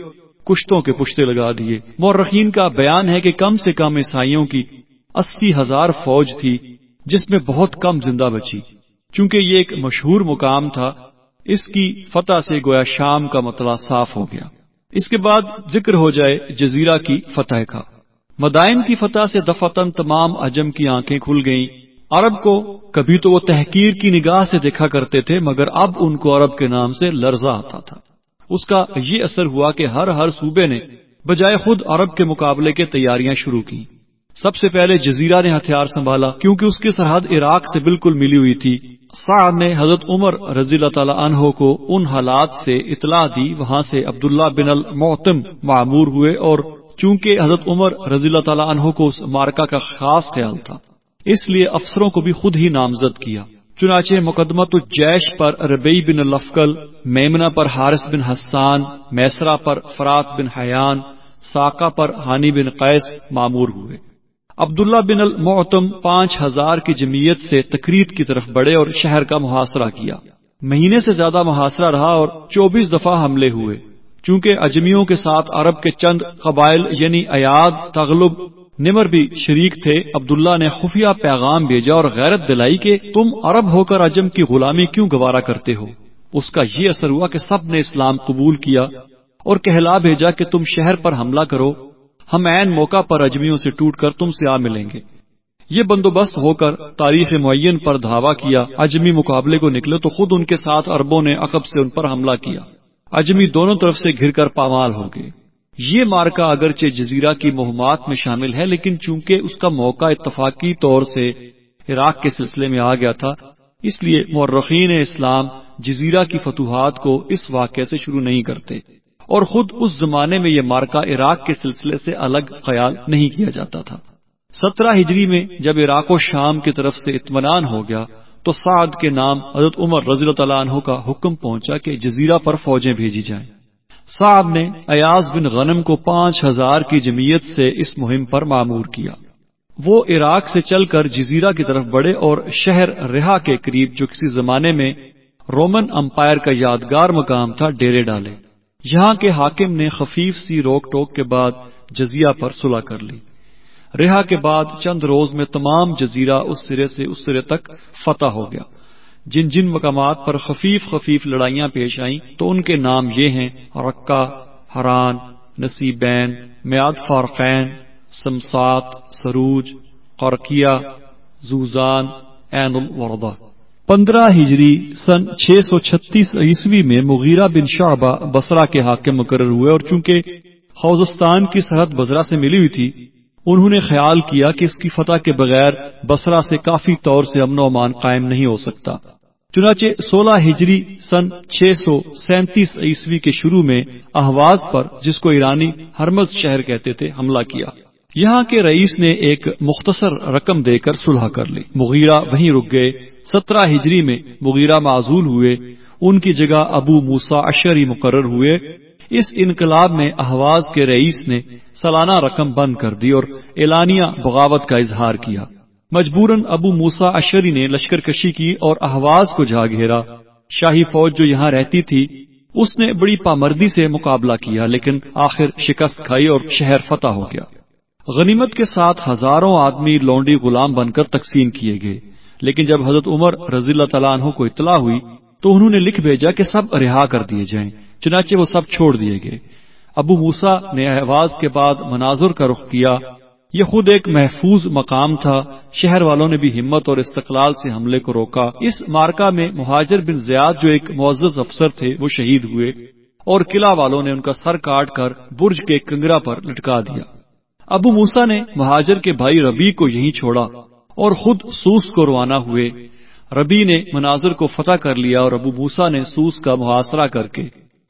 کشتوں کے پشتے لگا دیے۔ مورخین کا بیان ہے کہ کم سے کم عیسائیوں کی اسی ہزار فوج تھی جس میں بہت کم زندہ بچی۔ چونکہ یہ ایک مشہور مقام تھا، اس کی فتح سے گویا شام کا مطلع صاف ہو گیا۔ اس کے بعد ذکر ہو جائے جزیرہ کی فتح کا۔ مدائن کی فتح سے دفتن تمام عجم کی آنکھیں کھل گئیں۔ عرب کو کبھی تو وہ تحقیر کی نگاہ سے دیکھا کرتے تھے، مگر اب ان کو عرب کے نام سے لرزہ آتا تھا۔ اس کا یہ اثر ہوا کہ ہر ہر صوبے نے بجائے خود عرب کے مقابلے کے تیاریاں شروع کی سب سے پہلے جزیرہ نے ہتھیار سنبھالا، کیونکہ اس کی سرحد عراق سے بالکل ملی ہوئی تھی۔ سعد نے حضرت عمر رضی اللہ تعالی عنہ کو ان حالات سے اطلاع دی، وہاں سے عبداللہ بن المعتم معمور ہوئے اور چونکہ حضرت عمر رضی اللہ تعالیٰ عنہ کو اس مارکا کا خاص خیال تھا، اس لیے افسروں کو بھی خود ہی نامزد کیا۔ چنانچہ مقدمہ تو جیش پر ربی بن الفقل میمنا پر حارث بن حسان میسرا پر فرات بن حیان ساکا پر ہانی بن قیس معمور ہوئے۔ عبداللہ بن المعتم پانچ ہزار کی جمعیت سے تقریب کی طرف بڑھے اور شہر کا محاصرہ کیا۔ مہینے سے زیادہ محاصرہ رہا اور چوبیس دفعہ حملے ہوئے۔ چونکہ اجمیوں کے ساتھ عرب کے چند قبائل یعنی ایاد، تغلب، نمر بھی شریک تھے، عبداللہ نے خفیہ پیغام بھیجا اور غیرت دلائی کہ تم عرب ہو کر اجم کی غلامی کیوں گوارا کرتے ہو؟ اس کا یہ اثر ہوا کہ سب نے اسلام قبول کیا اور کہلا بھیجا کہ تم شہر پر حملہ کرو، ہم عین موقع پر اجمیوں سے ٹوٹ کر تم سے آ ملیں گے۔ یہ بندوبست ہو کر تاریخ معین پر دھاوا کیا، اجمی مقابلے کو نکلے تو خود ان کے ساتھ اربوں نے عقب سے ان پر حملہ کیا۔ اجمی دونوں طرف سے گھر کر پامال ہو گئے۔ یہ مارکا اگرچہ جزیرہ کی مہمات میں شامل ہے، لیکن چونکہ اس کا موقع اتفاقی طور سے عراق کے سلسلے میں آ گیا تھا، اس لیے مرخین اسلام جزیرہ کی فتوحات کو اس واقعے سے شروع نہیں کرتے۔ اور خود اس زمانے میں یہ مارکا عراق کے سلسلے سے الگ خیال نہیں کیا جاتا تھا۔ سترہ ہجری میں جب عراق و شام کی طرف سے اطمینان ہو گیا تو سعد کے نام حضرت عمر رضی اللہ عنہ کا حکم پہنچا کہ جزیرہ پر فوجیں بھیجی جائیں۔ سعد نے ایاز بن غنم کو پانچ ہزار کی جمعیت سے اس مہم پر معمور کیا۔ وہ عراق سے چل کر جزیرہ کی طرف بڑھے اور شہر رہا کے قریب جو کسی زمانے میں رومن امپائر کا یادگار مقام تھا، ڈیرے ڈالے۔ یہاں کے حاکم نے خفیف سی روک ٹوک کے بعد جزیہ پر صلح کر لی۔ رہا کے بعد چند روز میں تمام جزیرہ اس سرے سے اس سرے تک فتح ہو گیا۔ جن جن مقامات پر خفیف خفیف لڑائیاں پیش آئیں، تو ان کے نام یہ ہیں رکا حران، نصیبین میاد فارقین، سمسات، سروج، قرقیہ، زوزان این الوردہ۔ پندرہ ہجری سن چھ سو چھتیس عیسوی میں مغیرہ بن شعبہ بسرا کے حاکم مقرر ہوئے اور چونکہ خوزستان کی سرحد بزرا سے ملی ہوئی تھی انہوں نے خیال کیا کہ اس کی فتح کے بغیر بسرا سے کافی طور سے امن و امان قائم نہیں ہو سکتا۔ چنانچہ سولہ ہجری سن چھ سو سینتیس عیسوی کے شروع میں احواز پر جس کو ایرانی ہرمز شہر کہتے تھے، حملہ کیا۔ یہاں کے رئیس نے ایک مختصر رقم دے کر صلح کر لی۔ مغیرہ وہیں رک گئے۔ سترہ ہجری میں مغیرہ معذول ہوئے۔ ان کی جگہ ابو موسا اشری مقرر ہوئے۔ اس انقلاب میں احواز کے رئیس نے سالانہ رقم بند کر دی اور اعلانیہ بغاوت کا اظہار کیا۔ مجبوراً ابو موسا اشری نے لشکر کشی کی اور احواز کو جا گھیرا۔ شاہی فوج جو یہاں رہتی تھی، اس نے بڑی پامردی سے مقابلہ کیا، لیکن آخر شکست کھائی اور شہر فتح ہو گیا۔ غنیمت کے ساتھ ہزاروں آدمی لونڈی غلام بن کر تقسیم کیے گئے۔ لیکن جب حضرت عمر رضی اللہ تعالیٰ عنہ کو اطلاع ہوئی، تو انہوں نے لکھ بھیجا کہ سب رہا کر دیے جائیں۔ چنانچہ وہ سب چھوڑ دیے گئے۔ ابو موسا نے احواز کے بعد مناظر کا رخ کیا۔ یہ خود ایک محفوظ مقام تھا۔ شہر والوں نے بھی ہمت اور استقلال سے حملے کو روکا۔ اس مارکا میں مہاجر بن زیاد جو ایک معزز افسر تھے، وہ شہید ہوئے اور قلعہ والوں نے ان کا سر کاٹ کر برج کے کنگرا پر لٹکا دیا۔ ابو موسا نے مہاجر کے بھائی ربی کو یہیں چھوڑا اور خود سوس کو روانہ ہوئے۔ ربی نے مناظر کو فتح کر لیا اور ابو موسا نے سوس کا محاصرہ کر کے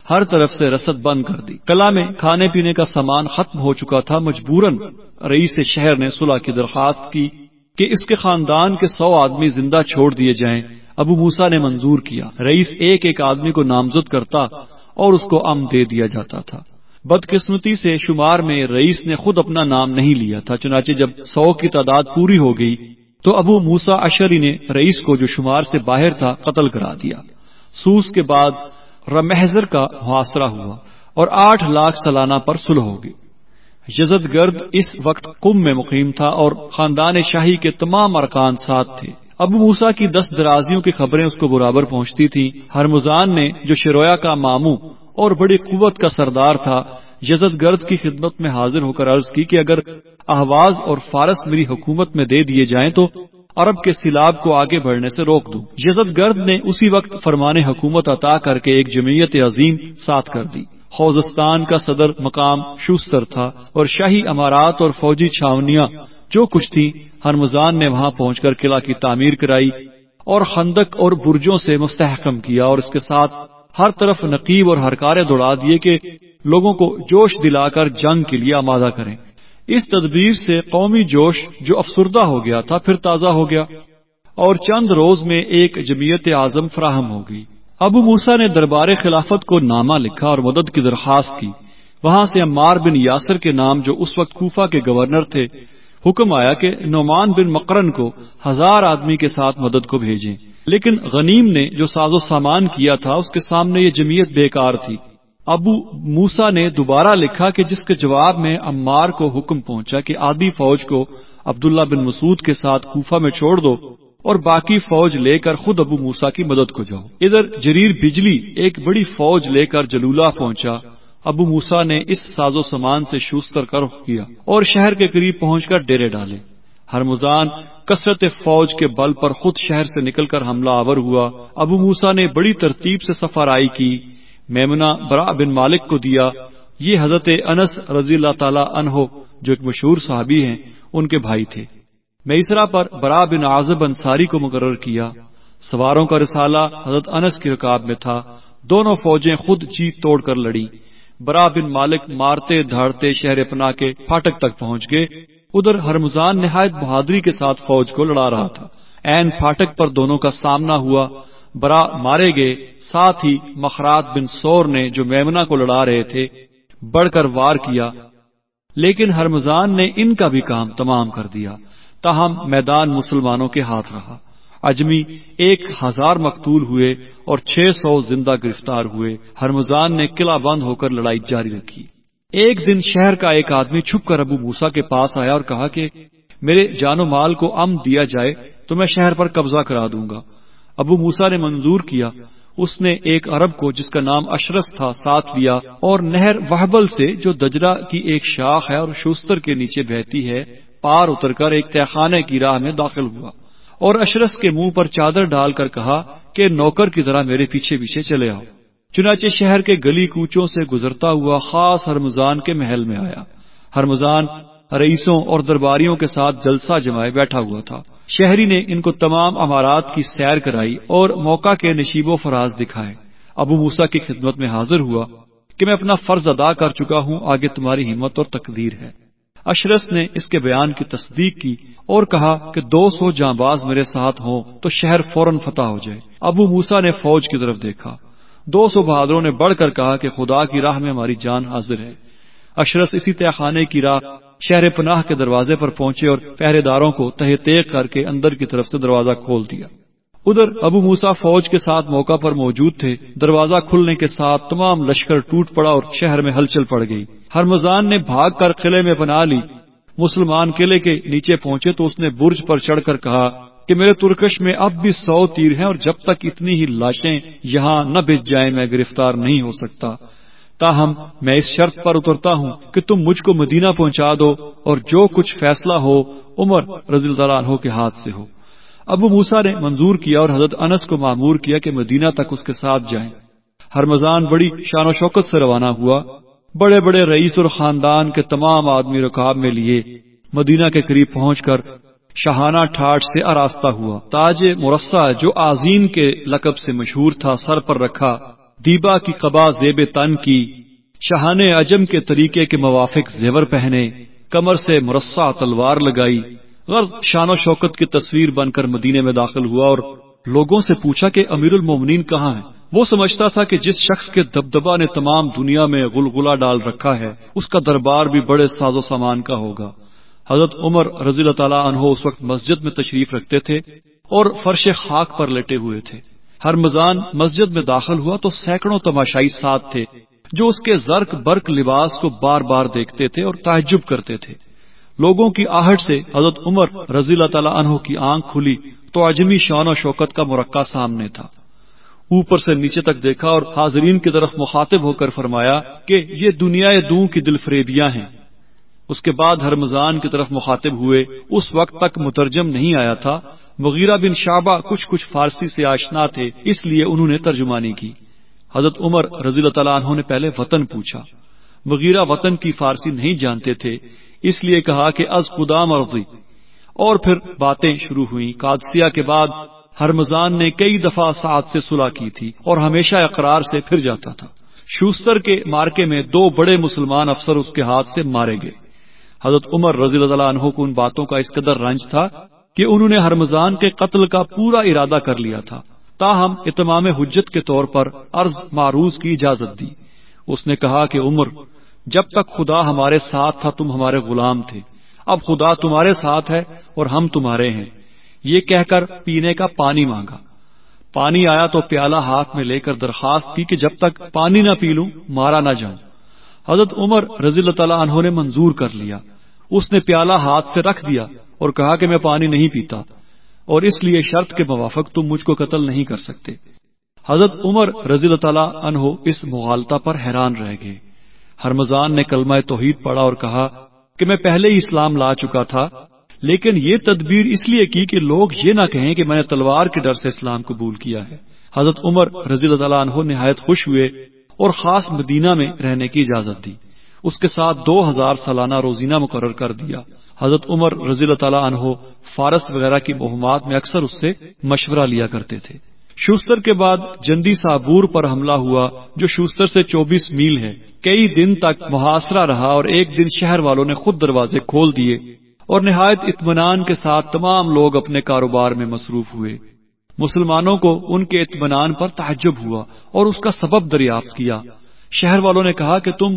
ہر طرف سے رسد بند کر دی۔ کلا میں کھانے پینے کا سامان ختم ہو چکا تھا مجبوراً۔ رئیس شہر نے صلح کی درخواست کی کہ اس کے خاندان کے سو آدمی زندہ چھوڑ دیے جائیں۔ ابو موسا نے منظور کیا۔ رئیس ایک ایک آدمی کو نامزد کرتا اور اس کو ام دے دیا جاتا تھا۔ بدقسمتی سے شمار میں رئیس نے خود اپنا نام نہیں لیا تھا، چنانچہ جب سو کی تعداد پوری ہو گئی تو ابو موسا اشری نے رئیس کو جو شمار سے باہر تھا قتل کرا دیا۔ سوس کے بعد رمحضر کا محاصرہ ہوا اور آٹھ لاکھ سالانہ پر سلح ہوگی۔ یزد گرد اس وقت کم میں مقیم تھا اور خاندان شاہی کے تمام ارکان ساتھ تھے۔ ابو موسا کی دس درازیوں کی خبریں اس کو برابر پہنچتی تھیں۔ ہرمزان نے جو شرویا کا ماموں اور بڑی قوت کا سردار تھا، یزد گرد کی خدمت میں حاضر ہو کر عرض کی کہ اگر احواز اور فارس میری حکومت میں دے دیے جائیں تو عرب کے سیلاب کو آگے بڑھنے سے روک دوں یزد گرد نے اسی وقت فرمان حکومت عطا کر کے ایک جمعیت عظیم ساتھ کر دی۔ خوزستان کا صدر مقام شوستر تھا اور شاہی امارات اور فوجی چھاونیاں جو کچھ تھی ہرمزان نے وہاں پہنچ کر قلعہ کی تعمیر کرائی اور خندق اور برجوں سے مستحکم کیا اور اس کے ساتھ ہر طرف نقیب اور ہرکارے دوڑا دیے کہ لوگوں کو جوش دلا کر جنگ کے لیے آمادہ کریں۔ اس تدبیر سے قومی جوش جو افسردہ ہو گیا تھا پھر تازہ ہو گیا اور چند روز میں ایک جمعیت اعظم فراہم ہو گئی۔ ابو موسا نے دربار خلافت کو نامہ لکھا اور مدد کی درخواست کی۔ وہاں سے عمار بن یاسر کے نام جو اس وقت کوفہ کے گورنر تھے، حکم آیا کہ نعمان بن مکرن کو ہزار آدمی کے ساتھ مدد کو بھیجیں۔ لیکن غنیم نے جو ساز و سامان کیا تھا، اس کے سامنے یہ جمعیت بیکار تھی۔ ابو موسا نے دوبارہ لکھا کہ جس کے جواب میں عمار کو حکم پہنچا کہ آدھی فوج کو عبداللہ بن مسعود کے ساتھ کوفہ میں چھوڑ دو اور باقی فوج لے کر خود ابو موسا کی مدد کو جاؤ۔ ادھر جریر بجلی ایک بڑی فوج لے کر جلولہ پہنچا۔ ابو موسا نے اس ساز و سامان سے شوستر کر کیا اور شہر کے قریب پہنچ کر ڈیرے ڈالے۔ ہرمزان کثرت فوج کے بل پر خود شہر سے نکل کر حملہ آور ہوا۔ ابو موسا نے بڑی ترتیب سے سفر آئی کی۔ میمنا برا بن مالک کو دیا۔ یہ حضرت انس رضی اللہ تعالی عنہ جو ایک مشہور صحابی ہیں، ان کے بھائی تھے۔ میسرا پر برا بن آزب انصاری کو مقرر کیا۔ سواروں کا رسالہ حضرت انس کی رکاب میں تھا۔ دونوں فوجیں خود جیت توڑ کر لڑی۔ برا بن مالک مارتے دھاڑتے شہر پنا کے پھاٹک تک پہنچ گئے۔ ادھر ہرمزان نہایت بہادری کے ساتھ فوج کو لڑا رہا تھا۔ این پھاٹک پر دونوں کا سامنا ہوا۔ برا مارے گئے۔ ساتھ ہی مخرات بن سور نے جو میمنا کو لڑا رہے تھے، بڑھ کر وار کیا۔ لیکن ہرمزان نے ان کا بھی کام تمام کر دیا۔ تاہم میدان مسلمانوں کے ہاتھ رہا۔ اجمی ایک ہزار مقتول ہوئے اور چھ سو زندہ گرفتار ہوئے۔ ہرمزان نے قلعہ بند ہو کر لڑائی جاری رکھی۔ ایک دن شہر کا ایک آدمی چھپ کر ابو موسا کے پاس آیا اور کہا کہ، میرے جان و مال کو ام دیا جائے تو میں شہر پر قبضہ کرا دوں گا۔ ابو موسا نے منظور کیا، اس نے ایک عرب کو جس کا نام اشرس تھا ساتھ لیا اور نہر وحبل سے جو دجرا کی ایک شاخ ہے اور شوستر کے نیچے بہتی ہے، پار اتر کر ایک تہخانے کی راہ میں داخل ہوا اور اشرس کے منہ پر چادر ڈال کر کہا کہ نوکر کی طرح میرے پیچھے پیچھے چلے آؤ۔ چنانچہ شہر کے گلی کوچوں سے گزرتا ہوا خاص ہرمزان کے محل میں آیا۔ ہرمزان رئیسوں اور درباریوں کے ساتھ جلسہ جمائے بیٹھا ہوا تھا۔ شہری نے ان کو تمام امارات کی سیر کرائی اور موقع کے نشیب و فراز دکھائے۔ ابو موسا کی خدمت میں حاضر ہوا کہ میں اپنا فرض ادا کر چکا ہوں، آگے تمہاری ہمت اور تقدیر ہے۔ اشرس نے اس کے بیان کی تصدیق کی اور کہا کہ دو سو جاں باز میرے ساتھ ہوں تو شہر فوراً فتح ہو جائے۔ ابو موسا نے فوج کی طرف دیکھا۔ دو سو بہادروں نے بڑھ کر کہا کہ خدا کی راہ میں ہماری جان حاضر ہے۔ اشرس اسی طے خانے کی راہ شہر پناہ کے دروازے پر پہنچے اور پہرے داروں کو تہ تیغ کر کے اندر کی طرف سے دروازہ کھول دیا۔ ادھر ابو موسا فوج کے ساتھ موقع پر موجود تھے۔ دروازہ کھلنے کے ساتھ تمام لشکر ٹوٹ پڑا اور شہر میں ہلچل پڑ گئی۔ ہرمزان نے بھاگ کر قلعے میں بنا لی۔ مسلمان قلعے کے نیچے پہنچے تو اس نے برج پر چڑھ کر کہا کہ میرے ترکش میں اب بھی سو تیر ہیں اور جب تک اتنی ہی لاشیں یہاں نہ بھیج جائیں میں گرفتار نہیں ہو سکتا۔ تاہم، میں اس شرط پر اترتا ہوں کہ تم مجھ کو مدینہ پہنچا دو اور جو کچھ فیصلہ ہو، عمر رضی اللہ عنہ کے ہاتھ سے ہو۔ ابو موسا نے منظور کیا اور حضرت انس کو معمور کیا کہ مدینہ تک اس کے ساتھ جائیں۔ ہرمزان بڑی شان و شوکت سے روانہ ہوا۔ بڑے بڑے رئیس اور خاندان کے تمام آدمی رکاب میں لیے مدینہ کے قریب پہنچ کر شہانہ ٹھاٹ سے آراستہ ہوا۔ تاج مرسا جو آزین کے لقب سے مشہور تھا، سر پر رکھا۔ دیبا کی قبا زیب تن کی شہان اجم کے طریقے کے موافق زیور پہنے، کمر سے مرسا تلوار لگائی، غرض شان و شوکت کی تصویر بن کر مدینے میں داخل ہوا اور لوگوں سے پوچھا کہ امیر المومنین کہاں ہے وہ سمجھتا تھا کہ جس شخص کے دبدبا نے تمام دنیا میں گلگلا ڈال رکھا ہے، اس کا دربار بھی بڑے ساز و سامان کا ہوگا۔ حضرت عمر رضی اللہ تعالیٰ عنہ اس وقت مسجد میں تشریف رکھتے تھے اور فرش خاک پر لیٹے ہوئے تھے۔ ہر مزان مسجد میں داخل ہوا تو سینکڑوں تماشائی ساتھ تھے، جو اس کے زرک برق لباس کو بار بار دیکھتے تھے اور تعجب کرتے تھے۔ لوگوں کی آہٹ سے حضرت عمر رضی اللہ تعالیٰ عنہ کی آنکھ کھلی تو اجمی شان و شوکت کا مرکہ سامنے تھا۔ اوپر سے نیچے تک دیکھا اور حاضرین کی طرف مخاطب ہو کر فرمایا کہ یہ دنیا دوں کی دل فریبیاں ہیں۔ اس کے بعد ہرمزان کی طرف مخاطب ہوئے، اس وقت تک مترجم نہیں آیا تھا۔ مغیرہ بن شابہ کچھ کچھ فارسی سے آشنا تھے، اس لیے انہوں نے ترجمانی کی۔ حضرت عمر رضی اللہ تعالیٰ عنہ نے پہلے وطن پوچھا۔ مغیرہ وطن کی فارسی نہیں جانتے تھے، اس لیے کہا کہ از خدا مرضی۔ اور پھر باتیں شروع ہوئی قادسیہ کے بعد ہرمزان نے کئی دفعہ ساتھ سے صلح کی تھی اور ہمیشہ اقرار سے پھر جاتا تھا۔ شوستر کے مارکے میں دو بڑے مسلمان افسر اس کے ہاتھ سے مارے گئے۔ حضرت عمر رضی اللہ عنہ کو ان باتوں کا اس قدر رنج تھا کہ انہوں نے ہرمزان کے قتل کا پورا ارادہ کر لیا تھا۔ تاہم، اتمام حجت کے طور پر عرض معروض کی اجازت دی۔ اس نے کہا کہ، عمر، جب تک خدا ہمارے ساتھ تھا، تم ہمارے غلام تھے۔ اب خدا تمہارے ساتھ ہے اور ہم تمہارے ہیں۔ یہ کہہ کر پینے کا پانی مانگا۔ پانی آیا تو پیالہ ہاتھ میں لے کر درخواست کی کہ جب تک پانی نہ پی لوں، مارا نہ جاؤں۔ حضرت عمر رضی اللہ تعالیٰ انہوں نے منظور کر لیا۔ اس نے پیالہ ہاتھ سے رکھ دیا اور کہا کہ میں پانی نہیں پیتا اور اس لیے شرط کے موافق تم مجھ کو قتل نہیں کر سکتے۔ حضرت عمر رضی اللہ تعالیٰ انہو اس مغالتا پر حیران رہ گئے۔ ہرمزان نے کلمہ توحید پڑھا اور کہا کہ میں پہلے ہی اسلام لا چکا تھا، لیکن یہ تدبیر اس لیے کی کہ لوگ یہ نہ کہیں کہ میں نے تلوار کے ڈر سے اسلام قبول کیا ہے۔ حضرت عمر رضی اللہ تعالیٰ عنہ نہایت خوش ہوئے اور خاص مدینہ میں رہنے کی اجازت دی۔ اس کے ساتھ دو ہزار سالانہ روزینہ مقرر کر دیا۔ حضرت عمر رضی اللہ تعالیٰ عنہ فارس وغیرہ کی مہمات میں اکثر اس سے مشورہ لیا کرتے تھے۔ شوستر کے بعد جندی سابور پر حملہ ہوا، جو شوستر سے چوبیس میل ہے۔ کئی دن تک محاصرہ رہا اور ایک دن شہر والوں نے خود دروازے کھول دیے اور نہایت اطمینان کے ساتھ تمام لوگ اپنے کاروبار میں مصروف ہوئے۔ مسلمانوں کو ان کے اطمینان پر تعجب ہوا اور اس کا سبب دریافت کیا۔ شہر والوں نے کہا کہ تم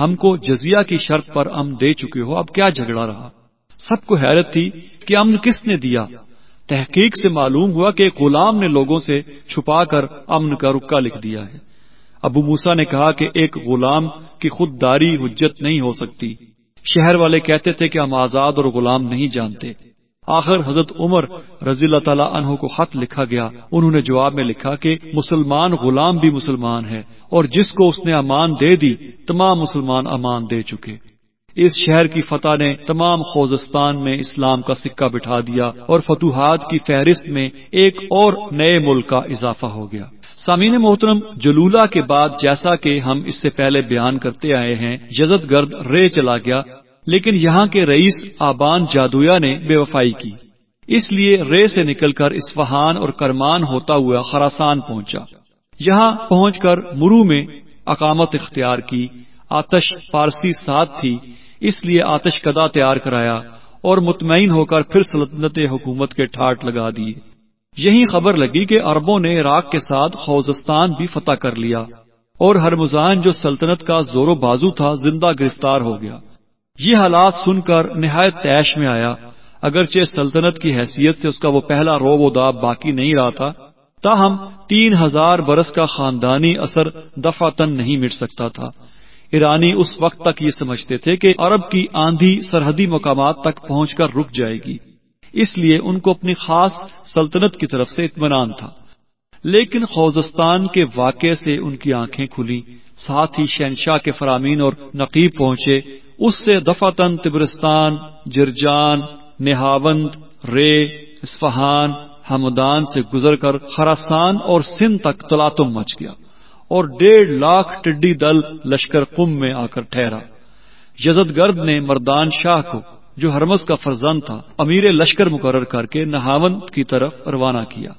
ہم کو جزیہ کی شرط پر امن دے چکے ہو، اب کیا جھگڑا رہا؟ سب کو حیرت تھی کہ امن کس نے دیا۔ تحقیق سے معلوم ہوا کہ غلام نے لوگوں سے چھپا کر امن کا رکا لکھ دیا ہے۔ ابو موسا نے کہا کہ ایک غلام کی خود داری حجت نہیں ہو سکتی۔ شہر والے کہتے تھے کہ ہم آزاد اور غلام نہیں جانتے۔ آخر حضرت عمر رضی اللہ تعالیٰ عنہ کو خط لکھا گیا۔ انہوں نے جواب میں لکھا کہ مسلمان غلام بھی مسلمان ہے اور جس کو اس نے امان دے دی، تمام مسلمان امان دے چکے۔ اس شہر کی فتح نے تمام خوزستان میں اسلام کا سکہ بٹھا دیا اور فتوحات کی فہرست میں ایک اور نئے ملک کا اضافہ ہو گیا۔ سامعین محترم، جلولہ کے بعد جیسا کہ ہم اس سے پہلے بیان کرتے آئے ہیں یزد گرد رے چلا گیا۔ لیکن یہاں کے رئیس آبان جادویا نے بے وفائی کی۔ اس لیے رے سے نکل کر اسفہان اور کرمان ہوتا ہوا خراسان پہنچا۔ یہاں پہنچ کر مرو میں اقامت اختیار کی۔ آتش پارسی ساتھ تھی، اس لیے آتش کدا تیار کرایا اور مطمئن ہو کر پھر سلطنت حکومت کے ٹھاٹ لگا دیے۔ یہی خبر لگی کہ اربوں نے عراق کے ساتھ خوزستان بھی فتح کر لیا اور ہرمزان جو سلطنت کا زور و بازو تھا، زندہ گرفتار ہو گیا۔ یہ حالات سن کر نہایت تیش میں آیا۔ اگرچہ سلطنت کی حیثیت سے اس کا وہ پہلا روب و داب باقی نہیں رہا تھا، تاہم تین ہزار برس کا خاندانی اثر دفع تن نہیں مٹ سکتا تھا۔ ایرانی اس وقت تک یہ سمجھتے تھے کہ عرب کی آندھی سرحدی مقامات تک پہنچ کر رک جائے گی۔ اس لیے ان کو اپنی خاص سلطنت کی طرف سے اطمینان تھا۔ لیکن خوزستان کے واقعے سے ان کی آنکھیں کھلی ساتھ ہی شہنشاہ کے فرامین اور نقیب پہنچے۔ اس سے دفاتن تبرستان، جرجان، نہاوند، رے اسفہان حمدان سے گزر کر خراسان اور سندھ تک تلاتم مچ گیا اور ڈیڑھ لاکھ ٹڈی دل لشکر قم میں آ کر ٹھہرا۔ یزد گرد نے مردان شاہ کو، جو ہرمز کا فرزند تھا، امیر لشکر مقرر کر کے نہاوند کی طرف روانہ کیا۔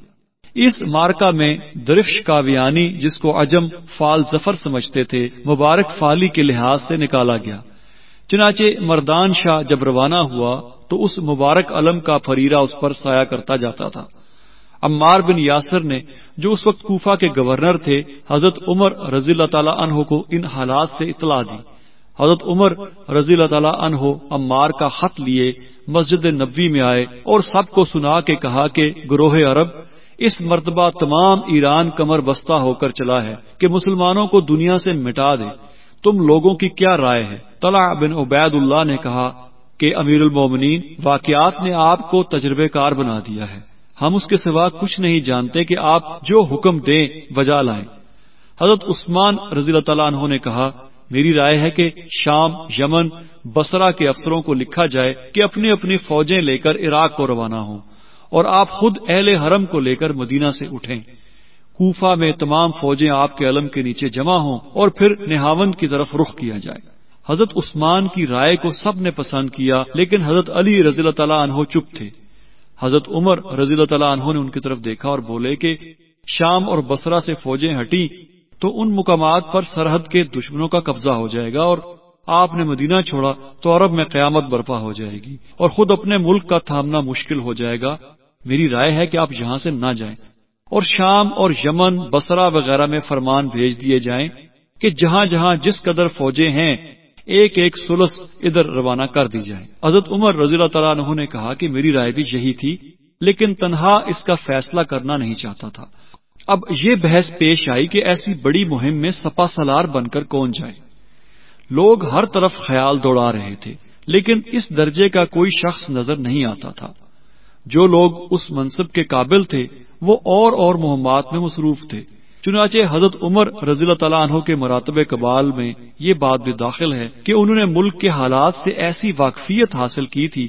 اس مارکا میں درفش کاویانی، جس کو اجم فال ظفر سمجھتے تھے، مبارک فالی کے لحاظ سے نکالا گیا۔ چنانچہ مردان شاہ جب روانہ ہوا تو اس مبارک علم کا فریرہ اس پر سایہ کرتا جاتا تھا۔ عمار بن یاسر نے جو اس وقت کوفہ کے گورنر تھے، حضرت عمر رضی اللہ تعالیٰ عنہ کو ان حالات سے اطلاع دی۔ حضرت عمر رضی اللہ تعالیٰ عنہ عمار کا خط لیے مسجد نبوی میں آئے اور سب کو سنا کے کہا کہ، گروہ عرب، اس مرتبہ تمام ایران کمر بستہ ہو کر چلا ہے کہ مسلمانوں کو دنیا سے مٹا دے۔ تم لوگوں کی کیا رائے ہے؟ طلع بن عبید اللہ نے کہا کہ امیر المومنین، واقعات نے آپ کو تجربے کار بنا دیا ہے۔ ہم اس کے سوا کچھ نہیں جانتے کہ آپ جو حکم دیں بجا لائیں۔ حضرت عثمان رضی اللہ تعالیٰ عنہ نے کہا، میری رائے ہے کہ شام، یمن بسرا کے افسروں کو لکھا جائے کہ اپنی اپنی فوجیں لے کر عراق کو روانہ ہوں اور آپ خود اہل حرم کو لے کر مدینہ سے اٹھیں۔ کوفہ میں تمام فوجیں آپ کے علم کے نیچے جمع ہوں اور پھر نہاوند کی طرف رخ کیا جائے۔ حضرت عثمان کی رائے کو سب نے پسند کیا، لیکن حضرت علی رضی اللہ تعالیٰ عنہ چپ تھے۔ حضرت عمر رضی اللہ تعالیٰ عنہ نے ان کی طرف دیکھا اور بولے کہ شام اور بسرا سے فوجیں ہٹی تو ان مقامات پر سرحد کے دشمنوں کا قبضہ ہو جائے گا اور آپ نے مدینہ چھوڑا تو عرب میں قیامت برپا ہو جائے گی اور خود اپنے ملک کا تھامنا مشکل ہو جائے گا۔ میری رائے ہے کہ آپ یہاں سے نہ جائیں۔ اور شام اور یمن بسرا وغیرہ میں فرمان بھیج دیے جائیں کہ جہاں جہاں جس قدر فوجیں ہیں، ایک ایک سلس ادھر روانہ کر دی جائے حضرت عمر رضی اللہ تعالیٰ عنہ نے کہا کہ میری رائے بھی یہی تھی، لیکن تنہا اس کا فیصلہ کرنا نہیں چاہتا تھا۔ اب یہ بحث پیش آئی کہ ایسی بڑی مہم میں سپا سلار بن کر کون جائے۔ لوگ ہر طرف خیال دوڑا رہے تھے، لیکن اس درجے کا کوئی شخص نظر نہیں آتا تھا۔ جو لوگ اس منصب کے قابل تھے وہ اور اور مہمات میں مصروف تھے۔ چنانچہ حضرت عمر رضی اللہ تعالیٰ عنہ کے مراتب قبال میں یہ بات بھی داخل ہے کہ انہوں نے ملک کے حالات سے ایسی واقفیت حاصل کی تھی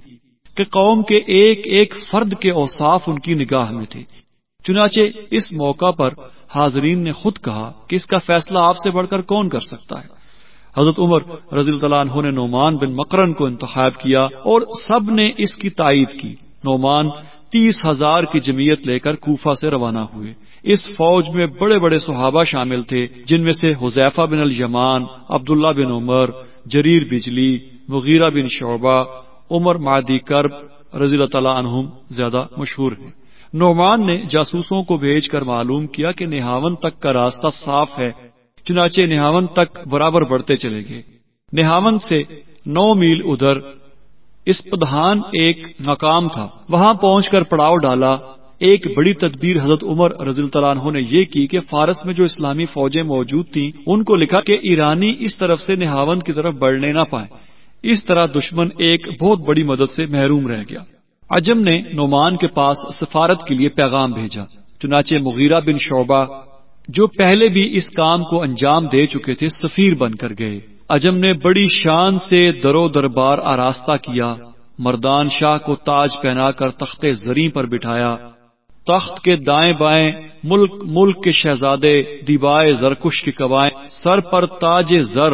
کہ قوم کے ایک ایک فرد کے اوصاف ان کی نگاہ میں تھے۔ چنانچہ اس موقع پر حاضرین نے خود کہا کہ اس کا فیصلہ آپ سے بڑھ کر کون کر سکتا ہے۔ حضرت عمر رضی اللہ عنہ نے نعمان بن مکرن کو انتخاب کیا اور سب نے اس کی تائید کی۔ نعمان تیس ہزار کی جمعیت لے کر کوفہ سے روانہ ہوئے۔ اس فوج میں بڑے بڑے صحابہ شامل تھے، جن میں سے حذیفہ بن الجمان عبداللہ بن عمر، جریر بجلی، مغیرہ بن شعبہ، عمر مادی کرب رضی اللہ تعالیٰ عنہم زیادہ مشہور ہیں۔ نعمان نے جاسوسوں کو بھیج کر معلوم کیا کہ نہاون تک کا راستہ صاف ہے، چنانچہ نہاون تک برابر بڑھتے چلے گئے۔ نہاون سے نو میل ادھر اس ایک مقام تھا۔ وہاں پہنچ کر پڑاؤ ڈالا۔ ایک بڑی تدبیر حضرت عمر رضی اللہ عنہ نے یہ کی کہ فارس میں جو اسلامی فوجیں موجود تھیں، ان کو لکھا کہ ایرانی اس طرف سے نہاون کی طرف بڑھنے نہ پائے اس طرح دشمن ایک بہت بڑی مدد سے محروم رہ گیا۔ عجم نے نعمان کے پاس سفارت کے لیے پیغام بھیجا۔ چنانچہ مغیرہ بن شعبہ، جو پہلے بھی اس کام کو انجام دے چکے تھے، سفیر بن کر گئے۔ اجم نے بڑی شان سے درو دربار آراستہ کیا۔ مردان شاہ کو تاج پہنا کر تخت زری پر بٹھایا۔ تخت کے دائیں بائیں ملک ملک کے شہزادے دیوائے زرکش کی کوائیں سر پر تاج زر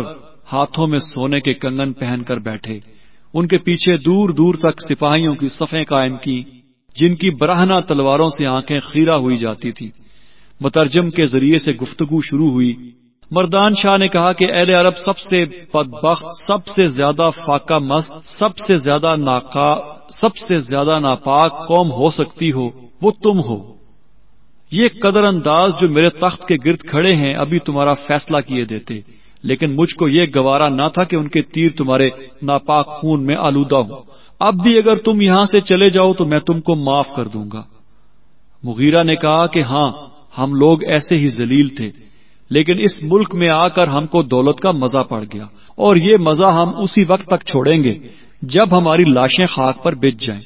ہاتھوں میں سونے کے کنگن پہن کر بیٹھے۔ ان کے پیچھے دور دور تک سپاہیوں کی صفیں قائم کی، جن کی براہنا تلواروں سے آنکھیں خیرہ ہوئی جاتی تھی مترجم کے ذریعے سے گفتگو شروع ہوئی۔ مردان شاہ نے کہا کہ اہل عرب سب سے بدبخت، سب سے زیادہ فاقہ مست، سب سے زیادہ ناکا سب سے زیادہ ناپاک قوم ہو سکتی ہو، وہ تم ہو۔ یہ قدر انداز جو میرے تخت کے گرد کھڑے ہیں، ابھی تمہارا فیصلہ کیے دیتے۔ لیکن مجھ کو یہ گوارا نہ تھا کہ ان کے تیر تمہارے ناپاک خون میں آلودہ ہوں۔ اب بھی اگر تم یہاں سے چلے جاؤ تو میں تم کو معاف کر دوں گا۔ مغیرہ نے کہا کہ ہاں ہم لوگ ایسے ہی ذلیل تھے۔ لیکن اس ملک میں آ کر ہم کو دولت کا مزہ پڑ گیا اور یہ مزہ ہم اسی وقت تک چھوڑیں گے جب ہماری لاشیں خاک پر بچ جائیں۔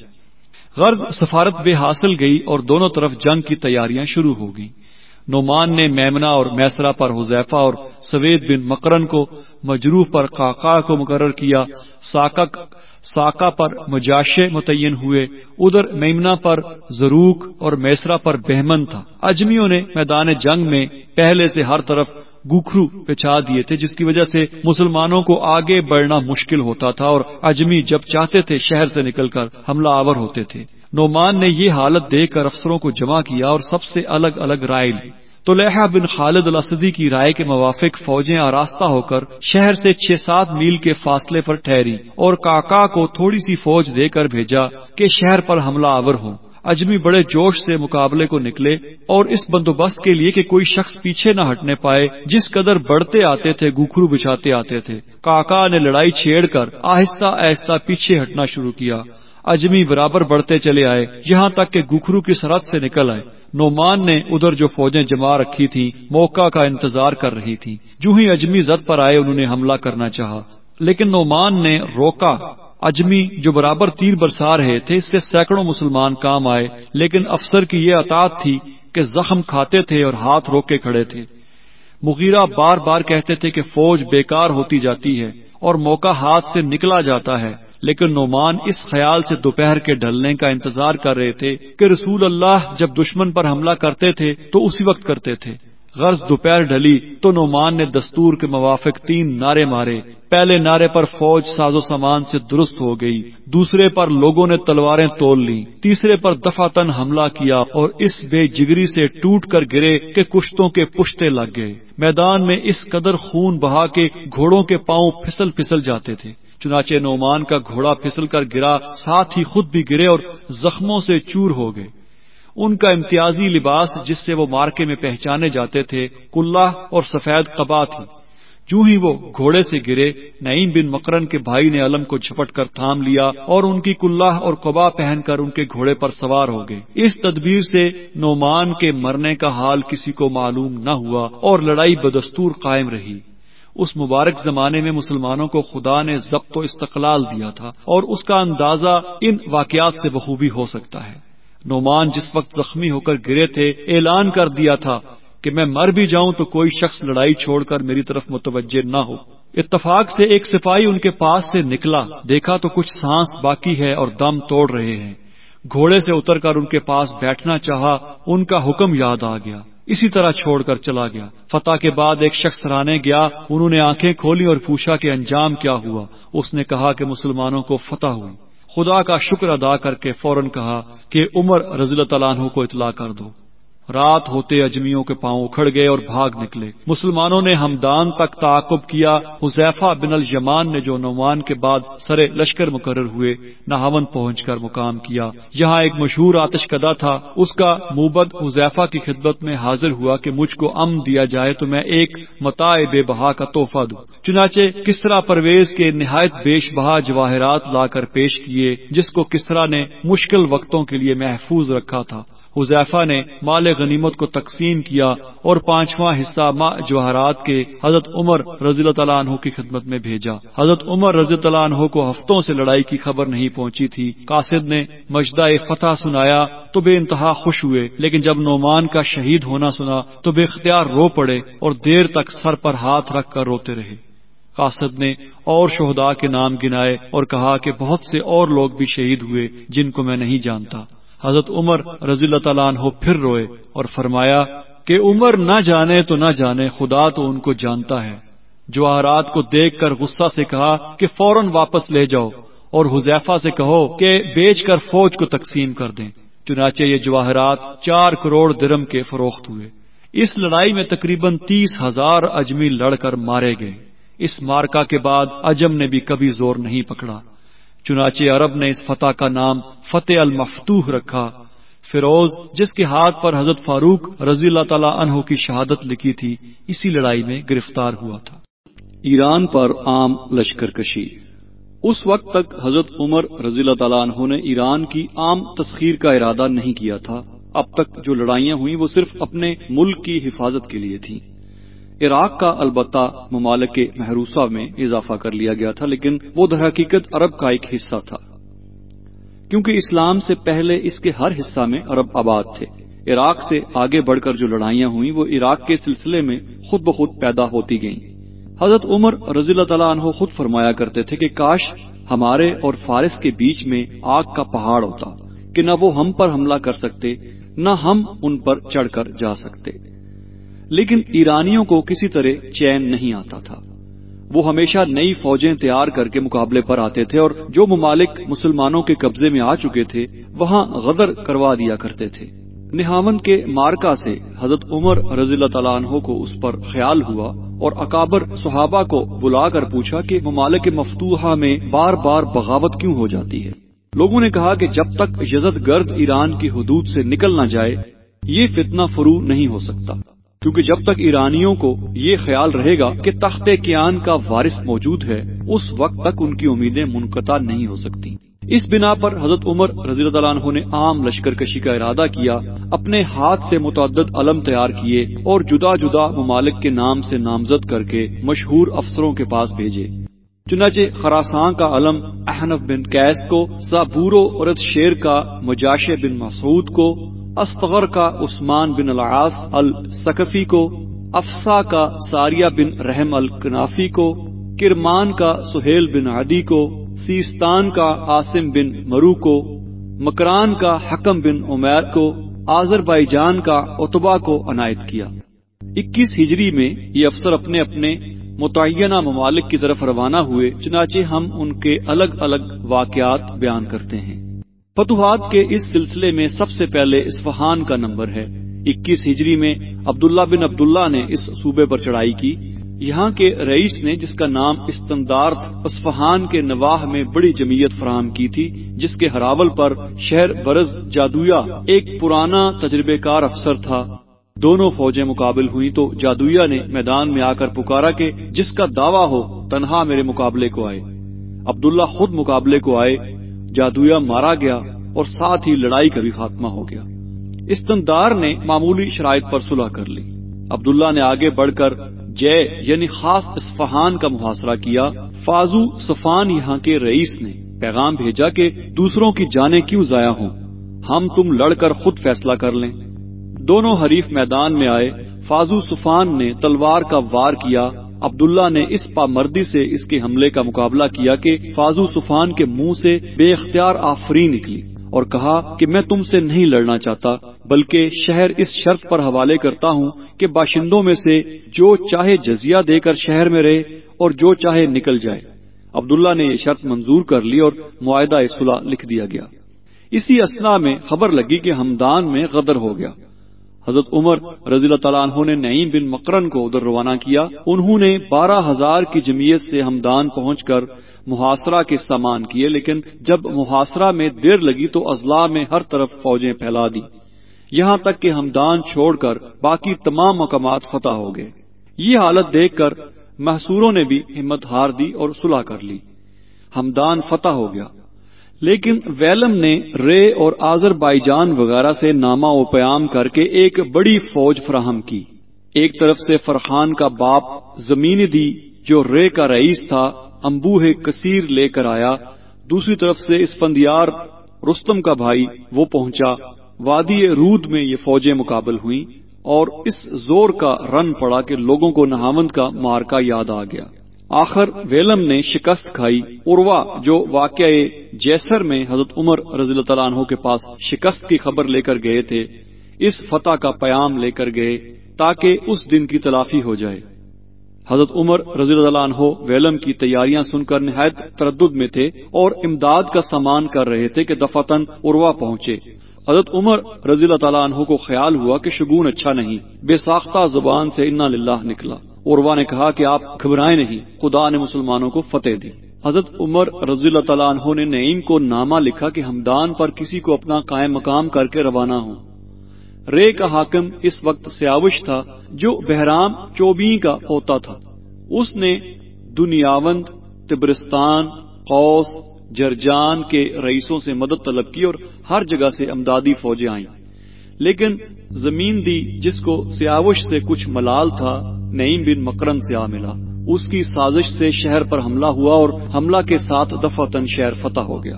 غرض سفارت بے حاصل گئی اور دونوں طرف جنگ کی تیاریاں شروع ہو گئیں۔ نعمان نے میمنا اور میسرا پر حذیفہ اور سوید بن مکرن کو مجروح پر قاقا کو مقرر کیا ساکک ساکا پر مجاشے متعین ہوئے، ادھر میمنا پر زروک اور میسرا پر بہمن تھا۔ اجمیوں نے میدان جنگ میں پہلے سے ہر طرف گوکھرو پچھا دیے تھے، جس کی وجہ سے مسلمانوں کو آگے بڑھنا مشکل ہوتا تھا اور اجمی جب چاہتے تھے شہر سے نکل کر حملہ آور ہوتے تھے۔ نعمان نے یہ حالت دیکھ کر افسروں کو جمع کیا اور سب سے الگ الگ رائے لی۔ تو لہا بن خالد الاسدی کی رائے کے موافق فوجیں آراستہ ہو کر شہر سے چھ سات میل کے فاصلے پر ٹھہری اور کاکا کو تھوڑی سی فوج دے کر بھیجا کہ شہر پر حملہ آور ہو اجمی بڑے جوش سے مقابلے کو نکلے اور اس بندوبست کے لیے کہ کوئی شخص پیچھے نہ ہٹنے پائے، جس قدر بڑھتے آتے تھے، گوکھرو بچھاتے آتے تھے۔ کاکا نے لڑائی چھیڑ کر آہستہ آہستہ پیچھے ہٹنا شروع کیا۔ اجمی برابر بڑھتے چلے آئے، یہاں تک کہ گکھرو کی سرحد سے نکل آئے۔ نعمان نے ادھر جو فوجیں جما رکھی تھی موقع کا انتظار کر رہی تھی جو ہی اجمی زد پر آئے، انہوں نے حملہ کرنا چاہا۔ لیکن نعمان نے روکا۔ اجمی جو برابر تیر برسا رہے تھے، اس سے سینکڑوں مسلمان کام آئے۔ لیکن افسر کی یہ اطاعت تھی کہ زخم کھاتے تھے اور ہاتھ روک کے کھڑے تھے۔ مغیرہ بار بار کہتے تھے کہ فوج بیکار ہوتی جاتی ہے اور موقع ہاتھ سے نکلا جاتا ہے۔ لیکن نعمان اس خیال سے دوپہر کے ڈھلنے کا انتظار کر رہے تھے کہ رسول اللہ جب دشمن پر حملہ کرتے تھے تو اسی وقت کرتے تھے۔ غرض دوپہر ڈھلی تو نعمان نے دستور کے موافق تین نعرے مارے۔ پہلے نعرے پر فوج ساز و سامان سے درست ہو گئی۔ دوسرے پر لوگوں نے تلواریں تول لی تیسرے پر دفاتن حملہ کیا اور اس بے جگری سے ٹوٹ کر گرے کہ کشتوں کے پشتے لگ گئے۔ میدان میں اس قدر خون بہا کے گھوڑوں کے پاؤں پھسل پھسل جاتے تھے۔ چنانچہ نعمان کا گھوڑا پھسل کر گرا، ساتھ ہی خود بھی گرے اور زخموں سے چور ہو گئے۔ ان کا امتیازی لباس جس سے وہ مارکے میں پہچانے جاتے تھے کلّہ اور سفید قبا تھی۔ جو ہی وہ گھوڑے سے گرے، نعیم بن مکرن کے بھائی نے علم کو جھپٹ کر تھام لیا اور ان کی کلّہ اور قبا پہن کر ان کے گھوڑے پر سوار ہو گئے۔ اس تدبیر سے نعمان کے مرنے کا حال کسی کو معلوم نہ ہوا اور لڑائی بدستور قائم رہی۔ اس مبارک زمانے میں مسلمانوں کو خدا نے ضبط و استقلال دیا تھا اور اس کا اندازہ ان واقعات سے بخوبی ہو سکتا ہے۔ نعمان جس وقت زخمی ہو کر گرے تھے، اعلان کر دیا تھا کہ میں مر بھی جاؤں تو کوئی شخص لڑائی چھوڑ کر میری طرف متوجہ نہ ہو۔ اتفاق سے ایک سپاہی ان کے پاس سے نکلا۔ دیکھا تو کچھ سانس باقی ہے اور دم توڑ رہے ہیں۔ گھوڑے سے اتر کر ان کے پاس بیٹھنا چاہا، ان کا حکم یاد آ گیا۔ اسی طرح چھوڑ کر چلا گیا۔ فتح کے بعد ایک شخص رانے گیا، انہوں نے آنکھیں کھولی اور پوچھا کہ انجام کیا ہوا؟ اس نے کہا کہ مسلمانوں کو فتح ہوئی۔ خدا کا شکر ادا کر کے فوراً کہا کہ عمر رضی اللہ عنہ کو اطلاع کر دو۔ رات ہوتے اجمیوں کے پاؤں اکھڑ گئے اور بھاگ نکلے۔ مسلمانوں نے ہمدان تک تعاقب کیا۔ حذیفہ بن الجمان نے جو نعمان کے بعد سر لشکر مقرر ہوئے، نہاون پہنچ کر مقام کیا۔ یہاں ایک مشہور آتش کدا تھا۔ اس کا موبد حذیفہ کی خدمت میں حاضر ہوا کہ مجھ کو ام دیا جائے تو میں ایک متا بے بہا کا تحفہ دوں۔ چنانچہ کسرا پرویز کے نہایت بیش بہا جواہرات لا کر پیش کیے، جس کو کسرا نے مشکل وقتوں کے لیے محفوظ رکھا تھا۔ حذیفہ نے مال غنیمت کو تقسیم کیا اور پانچواں حصہ ماں جواہرات کے حضرت عمر رضی اللہ تعالیٰ عنہ کی خدمت میں بھیجا۔ حضرت عمر رضی اللہ عنہ کو ہفتوں سے لڑائی کی خبر نہیں پہنچی تھی۔ قاصد نے مجدہ فتح سنایا تو بے انتہا خوش ہوئے، لیکن جب نعمان کا شہید ہونا سنا تو بے اختیار رو پڑے اور دیر تک سر پر ہاتھ رکھ کر روتے رہے۔ قاصد نے اور شہدا کے نام گنائے اور کہا کہ بہت سے اور لوگ بھی شہید ہوئے جن کو میں نہیں جانتا۔ حضرت عمر رضی اللہ تعالیٰ عنہ پھر روئے اور فرمایا کہ عمر نہ جانے تو نہ جانے خدا تو ان کو جانتا ہے۔ جواہرات کو دیکھ کر غصہ سے کہا کہ فوراً واپس لے جاؤ اور حذیفہ سے کہو کہ بیچ کر فوج کو تقسیم کر دیں۔ چنانچہ یہ جواہرات چار کروڑ درم کے فروخت ہوئے۔ اس لڑائی میں تقریباً تیس ہزار اجمی لڑ کر مارے گئے۔ اس مارکا کے بعد اجم نے بھی کبھی زور نہیں پکڑا۔ چنانچہ عرب نے اس فتح کا نام فتح المفتوح رکھا۔ فیروز، جس کے ہاتھ پر حضرت فاروق رضی اللہ تعالی عنہ کی شہادت لکھی تھی، اسی لڑائی میں گرفتار ہوا تھا۔ ایران پر عام لشکر کشی۔ اس وقت تک حضرت عمر رضی اللہ تعالیٰ عنہ نے ایران کی عام تسخیر کا ارادہ نہیں کیا تھا۔ اب تک جو لڑائیاں ہوئیں، وہ صرف اپنے ملک کی حفاظت کے لیے تھیں۔ عراق کا البتہ ممالک محروسہ میں اضافہ کر لیا گیا تھا، لیکن وہ در حقیقت عرب کا ایک حصہ تھا۔ کیونکہ اسلام سے پہلے اس کے ہر حصہ میں عرب آباد تھے۔ عراق سے آگے بڑھ کر جو لڑائیاں ہوئیں، وہ عراق کے سلسلے میں خود بخود پیدا ہوتی گئیں۔ حضرت عمر رضی اللہ تعالیٰ عنہ خود فرمایا کرتے تھے کہ کاش ہمارے اور فارس کے بیچ میں آگ کا پہاڑ ہوتا، کہ نہ وہ ہم پر حملہ کر سکتے، نہ ہم ان پر چڑھ کر جا سکتے۔ لیکن ایرانیوں کو کسی طرح چین نہیں آتا تھا۔ وہ ہمیشہ نئی فوجیں تیار کر کے مقابلے پر آتے تھے اور جو ممالک مسلمانوں کے قبضے میں آ چکے تھے، وہاں غدر کروا دیا کرتے تھے۔ نہاون کے مارکا سے حضرت عمر رضی اللہ تعالیٰ عنہ کو اس پر خیال ہوا اور اکابر صحابہ کو بلا کر پوچھا کہ ممالک مفتوحہ میں بار بار بغاوت کیوں ہو جاتی ہے؟ لوگوں نے کہا کہ جب تک یزد گرد ایران کی حدود سے نکل نہ جائے، یہ فتنہ فرو نہیں ہو سکتا۔ کیونکہ جب تک ایرانیوں کو یہ خیال رہے گا کہ تخت کیان کا وارث موجود ہے، اس وقت تک ان کی امیدیں منقطع نہیں ہو سکتی۔ اس بنا پر حضرت عمر رضی اللہ عنہ نے عام لشکر کشی کا ارادہ کیا، اپنے ہاتھ سے متعدد علم تیار کیے اور جدا جدا ممالک کے نام سے نامزد کر کے مشہور افسروں کے پاس بھیجے۔ چنانچہ خراسان کا علم احنف بن کیس کو، سابورو عورت شیر کا مجاش بن مسعود کو استغر کا عثمان بن العاص السقفی کو، افسا کا ساریہ بن رحم الکنافی کو، کرمان کا سہیل بن عدی کو، سیستان کا عاصم بن مرو کو، مکران کا حکم بن عمیر کو آزر بائی جان کا اتبا کو عنایت کیا۔ اکیس ہجری میں یہ افسر اپنے اپنے متعینہ ممالک کی طرف روانہ ہوئے، چنانچہ ہم ان کے الگ الگ واقعات بیان کرتے ہیں۔ فتوحات کے اس سلسلے میں سب سے پہلے اسفہان کا نمبر ہے۔ اکیس ہجری میں عبداللہ بن عبداللہ نے اس صوبے پر چڑھائی کی۔ یہاں کے رئیس نے جس کا نام استندارت اسفہان کے نواح میں بڑی جمعیت فراہم کی تھی، جس کے ہراول پر شہر برز جادویا ایک پرانا تجربے کار افسر تھا۔ دونوں فوجیں مقابل ہوئی تو جادویا نے میدان میں آ کر پکارا کہ جس کا دعویٰ ہو تنہا میرے مقابلے کو آئے۔ عبداللہ خود مقابلے کو آئے۔ جادویا مارا گیا اور ساتھ ہی لڑائی کا بھی خاتمہ ہو گیا۔ استندار نے معمولی شرائط پر صلح کر لی۔ عبداللہ نے آگے بڑھ کر جے یعنی خاص اسفہان کا محاصرہ کیا۔ فازو صفان یہاں کے رئیس نے پیغام بھیجا کہ دوسروں کی جانیں کیوں ضائع ہوں؟ ہم تم لڑ کر خود فیصلہ کر لیں۔ دونوں حریف میدان میں آئے۔ فازو صفان نے تلوار کا وار کیا۔ عبداللہ نے اس پامردی سے اس کے حملے کا مقابلہ کیا کہ فازو صفان کے منہ سے بے اختیار آفری نکلی اور کہا کہ میں تم سے نہیں لڑنا چاہتا، بلکہ شہر اس شرط پر حوالے کرتا ہوں کہ باشندوں میں سے جو چاہے جزیہ دے کر شہر میں رہے اور جو چاہے نکل جائے۔ عبداللہ نے یہ شرط منظور کر لی اور معاہدہ صلح لکھ دیا گیا۔ اسی اسنا میں خبر لگی کہ ہمدان میں غدر ہو گیا۔ حضرت عمر رضی اللہ تعالیٰ عنہ نے نعیم بن مکرن کو ادھر روانہ کیا، انہوں نے بارہ ہزار کی جمعیت سے ہمدان پہنچ کر محاصرہ کے سامان کیے، لیکن جب محاصرہ میں دیر لگی تو اضلاع میں ہر طرف فوجیں پھیلا دی۔ یہاں تک کہ ہمدان چھوڑ کر باقی تمام مقامات فتح ہو گئے۔ یہ حالت دیکھ کر محسوروں نے بھی ہمت ہار دی اور صلح کر لی۔ ہمدان فتح ہو گیا۔ لیکن ویلم نے رے اور آزر بائی جان وغیرہ سے نامہ و پیام کر کے ایک بڑی فوج فراہم کی۔ ایک طرف سے فرحان کا باپ زمین دی، جو رے کا رئیس تھا امبوہ کثیر لے کر آیا۔ دوسری طرف سے اسفندیار رستم کا بھائی وہ پہنچا۔ وادی رود میں یہ فوجیں مقابل ہوئیں اور اس زور کا رن پڑا کہ لوگوں کو نہاوند کا مارکا یاد آ گیا۔ آخر ویلم نے شکست کھائی اروا جو واقع جیسر میں حضرت عمر رضی اللہ تعالیٰ عنہ کے پاس شکست کی خبر لے کر گئے تھے، اس فتح کا پیام لے کر گئے تاکہ اس دن کی تلافی ہو جائے۔ حضرت عمر رضی اللہ عنہ ویلم کی تیاریاں سن کر نہایت تردد میں تھے اور امداد کا سامان کر رہے تھے کہ دفتن اروا پہنچے۔ حضرت عمر رضی اللہ تعالیٰ عنہ کو خیال ہوا کہ شگون اچھا نہیں، بے ساختہ زبان سے انا للہ نکلا۔ عروا نے کہا کہ آپ گھبرائے نہیں، خدا نے مسلمانوں کو فتح دی۔ حضرت عمر رضی اللہ تعالیٰ عنہ نے نعیم کو نامہ لکھا کہ ہمدان پر کسی کو اپنا قائم مقام کر کے روانہ ہوں۔ رے کا حاکم اس وقت سیاوش تھا جو بہرام چوبی کا ہوتا تھا۔ اس نے دنیاوند، تبرستان، قوس، جرجان کے رئیسوں سے مدد طلب کی اور ہر جگہ سے امدادی فوجیں آئیں۔ لیکن زمین دی جس کو سیاوش سے کچھ ملال تھا نعیم بن مکرن سے آ ملا۔ اس کی سازش سے شہر پر حملہ ہوا اور حملہ کے ساتھ دفتن شہر فتح ہو گیا۔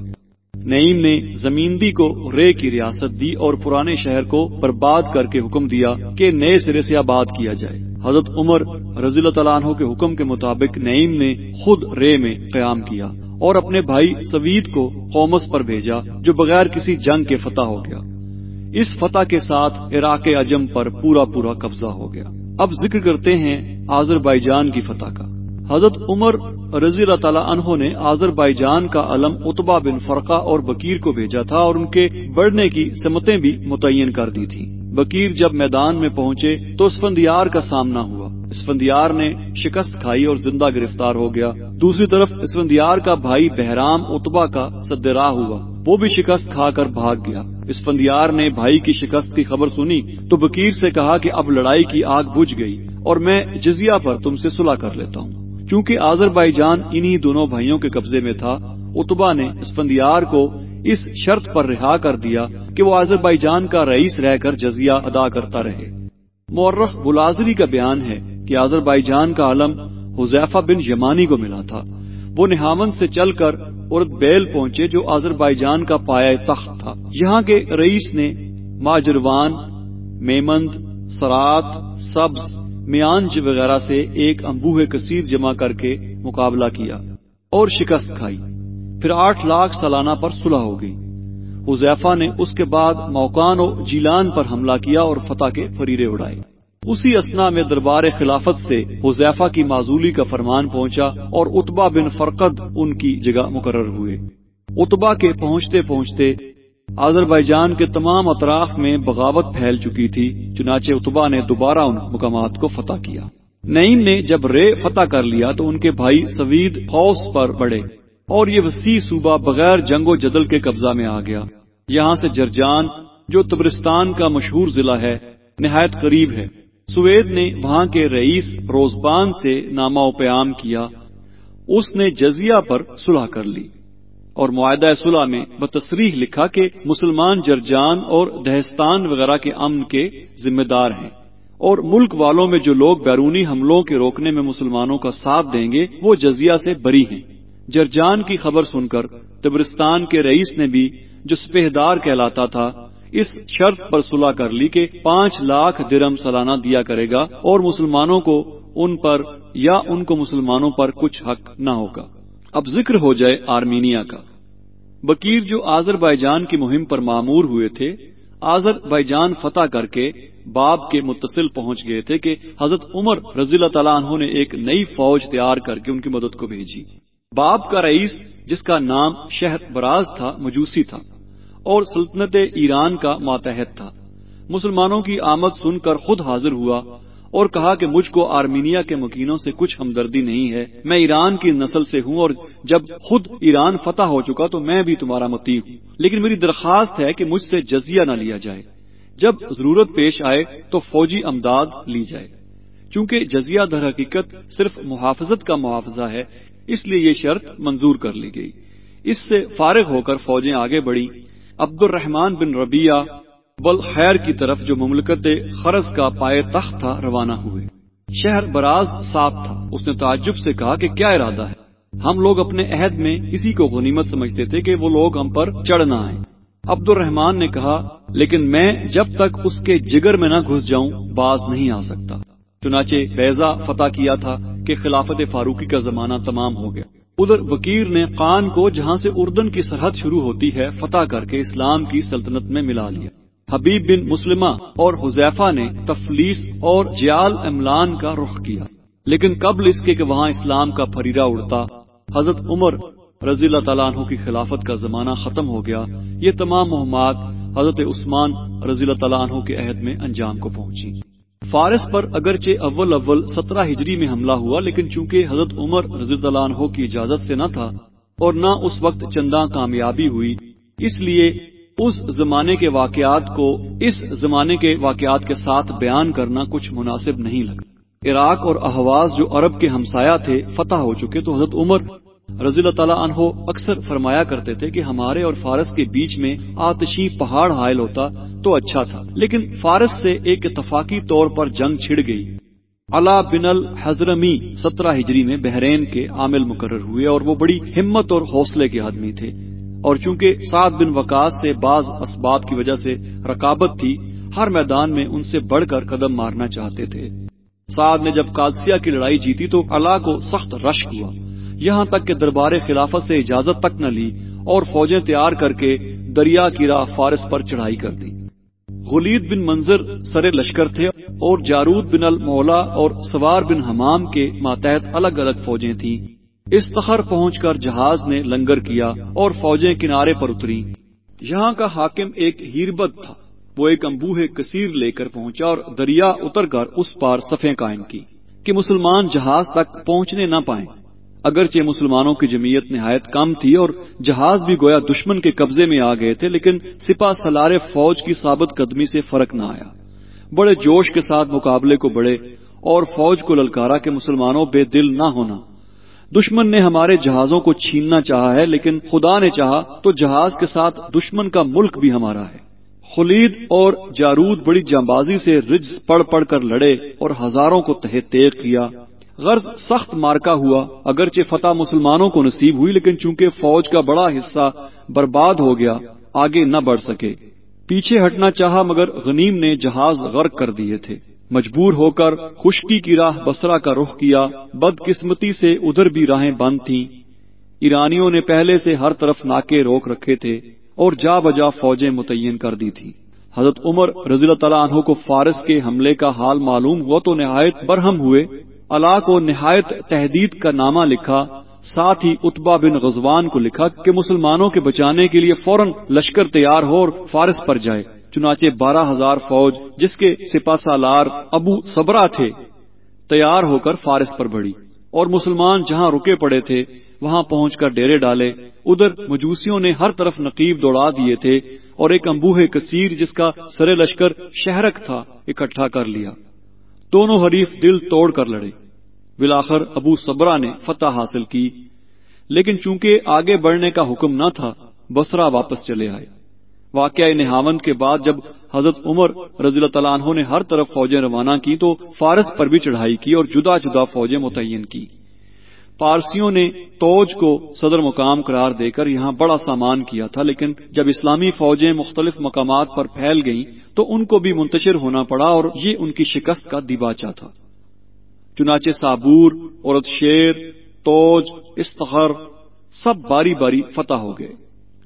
نعیم نے زمیندی کو رے کی ریاست دی اور پرانے شہر کو برباد کر کے حکم دیا کہ نئے سرے سے آباد کیا جائے۔ حضرت عمر رضی اللہ تعالیٰ عنہ کے حکم کے مطابق نعیم نے خود رے میں قیام کیا اور اپنے بھائی سوید کو قومس پر بھیجا جو بغیر کسی جنگ کے فتح ہو گیا۔ اس فتح کے ساتھ عراق اجم پر پورا پورا قبضہ ہو گیا۔ اب ذکر کرتے ہیں آزر بائی جان کی فتح کا۔ حضرت عمر رضی اللہ تعالیٰ عنہ نے آزر بائی جان کا علم اتبا بن فرقہ اور بکیر کو بھیجا تھا اور ان کے بڑھنے کی سمتیں بھی متعین کر دی تھی بکیر جب میدان میں پہنچے تو اسفندیار کا سامنا ہوا۔ اسفندیار نے شکست کھائی اور زندہ گرفتار ہو گیا۔ دوسری طرف اسفندیار کا بھائی بہرام اتبا کا سدراہ ہوا۔ وہ بھی شکست کھا کر بھاگ گیا۔ اسفندیار نے بھائی کی شکست کی خبر سنی تو بکیر سے کہا کہ اب لڑائی کی آگ بجھ گئی اور میں جزیہ پر تم سے صلح کر لیتا ہوں۔ چونکہ آزر بائی جان انہی دونوں بھائیوں کے قبضے میں تھا اتبا نے اسفندیار کو اس شرط پر رہا کر دیا کہ وہ آزر بائی جان کا رئیس رہ کر جزیہ ادا کرتا رہے۔ مورخ بلازری کا بیان ہے کہ آزر بائی جان کا علم حذیفہ بن یمانی کو ملا تھا۔ وہ نہامن سے چل کر بیل پہنچے جو آزر بائی جان کا پایا تخت تھا۔ یہاں کے رئیس نے ماجروان، میمند، سرات، سبز میانج وغیرہ سے ایک امبوہ کثیر جمع کر کے مقابلہ کیا اور شکست کھائی۔ پھر آٹھ لاکھ سالانہ پر صلح ہو گئی۔ حذیفہ نے اس کے بعد موکان و جیلان پر حملہ کیا اور فتح کے فریرے اڑائے۔ اسی اسنا میں دربار خلافت سے حذیفہ کی معذولی کا فرمان پہنچا اور اتبا بن فرقد ان کی جگہ مقرر ہوئے۔ اتبا کے پہنچتے پہنچتے آزر بائی جان کے تمام اطراف میں بغاوت پھیل چکی تھی، چنانچہ اتبا نے دوبارہ ان مقامات کو فتح کیا۔ نعیم نے جب رے فتح کر لیا تو ان کے بھائی سوید فوس پر بڑھے اور یہ وسیع صوبہ بغیر جنگ و جدل کے قبضہ میں آ گیا۔ یہاں سے جرجان، جو تبرستان کا مشہور ضلع ہے، نہایت قریب ہے۔ سوید نے وہاں کے رئیس روزبان سے نامہ و پیام کیا۔ اس نے جزیہ پر صلح کر لی۔ اور معاہدہ صلح میں بتصریح لکھا کہ مسلمان جرجان اور دہستان وغیرہ کے امن کے ذمہ دار ہیں۔ اور ملک والوں میں جو لوگ بیرونی حملوں کے روکنے میں مسلمانوں کا ساتھ دیں گے، وہ جزیہ سے بری ہیں۔ جرجان کی خبر سن کر تبرستان کے رئیس نے بھی جو سپہدار کہلاتا تھا، اس شرط پر صلح کر لی کہ پانچ لاکھ درم سالانہ دیا کرے گا اور مسلمانوں کو ان پر یا ان کو مسلمانوں پر کچھ حق نہ ہوگا۔ اب ذکر ہو جائے آرمینیا کا۔ بکیر جو آزر بائی جان کی مہم پر معمور ہوئے تھے آزر بائی جان فتح کر کے باب کے متصل پہنچ گئے تھے کہ حضرت عمر رضی اللہ تعالیٰ عنہ نے ایک نئی فوج تیار کر کے ان کی مدد کو بھیجی۔ باب کا رئیس، جس کا نام شہر براز تھا، مجوسی تھا اور سلطنت ایران کا ماتحت تھا۔ مسلمانوں کی آمد سن کر خود حاضر ہوا۔ اور کہا کہ مجھ کو آرمینیا کے مکینوں سے کچھ ہمدردی نہیں ہے۔ میں ایران کی نسل سے ہوں اور جب خود ایران فتح ہو چکا تو میں بھی تمہارا متی ہوں۔ لیکن میری درخواست ہے کہ مجھ سے جزیہ نہ لیا جائے۔ جب ضرورت پیش آئے تو فوجی امداد لی جائے۔ چونکہ جزیہ در حقیقت صرف محافظت کا محافظہ ہے، اس لیے یہ شرط منظور کر لی گئی۔ اس سے فارغ ہو کر فوجیں آگے بڑھی عبد الرحمان بن ربیہ بل خیر کی طرف جو مملکت خرض کا پائے تخت تھا، روانہ ہوئے۔ شہر براز صاف تھا۔ اس نے تعجب سے کہا کہ کیا ارادہ ہے؟ ہم لوگ اپنے عہد میں اسی کو غنیمت سمجھتے تھے کہ وہ لوگ ہم پر چڑھنا آئے عبد الرحمان نے کہا، لیکن میں جب تک اس کے جگر میں نہ گھس جاؤں، باز نہیں آ سکتا۔ چنانچہ بیزا فتح کیا تھا کہ خلافت فاروقی کا زمانہ تمام ہو گیا۔ ادھر وکیر نے قان کو جہاں سے اردن کی سرحد شروع ہوتی ہے، فتح کر کے اسلام کی سلطنت میں ملا لیا۔ حبیب بن مسلمہ اور حذیفہ نے تفلیس اور جیال املان کا رخ کیا۔ لیکن قبل اس کے کہ وہاں اسلام کا پھریرا اڑتا، حضرت عمر رضی اللہ تعالیٰ عنہ کی خلافت کا زمانہ ختم ہو گیا، یہ تمام مہمات حضرت عثمان رضی اللہ تعالیٰ عنہ کے عہد میں انجام کو پہنچی۔ فارس پر اگرچہ اول اول سترہ ہجری میں حملہ ہوا، لیکن چونکہ حضرت عمر رضی اللہ عنہ کی اجازت سے نہ تھا اور نہ اس وقت چندہ کامیابی ہوئی، اس لیے اس زمانے کے واقعات کو اس زمانے کے واقعات کے ساتھ بیان کرنا کچھ مناسب نہیں لگا عراق اور احواز جو عرب کے ہمسایا تھے، فتح ہو چکے تو حضرت عمر رضی اللہ تعالیٰ عنہ اکثر فرمایا کرتے تھے کہ ہمارے اور فارس کے بیچ میں آتشی پہاڑ حائل ہوتا تو اچھا تھا۔ لیکن فارس سے ایک اتفاقی طور پر جنگ چھڑ گئی۔ علا بن الحضرمی سترہ ہجری میں بحرین کے عامل مقرر ہوئے اور وہ بڑی ہمت اور حوصلے کے آدمی تھے۔ اور چونکہ سعد بن وکاس سے بعض اسباب کی وجہ سے رکابت تھی، ہر میدان میں ان سے بڑھ کر قدم مارنا چاہتے تھے۔ سعد نے جب کالسیا کی لڑائی جیتی تو اللہ کو سخت رشک ہوا۔ یہاں تک کہ دربار خلافت سے اجازت تک نہ لی اور فوجیں تیار کر کے دریا کی راہ فارس پر چڑھائی کر دی۔ غلید بن منظر سر لشکر تھے اور جارود بن المولا اور سوار بن حمام کے ماتحت الگ الگ فوجیں تھیں۔ استخر پہنچ کر جہاز نے لنگر کیا اور فوجیں کنارے پر اتری۔ یہاں کا حاکم ایک ہیربت تھا۔ وہ ایک امبوہ کثیر لے کر پہنچا اور دریا اتر کر اس پار صفیں قائم کی کہ مسلمان جہاز تک پہنچنے نہ پائیں۔ اگرچہ مسلمانوں کی جمعیت نہایت کم تھی اور جہاز بھی گویا دشمن کے قبضے میں آ گئے تھے، لیکن سپا سلار فوج کی ثابت قدمی سے فرق نہ آیا۔ بڑے جوش کے ساتھ مقابلے کو بڑھے اور فوج کو للکارا کہ مسلمانوں بے دل نہ ہونا۔ دشمن نے ہمارے جہازوں کو چھیننا چاہا ہے، لیکن خدا نے چاہا تو جہاز کے ساتھ دشمن کا ملک بھی ہمارا ہے۔ خلید اور جارود بڑی جانبازی سے رج پڑ پڑ کر لڑے اور ہزاروں کو تہ تیغ کیا۔ غرض سخت مارکا ہوا، اگرچہ فتح مسلمانوں کو نصیب ہوئی، لیکن چونکہ فوج کا بڑا حصہ برباد ہو گیا، آگے نہ بڑھ سکے۔ پیچھے ہٹنا چاہا، مگر غنیم نے جہاز غرق کر دیے تھے۔ مجبور ہو کر خشکی کی راہ بسرا کا رخ کیا بد قسمتی سے ادھر بھی راہیں بند تھیں۔ ایرانیوں نے پہلے سے ہر طرف ناکے روک رکھے تھے اور جا بجا فوجیں متعین کر دی تھی حضرت عمر رضی اللہ تعالیٰ عنہ کو فارس کے حملے کا حال معلوم ہوا تو نہایت برہم ہوئے۔ اللہ کو نہایت تحدید کا نامہ لکھا، ساتھ ہی اتبا بن غزوان کو لکھا کہ مسلمانوں کے بچانے کے لیے فوراً لشکر تیار ہو اور فارس پر جائے۔ چنانچہ بارہ ہزار فوج جس کے سپا سالار ابو صبرا تھے، تیار ہو کر فارس پر بڑھی۔ اور مسلمان جہاں رکے پڑے تھے، وہاں پہنچ کر ڈیرے ڈالے۔ ادھر مجوسیوں نے ہر طرف نقیب دوڑا دیے تھے اور ایک امبوہ کثیر جس کا سر لشکر شہرک تھا، اکٹھا کر لیا۔ دونوں حریف دل توڑ کر لڑے۔ بلاخر ابو صبرا نے فتح حاصل کی۔ لیکن چونکہ آگے بڑھنے کا حکم نہ تھا بسرا واپس چلے آئے۔ واقعہ نہاون کے بعد جب حضرت عمر رضی اللہ تعالیٰ عنہ نے ہر طرف فوجیں روانہ کی تو فارس پر بھی چڑھائی کی اور جدا جدا فوجیں متعین کی۔ پارسیوں نے توج کو صدر مقام قرار دے کر یہاں بڑا سامان کیا تھا، لیکن جب اسلامی فوجیں مختلف مقامات پر پھیل گئیں تو ان کو بھی منتشر ہونا پڑا اور یہ ان کی شکست کا دیباچہ تھا۔ چنانچہ صابور، عورت شیر، توج، استخر سب باری باری فتح ہو گئے۔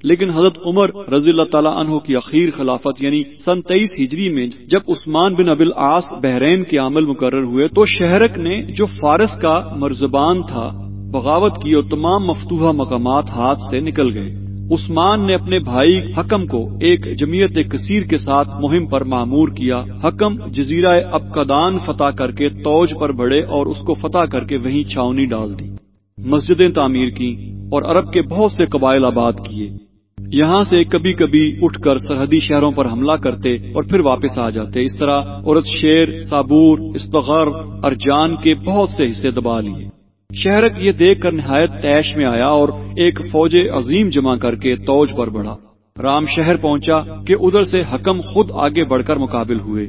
لیکن حضرت عمر رضی اللہ تعالیٰ عنہ کی اخیر خلافت یعنی سن تیئیس ہجری میں جب عثمان بن ابل آس بحرین کے عمل مقرر ہوئے تو شہرک نے جو فارس کا مرزبان تھا، بغاوت کی اور تمام مفتوحہ مقامات ہاتھ سے نکل گئے۔ عثمان نے اپنے بھائی حکم کو ایک جمعیت کثیر کے ساتھ مہم پر معمور کیا۔ حکم جزیرہ ابقدان فتح کر کے توج پر بڑھے اور اس کو فتح کر کے وہیں چھاونی ڈال دی۔ مسجدیں تعمیر کی اور عرب کے بہت سے قبائل آباد کیے۔ یہاں سے کبھی کبھی اٹھ کر سرحدی شہروں پر حملہ کرتے اور پھر واپس آ جاتے۔ اس طرح عورت شیر، صابور استغر ارجان کے بہت سے حصے دبا لیے۔ شہرک یہ دیکھ کر نہایت تیش میں آیا اور ایک فوج عظیم جمع کر کے توج پر بڑھا۔ رام شہر پہنچا کہ ادھر سے حکم خود آگے بڑھ کر مقابل ہوئے۔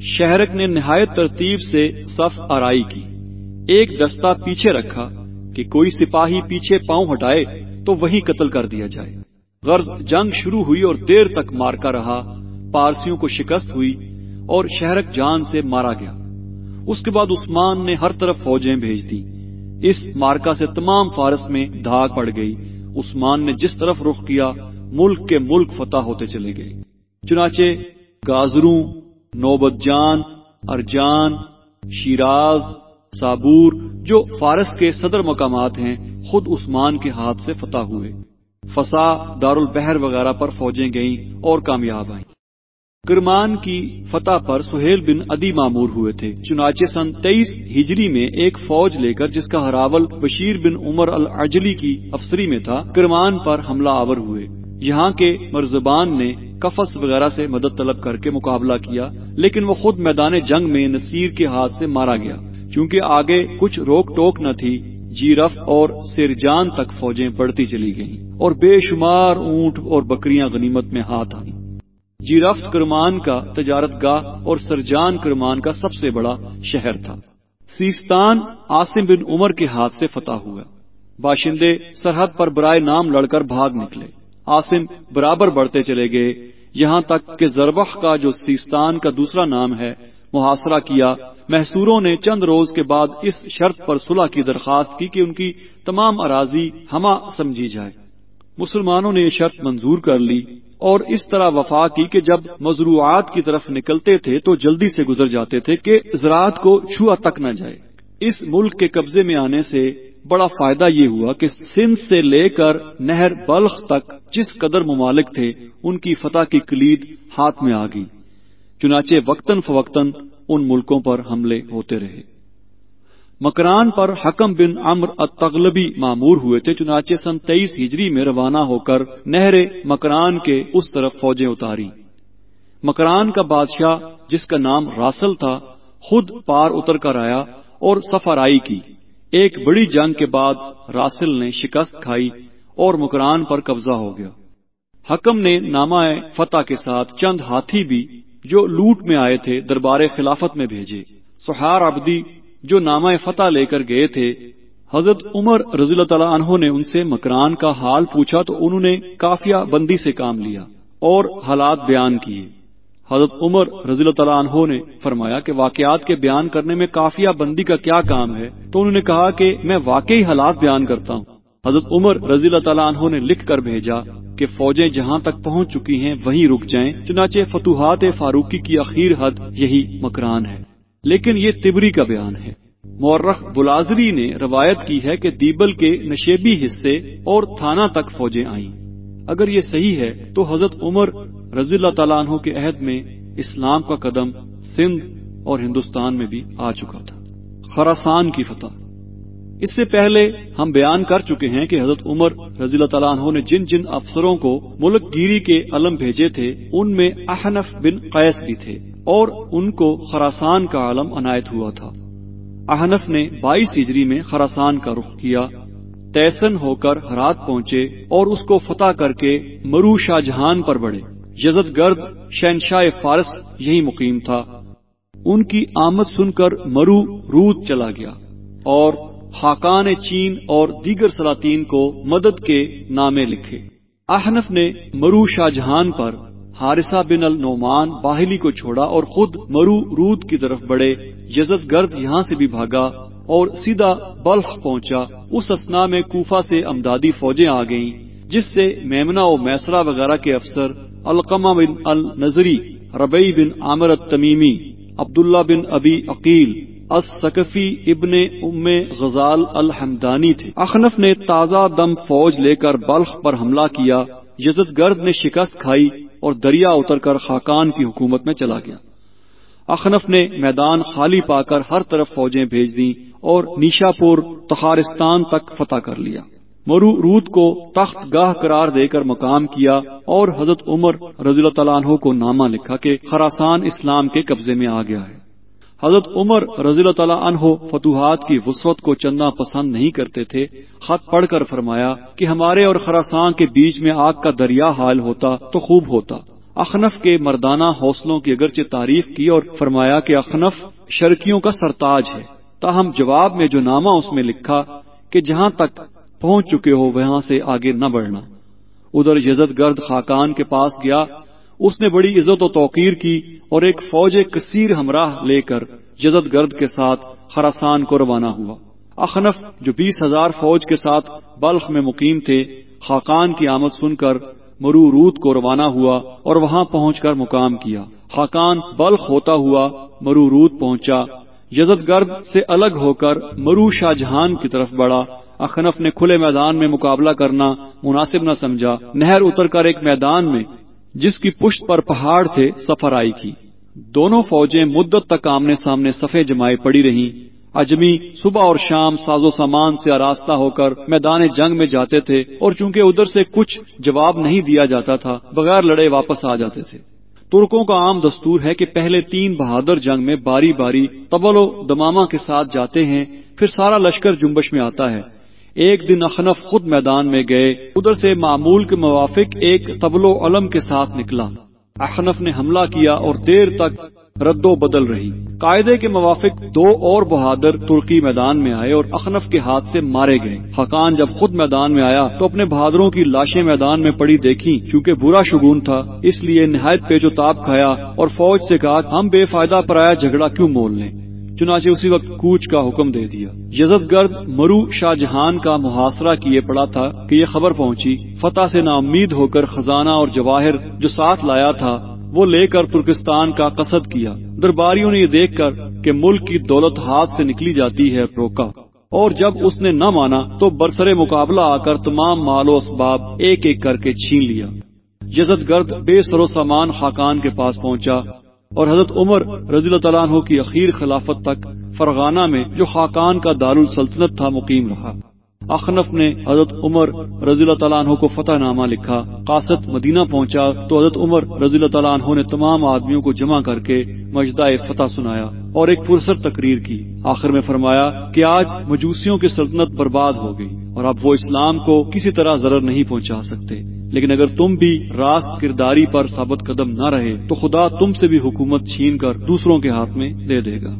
شہرک نے نہایت ترتیب سے صف آرائی کی۔ ایک دستہ پیچھے رکھا کہ کوئی سپاہی پیچھے پاؤں ہٹائے تو وہی قتل کر دیا جائے۔ غرض جنگ شروع ہوئی اور دیر تک مارکا رہا، پارسیوں کو شکست ہوئی اور شہرک جان سے مارا گیا۔ اس کے بعد عثمان نے ہر طرف فوجیں بھیج دی۔ اس مارکا سے تمام فارس میں دھاگ پڑ گئی۔ عثمان نے جس طرف رخ کیا، ملک کے ملک فتح ہوتے چلے گئے۔ چنانچہ گازروں، نوبت جان، ارجان، شیراز، صابور، جو فارس کے صدر مقامات ہیں، خود عثمان کے ہاتھ سے فتح ہوئے۔ فسا دار البحر وغیرہ پر فوجیں گئیں اور کامیاب آئیں۔ کرمان کی فتح پر سہیل بن ادی معمور ہوئے تھے۔ چنانچہ سن تیئیس ہجری میں ایک فوج لے کر جس کا ہراول بشیر بن عمر العجلی کی افسری میں تھا، کرمان پر حملہ آور ہوئے۔ یہاں کے مرزبان نے کفس وغیرہ سے مدد طلب کر کے مقابلہ کیا، لیکن وہ خود میدان جنگ میں نصیر کے ہاتھ سے مارا گیا۔ چونکہ آگے کچھ روک ٹوک نہ تھی جیرف اور سرجان تک فوجیں بڑھتی چلی گئیں اور بے شمار اونٹ اور بکریاں غنیمت میں ہاتھ آئیں۔ جیرفت کرمان کا تجارت گاہ اور سرجان کرمان کا سب سے بڑا شہر تھا۔ سیستان آسم بن عمر کے ہاتھ سے فتح ہوا۔ باشندے سرحد پر برائے نام لڑ کر بھاگ نکلے۔ آسم برابر بڑھتے چلے گئے۔ یہاں تک کہ زربخ کا جو سیستان کا دوسرا نام ہے محاصرہ کیا۔ محسوروں نے چند روز کے بعد اس شرط پر صلح کی درخواست کی کہ ان کی تمام اراضی ہما سمجھی جائے۔ مسلمانوں نے یہ شرط منظور کر لی اور اس طرح وفا کی کہ جب مضروعات کی طرف نکلتے تھے تو جلدی سے گزر جاتے تھے کہ زراعت کو چھوا تک نہ جائے۔ اس ملک کے قبضے میں آنے سے بڑا فائدہ یہ ہوا کہ سندھ سے لے کر نہر بلخ تک جس قدر ممالک تھے ان کی فتح کی کلید ہاتھ میں آ گئی۔ چنانچہ وقتاً فوقتاً ان ملکوں پر حملے ہوتے رہے۔ مکران پر حکم بن امر التغلبی معمور ہوئے تھے، چنانچہ سن تیئیس ہجری میں روانہ ہو کر نہر مکران کے اس طرف فوجیں اتاری۔ مکران کا بادشاہ، جس کا نام راسل تھا، خود پار اتر کر آیا اور سفارائی کی۔ ایک بڑی جنگ کے بعد راسل نے شکست کھائی اور مکران پر قبضہ ہو گیا۔ حکم نے نامہ فتح کے ساتھ چند ہاتھی بھی جو لوٹ میں آئے تھے، دربار خلافت میں بھیجے۔ سہار ابدی جو نامہ فتح لے کر گئے تھے، حضرت عمر رضی اللہ تعالیٰ عنہ نے ان سے مکران کا حال پوچھا تو انہوں نے کافیا بندی سے کام لیا اور حالات بیان کیے۔ حضرت عمر رضی اللہ تعالیٰ عنہ نے فرمایا کہ واقعات کے بیان کرنے میں کافیا بندی کا کیا کام ہے؟ تو انہوں نے کہا کہ میں واقعی حالات بیان کرتا ہوں۔ حضرت عمر رضی اللہ تعالیٰ عنہ نے لکھ کر بھیجا کہ فوجیں جہاں تک پہنچ چکی ہیں وہیں رک جائیں، چنانچہ فتوحات فاروقی کی اخیر حد یہی مکران ہے۔ لیکن یہ تبری کا بیان ہے۔ مورخ بلازری نے روایت کی ہے کہ دیبل کے نشیبی حصے اور تھانہ تک فوجیں آئیں۔ اگر یہ صحیح ہے تو حضرت عمر رضی اللہ تعالیٰ عنہ کے عہد میں اسلام کا قدم سندھ اور ہندوستان میں بھی آ چکا تھا۔ خراسان کی فتح۔ اس سے پہلے ہم بیان کر چکے ہیں کہ حضرت عمر رضی اللہ تعالیٰ عنہ نے جن جن افسروں کو ملک گیری کے علم بھیجے تھے، ان میں احنف بن قیس بھی تھے اور ان کو خراسان کا علم عنایت ہوا تھا۔ احنف نے بائیس ہجری میں خراسان کا رخ کیا، تیسن ہو کر ہرات پہنچے اور اس کو فتح کر کے مرو شاہ جہان پر بڑھے۔ یزد گرد شہنشاہ فارس یہی مقیم تھا۔ ان کی آمد سن کر مرو رود چلا گیا اور خاکان چین اور دیگر سلاطین کو مدد کے نامے لکھے۔ احنف نے مرو شاہ جہان پر حارثہ بن النعمان باہلی کو چھوڑا اور خود مرو رود کی طرف بڑھے، یزد گرد یہاں سے بھی بھاگا اور سیدھا بلخ پہنچا۔ اس اسنا میں کوفہ سے امدادی فوجیں آ گئیں، جس سے میمنا و میسرا وغیرہ کے افسر القمہ بن النظری ربئی بن عامر التمیمی، عبداللہ بن ابی عقیل السقفی ابن ام غزال الحمدانی تھے۔ اخنف نے تازہ دم فوج لے کر بلخ پر حملہ کیا۔ یزد گرد نے شکست کھائی اور دریا اتر کر خاکان کی حکومت میں چلا گیا۔ اخنف نے میدان خالی پا کر ہر طرف فوجیں بھیج دیں اور نیشا پور تخارستان تک فتح کر لیا۔ مرو رود کو تخت گاہ قرار دے کر مقام کیا اور حضرت عمر رضی اللہ تعالیٰ عنہ کو نامہ لکھا کہ خراسان اسلام کے قبضے میں آ گیا ہے۔ حضرت عمر رضی اللہ تعالیٰ عنہ فتوحات کی وسوت کو چندہ پسند نہیں کرتے تھے، خط پڑھ کر فرمایا کہ ہمارے اور خراسان کے بیچ میں آگ کا دریا حال ہوتا تو خوب ہوتا۔ اخنف کے مردانہ حوصلوں کی اگرچہ تعریف کی اور فرمایا کہ اخنف شرکیوں کا سرتاج ہے۔ تاہم جواب میں جو نامہ اس میں لکھا کہ جہاں تک پہنچ چکے ہو وہاں سے آگے نہ بڑھنا۔ ادھر یزد گرد خاکان کے پاس گیا اس نے بڑی عزت و توقیر کی اور ایک فوج کثیر ہمراہ لے کر یزد گرد کے ساتھ خراسان کو روانہ ہوا۔ اخنف، جو بیس ہزار فوج کے ساتھ بلخ میں مقیم تھے خاکان کی آمد سن کر مرو روت کو روانہ ہوا اور وہاں پہنچ کر مقام کیا۔ خاکان بلخ ہوتا ہوا مرو روت پہنچا۔ یزد گرد سے الگ ہو کر مرو شاہ جہان کی طرف بڑھا۔ اخنف نے کھلے میدان میں مقابلہ کرنا مناسب نہ سمجھا۔ نہر اتر کر ایک میدان میں جس کی پشت پر پہاڑ تھے، سفر آئی کی۔ دونوں فوجیں مدت تک آمنے سامنے صفے جمائے پڑی رہی اجمی صبح اور شام ساز و سامان سے آراستہ ہو کر میدان جنگ میں جاتے تھے اور چونکہ ادھر سے کچھ جواب نہیں دیا جاتا تھا، بغیر لڑے واپس آ جاتے تھے۔ ترکوں کا عام دستور ہے کہ پہلے تین بہادر جنگ میں باری باری تبل و دماما کے ساتھ جاتے ہیں، پھر سارا لشکر جنبش میں آتا ہے۔ ایک دن اخنف خود میدان میں گئے۔ ادھر سے معمول کے موافق ایک تبل و علم کے ساتھ نکلا۔ اخنف نے حملہ کیا اور دیر تک رد و بدل رہی۔ قاعدے کے موافق دو اور بہادر ترکی میدان میں آئے اور اخنف کے ہاتھ سے مارے گئے۔ حقان جب خود میدان میں آیا تو اپنے بہادروں کی لاشیں میدان میں پڑی دیکھی چونکہ برا شگون تھا، اس لیے نہایت پیچو تاپ کھایا اور فوج سے کہا، ہم بے فائدہ پرایا جھگڑا کیوں مول لیں؟ چنانچہ اسی وقت کوچ کا حکم دے دیا۔ یزد گرد مرو شاہ جہان کا محاصرہ کیے پڑا تھا کہ یہ خبر پہنچی۔ فتح سے نا امید ہو کر خزانہ اور جواہر جو ساتھ لایا تھا، وہ لے کر ترکستان کا قصد کیا۔ درباریوں نے یہ دیکھ کر کہ ملک کی دولت ہاتھ سے نکلی جاتی ہے روکا۔ اور جب اس نے نہ مانا تو برسر مقابلہ آ کر تمام مال و اسباب ایک ایک کر کے چھین لیا۔ یزد گرد بے سرو سامان خاکان کے پاس پہنچا۔ اور حضرت عمر رضی اللہ تعالیٰ عنہ کی اخیر خلافت تک فرغانہ میں جو خاکان کا دار السلطنت تھا مقیم رہا۔ اخنف نے حضرت عمر رضی اللہ تعالیٰ عنہ کو فتح نامہ لکھا، قاصد مدینہ پہنچا تو حضرت عمر رضی اللہ تعالیٰ عنہ نے تمام آدمیوں کو جمع کر کے مجدہ فتح سنایا اور ایک پرسر تقریر کی۔ آخر میں فرمایا کہ آج مجوسیوں کی سلطنت برباد ہو گئی اور اب وہ اسلام کو کسی طرح ضرر نہیں پہنچا سکتے۔ لیکن اگر تم بھی راست کرداری پر ثابت قدم نہ رہے تو خدا تم سے بھی حکومت چھین کر دوسروں کے ہاتھ میں دے دے گا۔